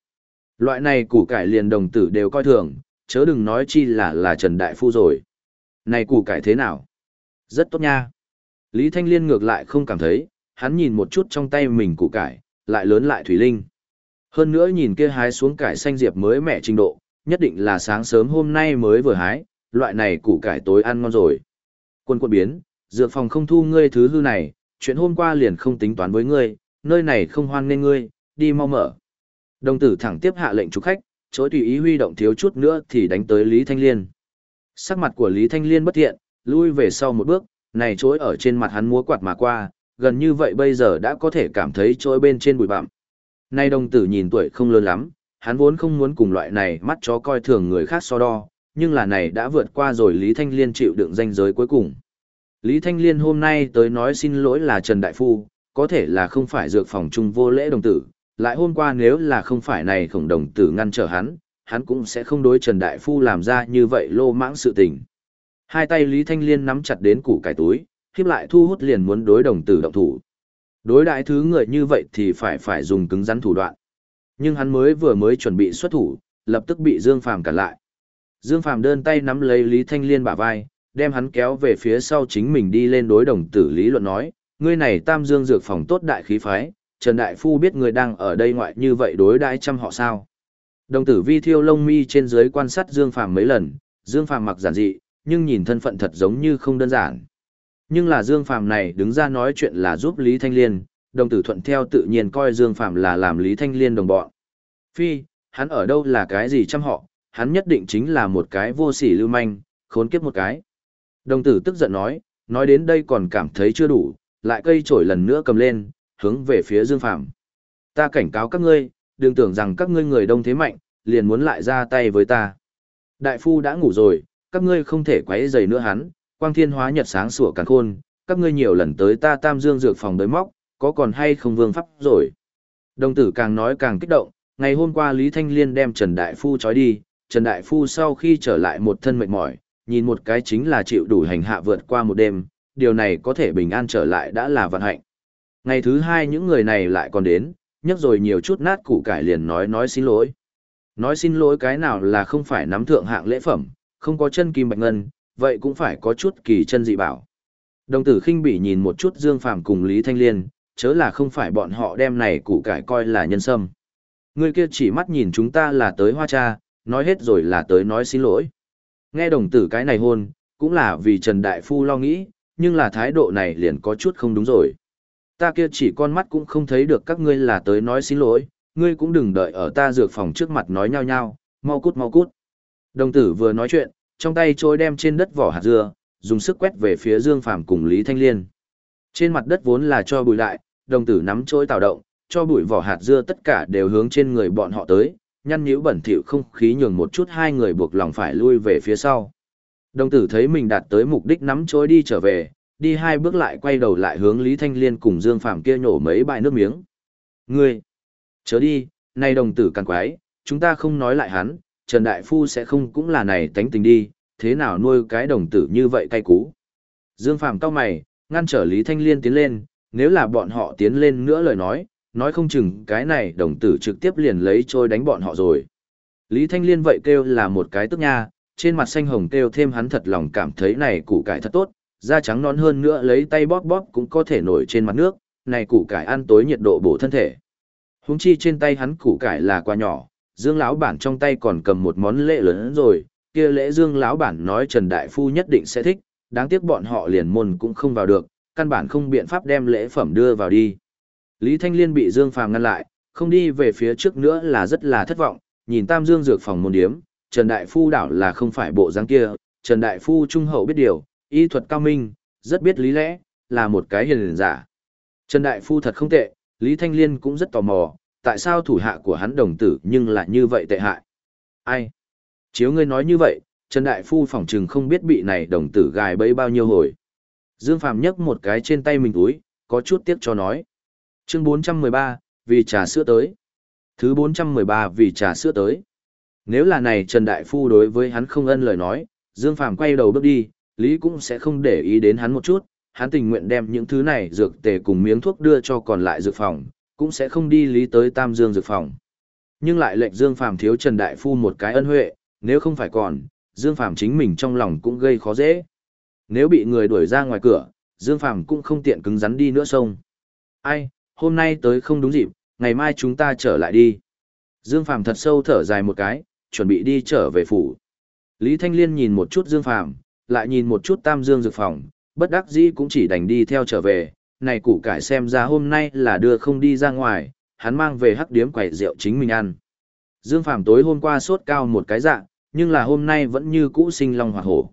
Loại này củ cải liền đồng tử đều coi thường, chớ đừng nói chi là là Trần Đại Phu rồi. Này củ cải thế nào? Rất tốt nha. Lý Thanh Liên ngược lại không cảm thấy, hắn nhìn một chút trong tay mình củ cải, lại lớn lại thủy linh. Hơn nữa nhìn kia hái xuống cải xanh diệp mới mẻ trình độ, nhất định là sáng sớm hôm nay mới vừa hái, loại này củ cải tối ăn ngon rồi. Quân quân biến, dược phòng không thu ngươi thứ hư này, chuyện hôm qua liền không tính toán với ngươi, nơi này không hoan nên ngươi, đi mau mở. Đồng tử thẳng tiếp hạ lệnh chủ khách, chối tùy ý huy động thiếu chút nữa thì đánh tới Lý Thanh Liên. Sắc mặt của Lý Thanh Liên bất thiện, lui về sau một bước, này chối ở trên mặt hắn múa quạt mà qua, gần như vậy bây giờ đã có thể cảm thấy chối bên trên bụi bặm. Nay đồng tử nhìn tuổi không lớn lắm, hắn vốn không muốn cùng loại này mắt chó coi thường người khác so đo, nhưng là này đã vượt qua rồi Lý Thanh Liên chịu đựng danh giới cuối cùng. Lý Thanh Liên hôm nay tới nói xin lỗi là Trần Đại Phu, có thể là không phải dược phòng trung vô lễ đồng tử, lại hôm qua nếu là không phải này khổng đồng tử ngăn trở hắn, hắn cũng sẽ không đối Trần Đại Phu làm ra như vậy lô mãng sự tình. Hai tay Lý Thanh Liên nắm chặt đến củ cải túi, khiếp lại thu hút liền muốn đối đồng tử động thủ. Đối đại thứ người như vậy thì phải phải dùng cứng rắn thủ đoạn. Nhưng hắn mới vừa mới chuẩn bị xuất thủ, lập tức bị Dương Phàm cản lại. Dương Phàm đơn tay nắm lấy Lý Thanh Liên bả vai, đem hắn kéo về phía sau chính mình đi lên đối đồng tử lý luận nói, ngươi này Tam Dương dược phòng tốt đại khí phái, Trần Đại Phu biết người đang ở đây ngoại như vậy đối đãi chăm họ sao. Đồng tử vi thiêu lông mi trên dưới quan sát Dương Phàm mấy lần, Dương Phàm mặc giản dị, nhưng nhìn thân phận thật giống như không đơn giản. Nhưng là Dương Phàm này đứng ra nói chuyện là giúp Lý Thanh Liên, đồng tử thuận theo tự nhiên coi Dương Phàm là làm Lý Thanh Liên đồng bọn. Phi, hắn ở đâu là cái gì chăm họ, hắn nhất định chính là một cái vô sỉ lưu manh, khốn kiếp một cái. Đồng tử tức giận nói, nói đến đây còn cảm thấy chưa đủ, lại cây trổi lần nữa cầm lên, hướng về phía Dương Phàm. Ta cảnh cáo các ngươi, đừng tưởng rằng các ngươi người đông thế mạnh, liền muốn lại ra tay với ta. Đại phu đã ngủ rồi, các ngươi không thể quấy rầy nữa hắn, quang thiên hóa nhật sáng sủa càng khôn, các ngươi nhiều lần tới ta tam dương dược phòng đối móc, có còn hay không vương pháp rồi. Đồng tử càng nói càng kích động, ngày hôm qua Lý Thanh Liên đem Trần Đại Phu trói đi, Trần Đại Phu sau khi trở lại một thân mệt mỏi, nhìn một cái chính là chịu đủ hành hạ vượt qua một đêm, điều này có thể bình an trở lại đã là vận hạnh. Ngày thứ hai những người này lại còn đến, nhấc rồi nhiều chút nát củ cải liền nói nói xin lỗi. Nói xin lỗi cái nào là không phải nắm thượng hạng lễ phẩm, không có chân kim bạch ngân, vậy cũng phải có chút kỳ chân dị bảo. Đồng tử khinh bỉ nhìn một chút Dương Phàm cùng Lý Thanh Liên, chớ là không phải bọn họ đem này củ cải coi là nhân sâm. Người kia chỉ mắt nhìn chúng ta là tới hoa cha, nói hết rồi là tới nói xin lỗi. Nghe đồng tử cái này hôn, cũng là vì Trần Đại Phu lo nghĩ, nhưng là thái độ này liền có chút không đúng rồi. Ta kia chỉ con mắt cũng không thấy được các ngươi là tới nói xin lỗi, ngươi cũng đừng đợi ở ta dược phòng trước mặt nói nhau nhau, mau cút mau cút. Đồng tử vừa nói chuyện, trong tay trôi đem trên đất vỏ hạt dưa, dùng sức quét về phía Dương Phàm cùng Lý Thanh Liên. Trên mặt đất vốn là cho bụi lại, đồng tử nắm trôi tạo động, cho bụi vỏ hạt dưa tất cả đều hướng trên người bọn họ tới, nhăn nhíu bẩn thỉu không khí nhường một chút hai người buộc lòng phải lui về phía sau. Đồng tử thấy mình đạt tới mục đích nắm chối đi trở về, đi hai bước lại quay đầu lại hướng Lý Thanh Liên cùng Dương Phàm kia nhổ mấy bãi nước miếng. Ngươi, chớ đi, nay đồng tử càng quái, chúng ta không nói lại hắn, Trần Đại Phu sẽ không cũng là này tánh tình đi, thế nào nuôi cái đồng tử như vậy cay cú. Dương Phàm cao mày, ngăn trở Lý Thanh Liên tiến lên, nếu là bọn họ tiến lên nữa lời nói, nói không chừng cái này đồng tử trực tiếp liền lấy trôi đánh bọn họ rồi. Lý Thanh Liên vậy kêu là một cái tức nha, trên mặt xanh hồng kêu thêm hắn thật lòng cảm thấy này củ cải thật tốt, da trắng nón hơn nữa lấy tay bóp bóp cũng có thể nổi trên mặt nước, này củ cải ăn tối nhiệt độ bổ thân thể. Huống chi trên tay hắn củ cải là quá nhỏ, Dương lão bản trong tay còn cầm một món lễ lớn rồi, kia lễ Dương lão bản nói Trần đại phu nhất định sẽ thích, đáng tiếc bọn họ liền môn cũng không vào được, căn bản không biện pháp đem lễ phẩm đưa vào đi. Lý Thanh Liên bị Dương Phàm ngăn lại, không đi về phía trước nữa là rất là thất vọng, nhìn Tam Dương dược phòng môn điếm, Trần Đại Phu đảo là không phải bộ dáng kia, Trần Đại Phu trung hậu biết điều, y thuật cao minh, rất biết lý lẽ, là một cái hiền giả. Trần Đại Phu thật không tệ, Lý Thanh Liên cũng rất tò mò, tại sao thủ hạ của hắn đồng tử nhưng lại như vậy tệ hại. Ai? Chiếu ngươi nói như vậy, Trần Đại Phu phỏng trừng không biết bị này đồng tử gài bấy bao nhiêu hồi. Dương Phàm nhấc một cái trên tay mình túi, có chút tiếc cho nói. Chương 413, vì trà sữa tới. Thứ 413 vì trà sữa tới. Nếu là này Trần Đại Phu đối với hắn không ân lời nói, Dương Phàm quay đầu bước đi, Lý cũng sẽ không để ý đến hắn một chút, hắn tình nguyện đem những thứ này dược tề cùng miếng thuốc đưa cho còn lại dược phòng, cũng sẽ không đi lý tới Tam Dương dược phòng. Nhưng lại lệnh Dương Phàm thiếu Trần Đại Phu một cái ân huệ, nếu không phải còn, Dương Phàm chính mình trong lòng cũng gây khó dễ. Nếu bị người đuổi ra ngoài cửa, Dương Phàm cũng không tiện cứng rắn đi nữa sông. Ai, hôm nay tới không đúng dịp, ngày mai chúng ta trở lại đi. Dương Phàm thật sâu thở dài một cái, chuẩn bị đi trở về phủ. Lý Thanh Liên nhìn một chút Dương Phàm, lại nhìn một chút Tam Dương dược phòng, bất đắc dĩ cũng chỉ đành đi theo trở về, này củ cải xem ra hôm nay là đưa không đi ra ngoài, hắn mang về hắc điếm quẩy rượu chính mình ăn. Dương Phàm tối hôm qua sốt cao một cái dạng, nhưng là hôm nay vẫn như cũ sinh long hỏa hổ.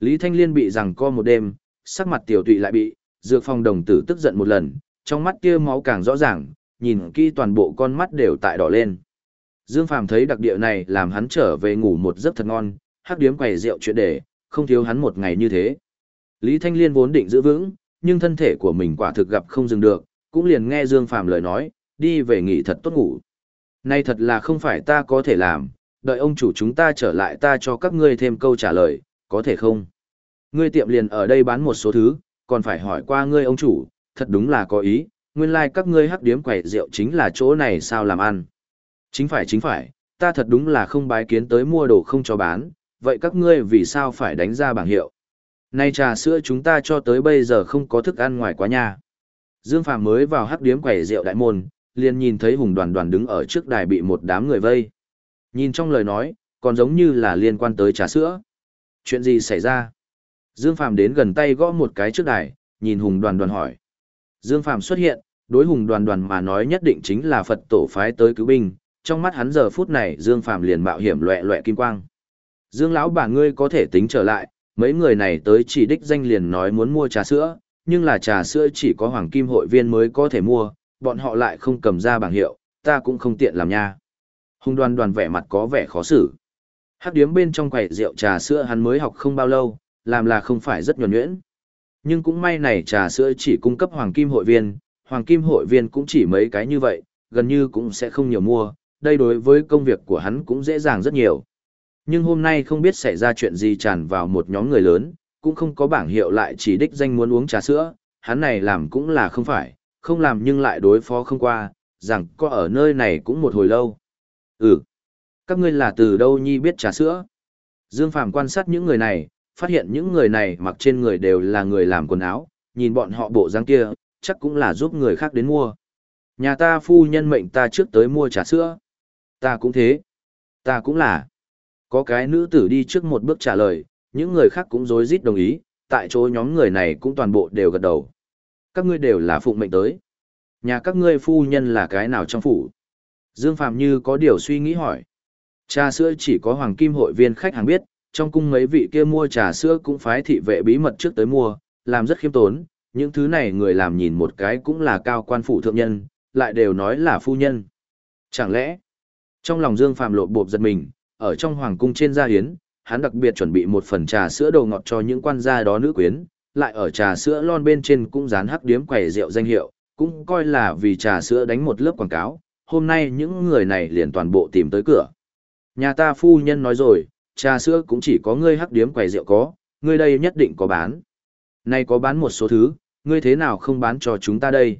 Lý Thanh Liên bị rằng co một đêm, sắc mặt tiểu tụy lại bị, dược phòng đồng tử tức giận một lần, trong mắt kia máu càng rõ ràng, nhìn kỹ toàn bộ con mắt đều tại đỏ lên. Dương Phàm thấy đặc địa này làm hắn trở về ngủ một giấc thật ngon, hắc điếm quầy rượu chuyện để, không thiếu hắn một ngày như thế. Lý Thanh Liên vốn định giữ vững, nhưng thân thể của mình quả thực gặp không dừng được, cũng liền nghe Dương Phàm lời nói, đi về nghỉ thật tốt ngủ. Nay thật là không phải ta có thể làm, đợi ông chủ chúng ta trở lại ta cho các ngươi thêm câu trả lời, có thể không? Ngươi tiệm liền ở đây bán một số thứ, còn phải hỏi qua ngươi ông chủ, thật đúng là có ý, nguyên lai like các ngươi hắc điếm quẩy rượu chính là chỗ này sao làm ăn. Chính phải chính phải, ta thật đúng là không bái kiến tới mua đồ không cho bán, vậy các ngươi vì sao phải đánh ra bảng hiệu? Nay trà sữa chúng ta cho tới bây giờ không có thức ăn ngoài quá nha. Dương Phàm mới vào hắc điếm quẩy rượu đại môn, liền nhìn thấy hùng đoàn đoàn đứng ở trước đài bị một đám người vây. Nhìn trong lời nói, còn giống như là liên quan tới trà sữa. Chuyện gì xảy ra? Dương Phàm đến gần tay gõ một cái trước đài, nhìn hùng đoàn đoàn hỏi. Dương Phàm xuất hiện, đối hùng đoàn đoàn mà nói nhất định chính là Phật tổ phái tới cứu binh, trong mắt hắn giờ phút này Dương Phàm liền mạo hiểm loẹ loẹ kim quang. Dương lão bà ngươi có thể tính trở lại, mấy người này tới chỉ đích danh liền nói muốn mua trà sữa, nhưng là trà sữa chỉ có hoàng kim hội viên mới có thể mua, bọn họ lại không cầm ra bảng hiệu, ta cũng không tiện làm nha. Hùng đoàn đoàn vẻ mặt có vẻ khó xử. Hát điếm bên trong quầy rượu trà sữa hắn mới học không bao lâu, làm là không phải rất nhuần nhuyễn. Nhưng cũng may này trà sữa chỉ cung cấp hoàng kim hội viên, hoàng kim hội viên cũng chỉ mấy cái như vậy, gần như cũng sẽ không nhiều mua, đây đối với công việc của hắn cũng dễ dàng rất nhiều. Nhưng hôm nay không biết xảy ra chuyện gì tràn vào một nhóm người lớn, cũng không có bảng hiệu lại chỉ đích danh muốn uống trà sữa, hắn này làm cũng là không phải, không làm nhưng lại đối phó không qua, rằng có ở nơi này cũng một hồi lâu. Ừ, các ngươi là từ đâu nhi biết trà sữa? Dương Phàm quan sát những người này, phát hiện những người này mặc trên người đều là người làm quần áo, nhìn bọn họ bộ dáng kia, chắc cũng là giúp người khác đến mua. Nhà ta phu nhân mệnh ta trước tới mua trà sữa. Ta cũng thế. Ta cũng là. Có cái nữ tử đi trước một bước trả lời, những người khác cũng rối rít đồng ý, tại chỗ nhóm người này cũng toàn bộ đều gật đầu. Các ngươi đều là phụng mệnh tới. Nhà các ngươi phu nhân là cái nào trong phủ? Dương Phạm như có điều suy nghĩ hỏi. Trà sữa chỉ có hoàng kim hội viên khách hàng biết, trong cung mấy vị kia mua trà sữa cũng phái thị vệ bí mật trước tới mua, làm rất khiêm tốn, những thứ này người làm nhìn một cái cũng là cao quan phủ thượng nhân, lại đều nói là phu nhân. Chẳng lẽ, trong lòng Dương Phạm lộ bộp giật mình, ở trong hoàng cung trên gia hiến, hắn đặc biệt chuẩn bị một phần trà sữa đồ ngọt cho những quan gia đó nữ quyến, lại ở trà sữa lon bên trên cũng dán hắc điếm quầy rượu danh hiệu, cũng coi là vì trà sữa đánh một lớp quảng cáo, hôm nay những người này liền toàn bộ tìm tới cửa. Nhà ta phu nhân nói rồi, trà sữa cũng chỉ có ngươi hắc điếm quầy rượu có, ngươi đây nhất định có bán. Nay có bán một số thứ, ngươi thế nào không bán cho chúng ta đây?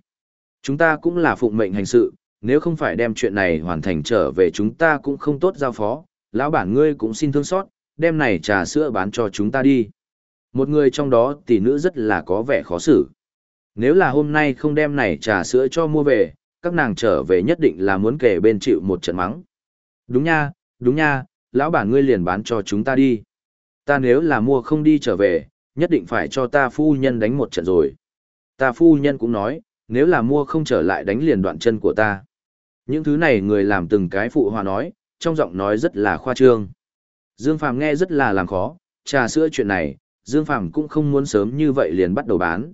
Chúng ta cũng là phụng mệnh hành sự, nếu không phải đem chuyện này hoàn thành trở về chúng ta cũng không tốt giao phó, lão bản ngươi cũng xin thương xót, đem này trà sữa bán cho chúng ta đi. Một người trong đó tỷ nữ rất là có vẻ khó xử. Nếu là hôm nay không đem này trà sữa cho mua về, các nàng trở về nhất định là muốn kể bên chịu một trận mắng. Đúng nha, đúng nha, lão bản ngươi liền bán cho chúng ta đi. Ta nếu là mua không đi trở về, nhất định phải cho ta phu nhân đánh một trận rồi. Ta phu nhân cũng nói, nếu là mua không trở lại đánh liền đoạn chân của ta. Những thứ này người làm từng cái phụ hòa nói, trong giọng nói rất là khoa trương. Dương Phàm nghe rất là làm khó, trà sữa chuyện này, Dương Phàm cũng không muốn sớm như vậy liền bắt đầu bán.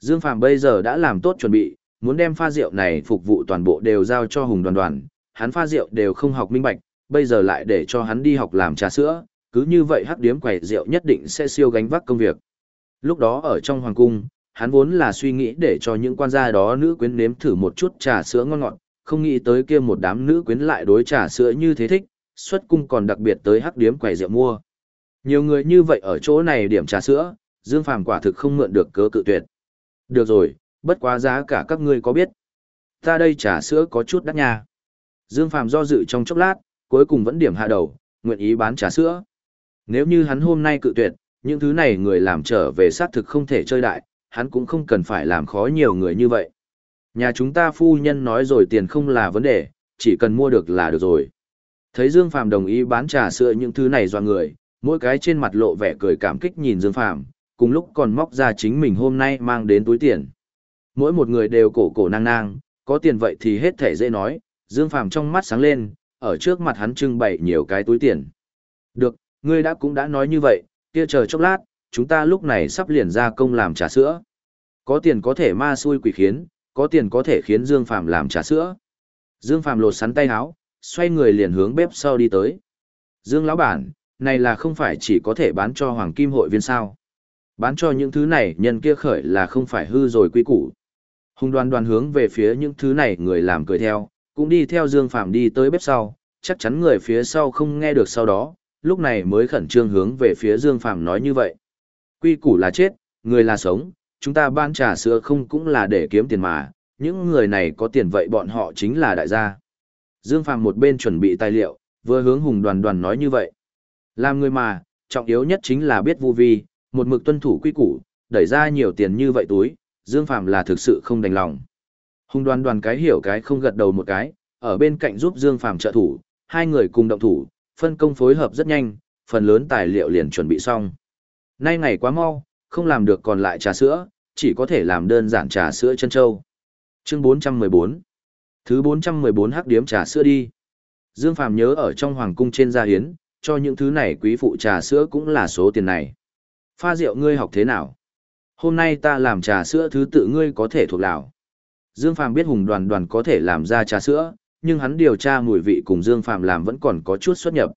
Dương Phàm bây giờ đã làm tốt chuẩn bị, muốn đem pha rượu này phục vụ toàn bộ đều giao cho Hùng Đoàn Đoàn, hắn pha rượu đều không học minh bạch, bây giờ lại để cho hắn đi học làm trà sữa, cứ như vậy hắc điếm quầy rượu nhất định sẽ siêu gánh vác công việc. Lúc đó ở trong hoàng cung, hắn vốn là suy nghĩ để cho những quan gia đó nữ quyến nếm thử một chút trà sữa ngon ngọt, không nghĩ tới kia một đám nữ quyến lại đối trà sữa như thế thích, xuất cung còn đặc biệt tới hắc điếm quầy rượu mua. Nhiều người như vậy ở chỗ này điểm trà sữa, Dương Phàm quả thực không mượn được cớ cự tuyệt. Được rồi, bất quá giá cả các ngươi có biết. Ta đây trà sữa có chút đắt nha. Dương Phàm do dự trong chốc lát, cuối cùng vẫn điểm hạ đầu, nguyện ý bán trà sữa. Nếu như hắn hôm nay cự tuyệt, những thứ này người làm trở về xác thực không thể chơi đại, hắn cũng không cần phải làm khó nhiều người như vậy. Nhà chúng ta phu nhân nói rồi tiền không là vấn đề, chỉ cần mua được là được rồi. Thấy Dương Phàm đồng ý bán trà sữa những thứ này do người, mỗi cái trên mặt lộ vẻ cười cảm kích nhìn Dương Phàm, cùng lúc còn móc ra chính mình hôm nay mang đến túi tiền. Mỗi một người đều cổ cổ nang nang, có tiền vậy thì hết thể dễ nói, Dương Phàm trong mắt sáng lên, ở trước mặt hắn trưng bày nhiều cái túi tiền. Được, ngươi đã cũng đã nói như vậy, kia chờ chốc lát, chúng ta lúc này sắp liền ra công làm trà sữa. Có tiền có thể ma xui quỷ khiến, có tiền có thể khiến Dương Phàm làm trà sữa. Dương Phàm lột sắn tay áo, xoay người liền hướng bếp sau đi tới. Dương lão bản, này là không phải chỉ có thể bán cho hoàng kim hội viên sao? Bán cho những thứ này nhân kia khởi là không phải hư rồi quy củ. Hùng đoàn đoàn hướng về phía những thứ này người làm cười theo, cũng đi theo Dương Phàm đi tới bếp sau, chắc chắn người phía sau không nghe được sau đó, lúc này mới khẩn trương hướng về phía Dương Phàm nói như vậy. Quy củ là chết, người là sống, chúng ta ban trà sữa không cũng là để kiếm tiền mà, những người này có tiền vậy bọn họ chính là đại gia. Dương Phàm một bên chuẩn bị tài liệu, vừa hướng Hùng Đoàn Đoàn nói như vậy. Làm người mà, trọng yếu nhất chính là biết vô vi, một mực tuân thủ quy củ, đẩy ra nhiều tiền như vậy túi, Dương Phàm là thực sự không đành lòng. Hùng Đoàn Đoàn cái hiểu cái không gật đầu một cái, ở bên cạnh giúp Dương Phàm trợ thủ, hai người cùng động thủ, phân công phối hợp rất nhanh, phần lớn tài liệu liền chuẩn bị xong. Nay ngày quá mau, không làm được còn lại trà sữa, chỉ có thể làm đơn giản trà sữa chân châu. Chương 414 Thứ 414 hắc điếm trà sữa đi. Dương Phàm nhớ ở trong hoàng cung trên gia hiến, cho những thứ này quý phụ trà sữa cũng là số tiền này. Pha rượu ngươi học thế nào? Hôm nay ta làm trà sữa thứ tự ngươi có thể thuộc lão. Dương Phàm biết Hùng Đoàn Đoàn có thể làm ra trà sữa, nhưng hắn điều tra mùi vị cùng Dương Phàm làm vẫn còn có chút xuất nhập.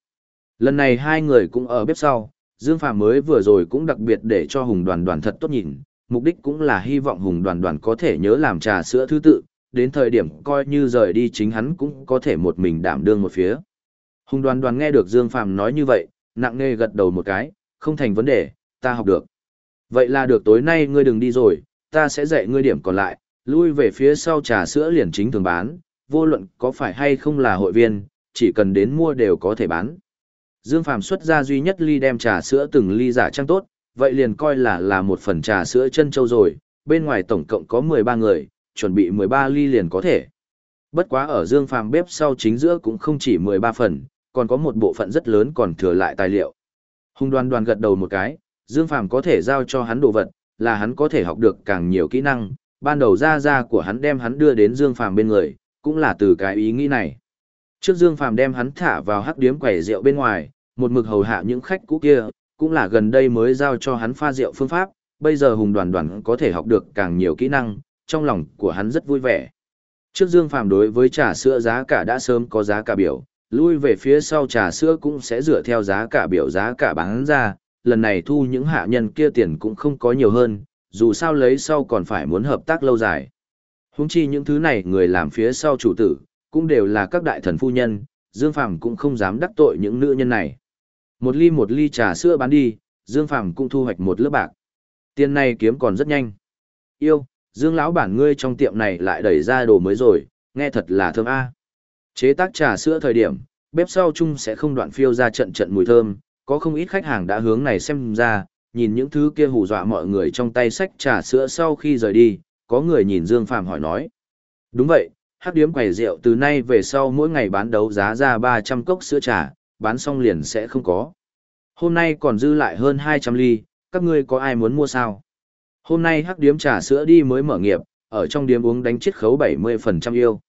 Lần này hai người cũng ở bếp sau, Dương Phàm mới vừa rồi cũng đặc biệt để cho Hùng Đoàn Đoàn thật tốt nhìn, mục đích cũng là hy vọng Hùng Đoàn Đoàn có thể nhớ làm trà sữa thứ tự, đến thời điểm coi như rời đi chính hắn cũng có thể một mình đảm đương một phía. Hùng Đoàn Đoàn nghe được Dương Phàm nói như vậy, nặng nề gật đầu một cái, không thành vấn đề, ta học được. Vậy là được tối nay ngươi đừng đi rồi, ta sẽ dạy ngươi điểm còn lại, lui về phía sau trà sữa liền chính thường bán, vô luận có phải hay không là hội viên, chỉ cần đến mua đều có thể bán. Dương Phàm xuất ra duy nhất ly đem trà sữa từng ly giả trang tốt, vậy liền coi là là một phần trà sữa chân châu rồi, bên ngoài tổng cộng có 13 người, chuẩn bị 13 ly liền có thể. Bất quá ở Dương Phàm bếp sau chính giữa cũng không chỉ 13 phần, còn có một bộ phận rất lớn còn thừa lại tài liệu. Hùng đoàn đoàn gật đầu một cái, Dương Phàm có thể giao cho hắn đồ vật, là hắn có thể học được càng nhiều kỹ năng, ban đầu ra ra của hắn đem hắn đưa đến Dương Phàm bên người, cũng là từ cái ý nghĩ này. Trước Dương Phàm đem hắn thả vào hắc điếm quẩy rượu bên ngoài, một mực hầu hạ những khách cũ kia, cũng là gần đây mới giao cho hắn pha rượu phương pháp, bây giờ Hùng Đoàn Đoàn có thể học được càng nhiều kỹ năng, trong lòng của hắn rất vui vẻ. Trước Dương Phàm đối với trà sữa giá cả đã sớm có giá cả biểu, lui về phía sau trà sữa cũng sẽ dựa theo giá cả biểu giá cả bán ra, lần này thu những hạ nhân kia tiền cũng không có nhiều hơn, dù sao lấy sau còn phải muốn hợp tác lâu dài. Húng chi những thứ này người làm phía sau chủ tử, cũng đều là các đại thần phu nhân, Dương Phàm cũng không dám đắc tội những nữ nhân này. Một ly một ly trà sữa bán đi, Dương Phàm cũng thu hoạch một lớp bạc. Tiền này kiếm còn rất nhanh. Yêu, Dương lão bản ngươi trong tiệm này lại đẩy ra đồ mới rồi, nghe thật là thơm a. Chế tác trà sữa thời điểm, bếp sau chung sẽ không đoạn phiêu ra trận trận mùi thơm, có không ít khách hàng đã hướng này xem ra, nhìn những thứ kia hù dọa mọi người trong tay sách trà sữa sau khi rời đi, có người nhìn Dương Phàm hỏi nói. Đúng vậy, hắc điếm quầy rượu từ nay về sau mỗi ngày bán đấu giá ra 300 cốc sữa trà, bán xong liền sẽ không có. Hôm nay còn dư lại hơn 200 ly, các ngươi có ai muốn mua sao? Hôm nay hắc điếm trà sữa đi mới mở nghiệp, ở trong điếm uống đánh chiết khấu 70% yêu.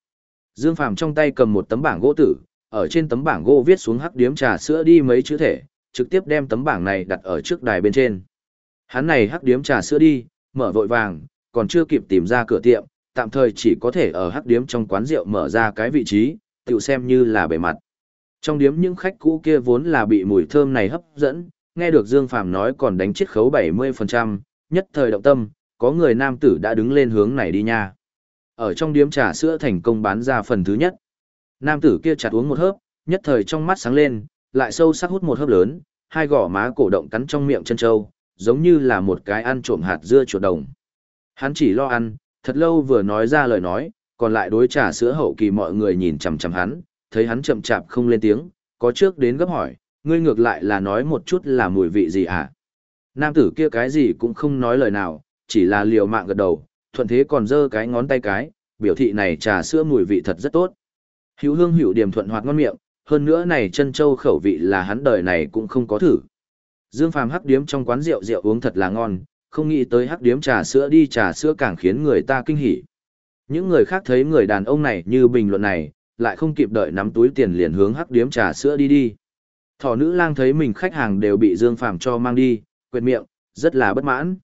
Dương Phàm trong tay cầm một tấm bảng gỗ tử, ở trên tấm bảng gỗ viết xuống hắc điếm trà sữa đi mấy chữ thể, trực tiếp đem tấm bảng này đặt ở trước đài bên trên. Hắn này hắc điếm trà sữa đi, mở vội vàng, còn chưa kịp tìm ra cửa tiệm, tạm thời chỉ có thể ở hắc điếm trong quán rượu mở ra cái vị trí, tự xem như là bề mặt. Trong điếm những khách cũ kia vốn là bị mùi thơm này hấp dẫn, nghe được Dương Phàm nói còn đánh chiết khấu 70%, nhất thời động tâm, có người nam tử đã đứng lên hướng này đi nha. Ở trong điếm trà sữa thành công bán ra phần thứ nhất. Nam tử kia chặt uống một hớp, nhất thời trong mắt sáng lên, lại sâu sắc hút một hớp lớn, hai gò má cổ động cắn trong miệng chân trâu, giống như là một cái ăn trộm hạt dưa chuột đồng. Hắn chỉ lo ăn, thật lâu vừa nói ra lời nói, còn lại đối trà sữa hậu kỳ mọi người nhìn chằm chằm hắn, thấy hắn chậm chạp không lên tiếng, có trước đến gấp hỏi, ngươi ngược lại là nói một chút là mùi vị gì à? Nam tử kia cái gì cũng không nói lời nào, chỉ là liều mạng gật đầu, thuận thế còn giơ cái ngón tay cái, biểu thị này trà sữa mùi vị thật rất tốt. Hữu hương hữu điểm thuận hoạt ngon miệng, hơn nữa này chân châu khẩu vị là hắn đời này cũng không có thử. Dương Phàm hắc điếm trong quán rượu rượu uống thật là ngon, không nghĩ tới hắc điếm trà sữa đi trà sữa càng khiến người ta kinh hỉ. Những người khác thấy người đàn ông này như bình luận này, lại không kịp đợi nắm túi tiền liền hướng hắc điếm trà sữa đi đi. Thỏ nữ lang thấy mình khách hàng đều bị Dương Phàm cho mang đi, quệt miệng, rất là bất mãn.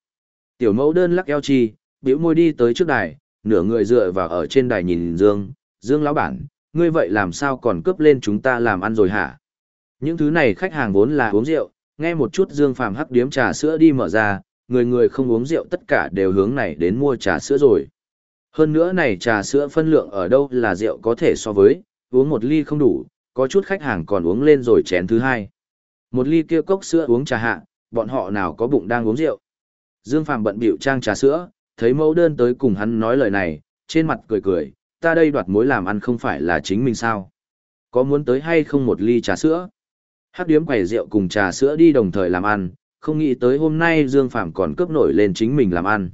Tiểu mẫu đơn lắc eo chi, bĩu môi đi tới trước đài, nửa người dựa vào ở trên đài nhìn Dương, Dương lão bản, ngươi vậy làm sao còn cướp lên chúng ta làm ăn rồi hả? Những thứ này khách hàng vốn là uống rượu, nghe một chút Dương Phàm hắc điếm trà sữa đi mở ra, người người không uống rượu tất cả đều hướng này đến mua trà sữa rồi. Hơn nữa này trà sữa phân lượng ở đâu là rượu có thể so với, uống một ly không đủ, có chút khách hàng còn uống lên rồi chén thứ hai. Một ly kia cốc sữa uống trà hạ, bọn họ nào có bụng đang uống rượu. Dương Phàm bận bịu trang trà sữa, thấy mẫu đơn tới cùng hắn nói lời này, trên mặt cười cười, ta đây đoạt mối làm ăn không phải là chính mình sao. Có muốn tới hay không một ly trà sữa? Hát điếm quầy rượu cùng trà sữa đi đồng thời làm ăn, không nghĩ tới hôm nay Dương Phàm còn cướp nổi lên chính mình làm ăn.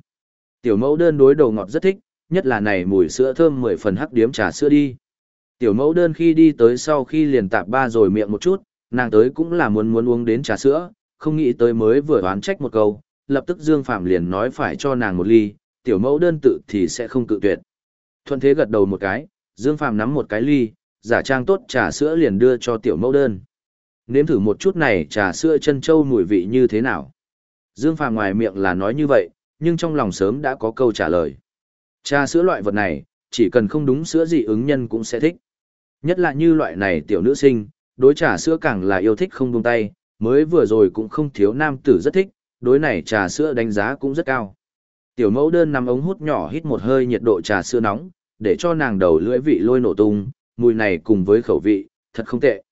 Tiểu mẫu đơn đối đồ ngọt rất thích, nhất là này mùi sữa thơm mười phần hắc điếm trà sữa đi. Tiểu mẫu đơn khi đi tới sau khi liền tạp ba rồi miệng một chút, nàng tới cũng là muốn muốn uống đến trà sữa, không nghĩ tới mới vừa đoán trách một câu, lập tức Dương Phạm liền nói phải cho nàng một ly, tiểu mẫu đơn tự thì sẽ không cự tuyệt. Thuận thế gật đầu một cái, Dương Phàm nắm một cái ly, giả trang tốt trà sữa liền đưa cho tiểu mẫu đơn. Nếm thử một chút này trà sữa chân châu mùi vị như thế nào. Dương Phàm ngoài miệng là nói như vậy, nhưng trong lòng sớm đã có câu trả lời. Trà sữa loại vật này, chỉ cần không đúng sữa gì ứng nhân cũng sẽ thích. Nhất là như loại này tiểu nữ sinh, đối trà sữa càng là yêu thích không buông tay, mới vừa rồi cũng không thiếu nam tử rất thích, đối này trà sữa đánh giá cũng rất cao. Tiểu mẫu đơn nằm ống hút nhỏ hít một hơi nhiệt độ trà sữa nóng, để cho nàng đầu lưỡi vị lôi nổ tung, mùi này cùng với khẩu vị, thật không tệ.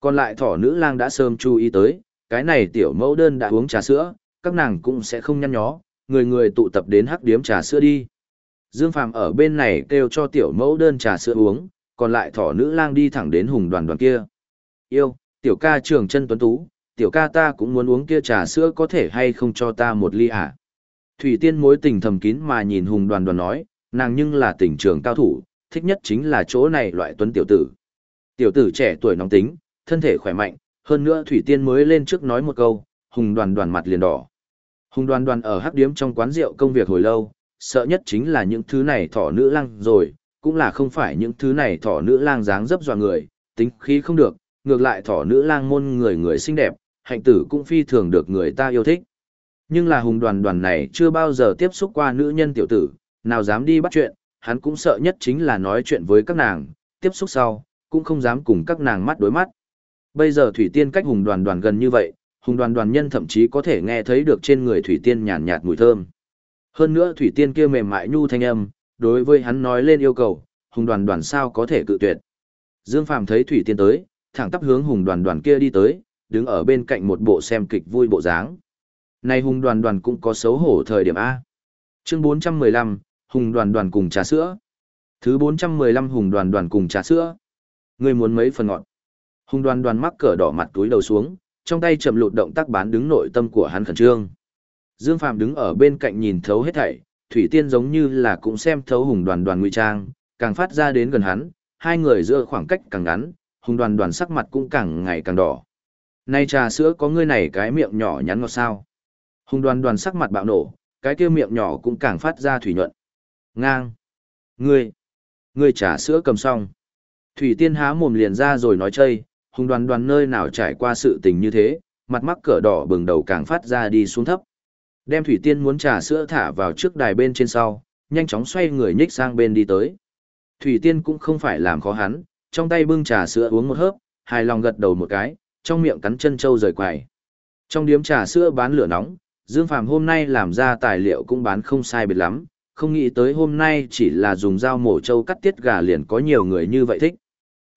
Còn lại thỏ nữ lang đã sớm chú ý tới, cái này tiểu mẫu đơn đã uống trà sữa, các nàng cũng sẽ không nhăn nhó, người người tụ tập đến hắc điếm trà sữa đi. Dương Phàm ở bên này kêu cho tiểu mẫu đơn trà sữa uống, còn lại thỏ nữ lang đi thẳng đến hùng đoàn đoàn kia. Yêu, tiểu ca trường chân tuấn tú, tiểu ca ta cũng muốn uống kia trà sữa có thể hay không cho ta một ly à? Thủy tiên mối tình thầm kín mà nhìn hùng đoàn đoàn nói, nàng nhưng là tỉnh trường cao thủ, thích nhất chính là chỗ này loại tuấn tiểu tử. Tiểu tử trẻ tuổi nóng tính, thân thể khỏe mạnh, hơn nữa Thủy tiên mới lên trước nói một câu, hùng đoàn đoàn mặt liền đỏ. Hùng đoàn đoàn ở hắc điếm trong quán rượu công việc hồi lâu, sợ nhất chính là những thứ này thỏ nữ lang rồi, cũng là không phải những thứ này thỏ nữ lang dáng dấp dọa người, tính khí không được, ngược lại thỏ nữ lang môn người người xinh đẹp, hạnh tử cũng phi thường được người ta yêu thích. Nhưng là hùng đoàn đoàn này chưa bao giờ tiếp xúc qua nữ nhân tiểu tử, nào dám đi bắt chuyện, hắn cũng sợ nhất chính là nói chuyện với các nàng, tiếp xúc sau, cũng không dám cùng các nàng mắt đối mắt. Bây giờ Thủy Tiên cách hùng đoàn đoàn gần như vậy, hùng đoàn đoàn nhân thậm chí có thể nghe thấy được trên người Thủy Tiên nhàn nhạt mùi thơm. Hơn nữa Thủy Tiên kia mềm mại nhu thanh âm, đối với hắn nói lên yêu cầu, hùng đoàn đoàn sao có thể cự tuyệt. Dương Phàm thấy Thủy Tiên tới, thẳng tắp hướng hùng đoàn đoàn kia đi tới, đứng ở bên cạnh một bộ xem kịch vui bộ dáng. Này hùng đoàn đoàn cũng có xấu hổ thời điểm A. Chương 415, hùng đoàn đoàn cùng trà sữa. Thứ 415 hùng đoàn đoàn cùng trà sữa. Người muốn mấy phần ngọt. Hùng đoàn đoàn mắc cỡ đỏ mặt túi đầu xuống, trong tay chậm lụt động tác bán đứng nội tâm của hắn khẩn trương. Dương Phạm đứng ở bên cạnh nhìn thấu hết thảy, Thủy Tiên giống như là cũng xem thấu hùng đoàn đoàn ngụy trang, càng phát ra đến gần hắn, hai người giữa khoảng cách càng ngắn, hùng đoàn đoàn sắc mặt cũng càng ngày càng đỏ. Nay trà sữa có ngươi này cái miệng nhỏ nhắn ngọt sao. Hùng đoàn đoàn sắc mặt bạo nổ, cái kia miệng nhỏ cũng càng phát ra thủy nhuận. Ngang. Ngươi. Ngươi trả sữa cầm xong. Thủy tiên há mồm liền ra rồi nói chơi, hùng đoàn đoàn nơi nào trải qua sự tình như thế, mặt mắc cỡ đỏ bừng đầu càng phát ra đi xuống thấp. Đem thủy tiên muốn trà sữa thả vào trước đài bên trên sau, nhanh chóng xoay người nhích sang bên đi tới. Thủy tiên cũng không phải làm khó hắn, trong tay bưng trà sữa uống một hớp, hài lòng gật đầu một cái, trong miệng cắn chân trâu rời quài. Trong điếm trà sữa bán lửa nóng, Dương Phàm hôm nay làm ra tài liệu cũng bán không sai biệt lắm, không nghĩ tới hôm nay chỉ là dùng dao mổ trâu cắt tiết gà liền có nhiều người như vậy thích.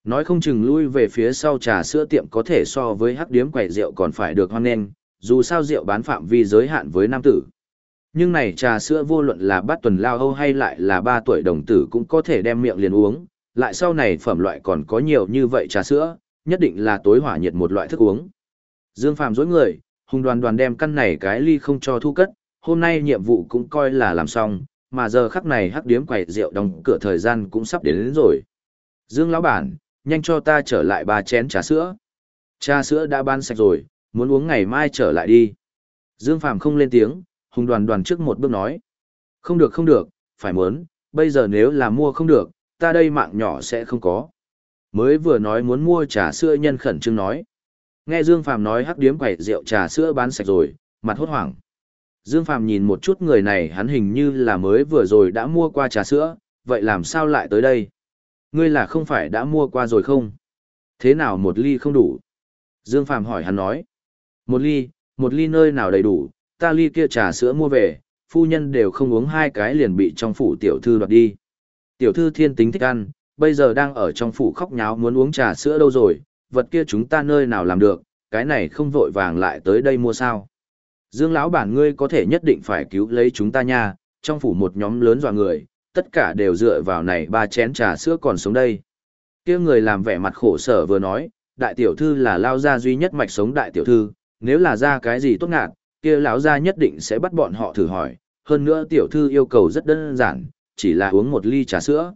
Nói không chừng lui về phía sau trà sữa tiệm có thể so với hắc điếm quẩy rượu còn phải được hoan nghênh, dù sao rượu bán phạm vi giới hạn với nam tử. Nhưng này trà sữa vô luận là bát tuần lao âu hay lại là ba tuổi đồng tử cũng có thể đem miệng liền uống, lại sau này phẩm loại còn có nhiều như vậy trà sữa, nhất định là tối hỏa nhiệt một loại thức uống. Dương Phàm dối người, hùng đoàn đoàn đem căn này cái ly không cho thu cất, hôm nay nhiệm vụ cũng coi là làm xong, mà giờ khắc này hắc điếm quầy rượu đóng cửa thời gian cũng sắp đến, đến rồi. Dương lão bản, nhanh cho ta trở lại ba chén trà sữa. Trà sữa đã ban sạch rồi, muốn uống ngày mai trở lại đi. Dương Phàm không lên tiếng, hùng đoàn đoàn trước một bước nói. Không được không được, phải muốn, bây giờ nếu là mua không được, ta đây mạng nhỏ sẽ không có. Mới vừa nói muốn mua trà sữa nhân khẩn trương nói. Nghe Dương Phàm nói hắc điếm quẩy rượu trà sữa bán sạch rồi, mặt hốt hoảng. Dương Phàm nhìn một chút người này hắn hình như là mới vừa rồi đã mua qua trà sữa, vậy làm sao lại tới đây? Ngươi là không phải đã mua qua rồi không? Thế nào một ly không đủ? Dương Phàm hỏi hắn nói. Một ly, một ly nơi nào đầy đủ, ta ly kia trà sữa mua về, phu nhân đều không uống hai cái liền bị trong phủ tiểu thư đoạt đi. Tiểu thư thiên tính thích ăn, bây giờ đang ở trong phủ khóc nháo muốn uống trà sữa đâu rồi, vật kia chúng ta nơi nào làm được, cái này không vội vàng lại tới đây mua sao. Dương lão bản ngươi có thể nhất định phải cứu lấy chúng ta nha, trong phủ một nhóm lớn dọa người, tất cả đều dựa vào này ba chén trà sữa còn sống đây. kia người làm vẻ mặt khổ sở vừa nói, đại tiểu thư là lao gia duy nhất mạch sống đại tiểu thư, nếu là ra cái gì tốt ngạt, kia lão gia nhất định sẽ bắt bọn họ thử hỏi, hơn nữa tiểu thư yêu cầu rất đơn giản, chỉ là uống một ly trà sữa.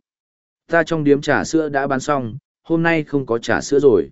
Ta trong điếm trà sữa đã bán xong, hôm nay không có trà sữa rồi.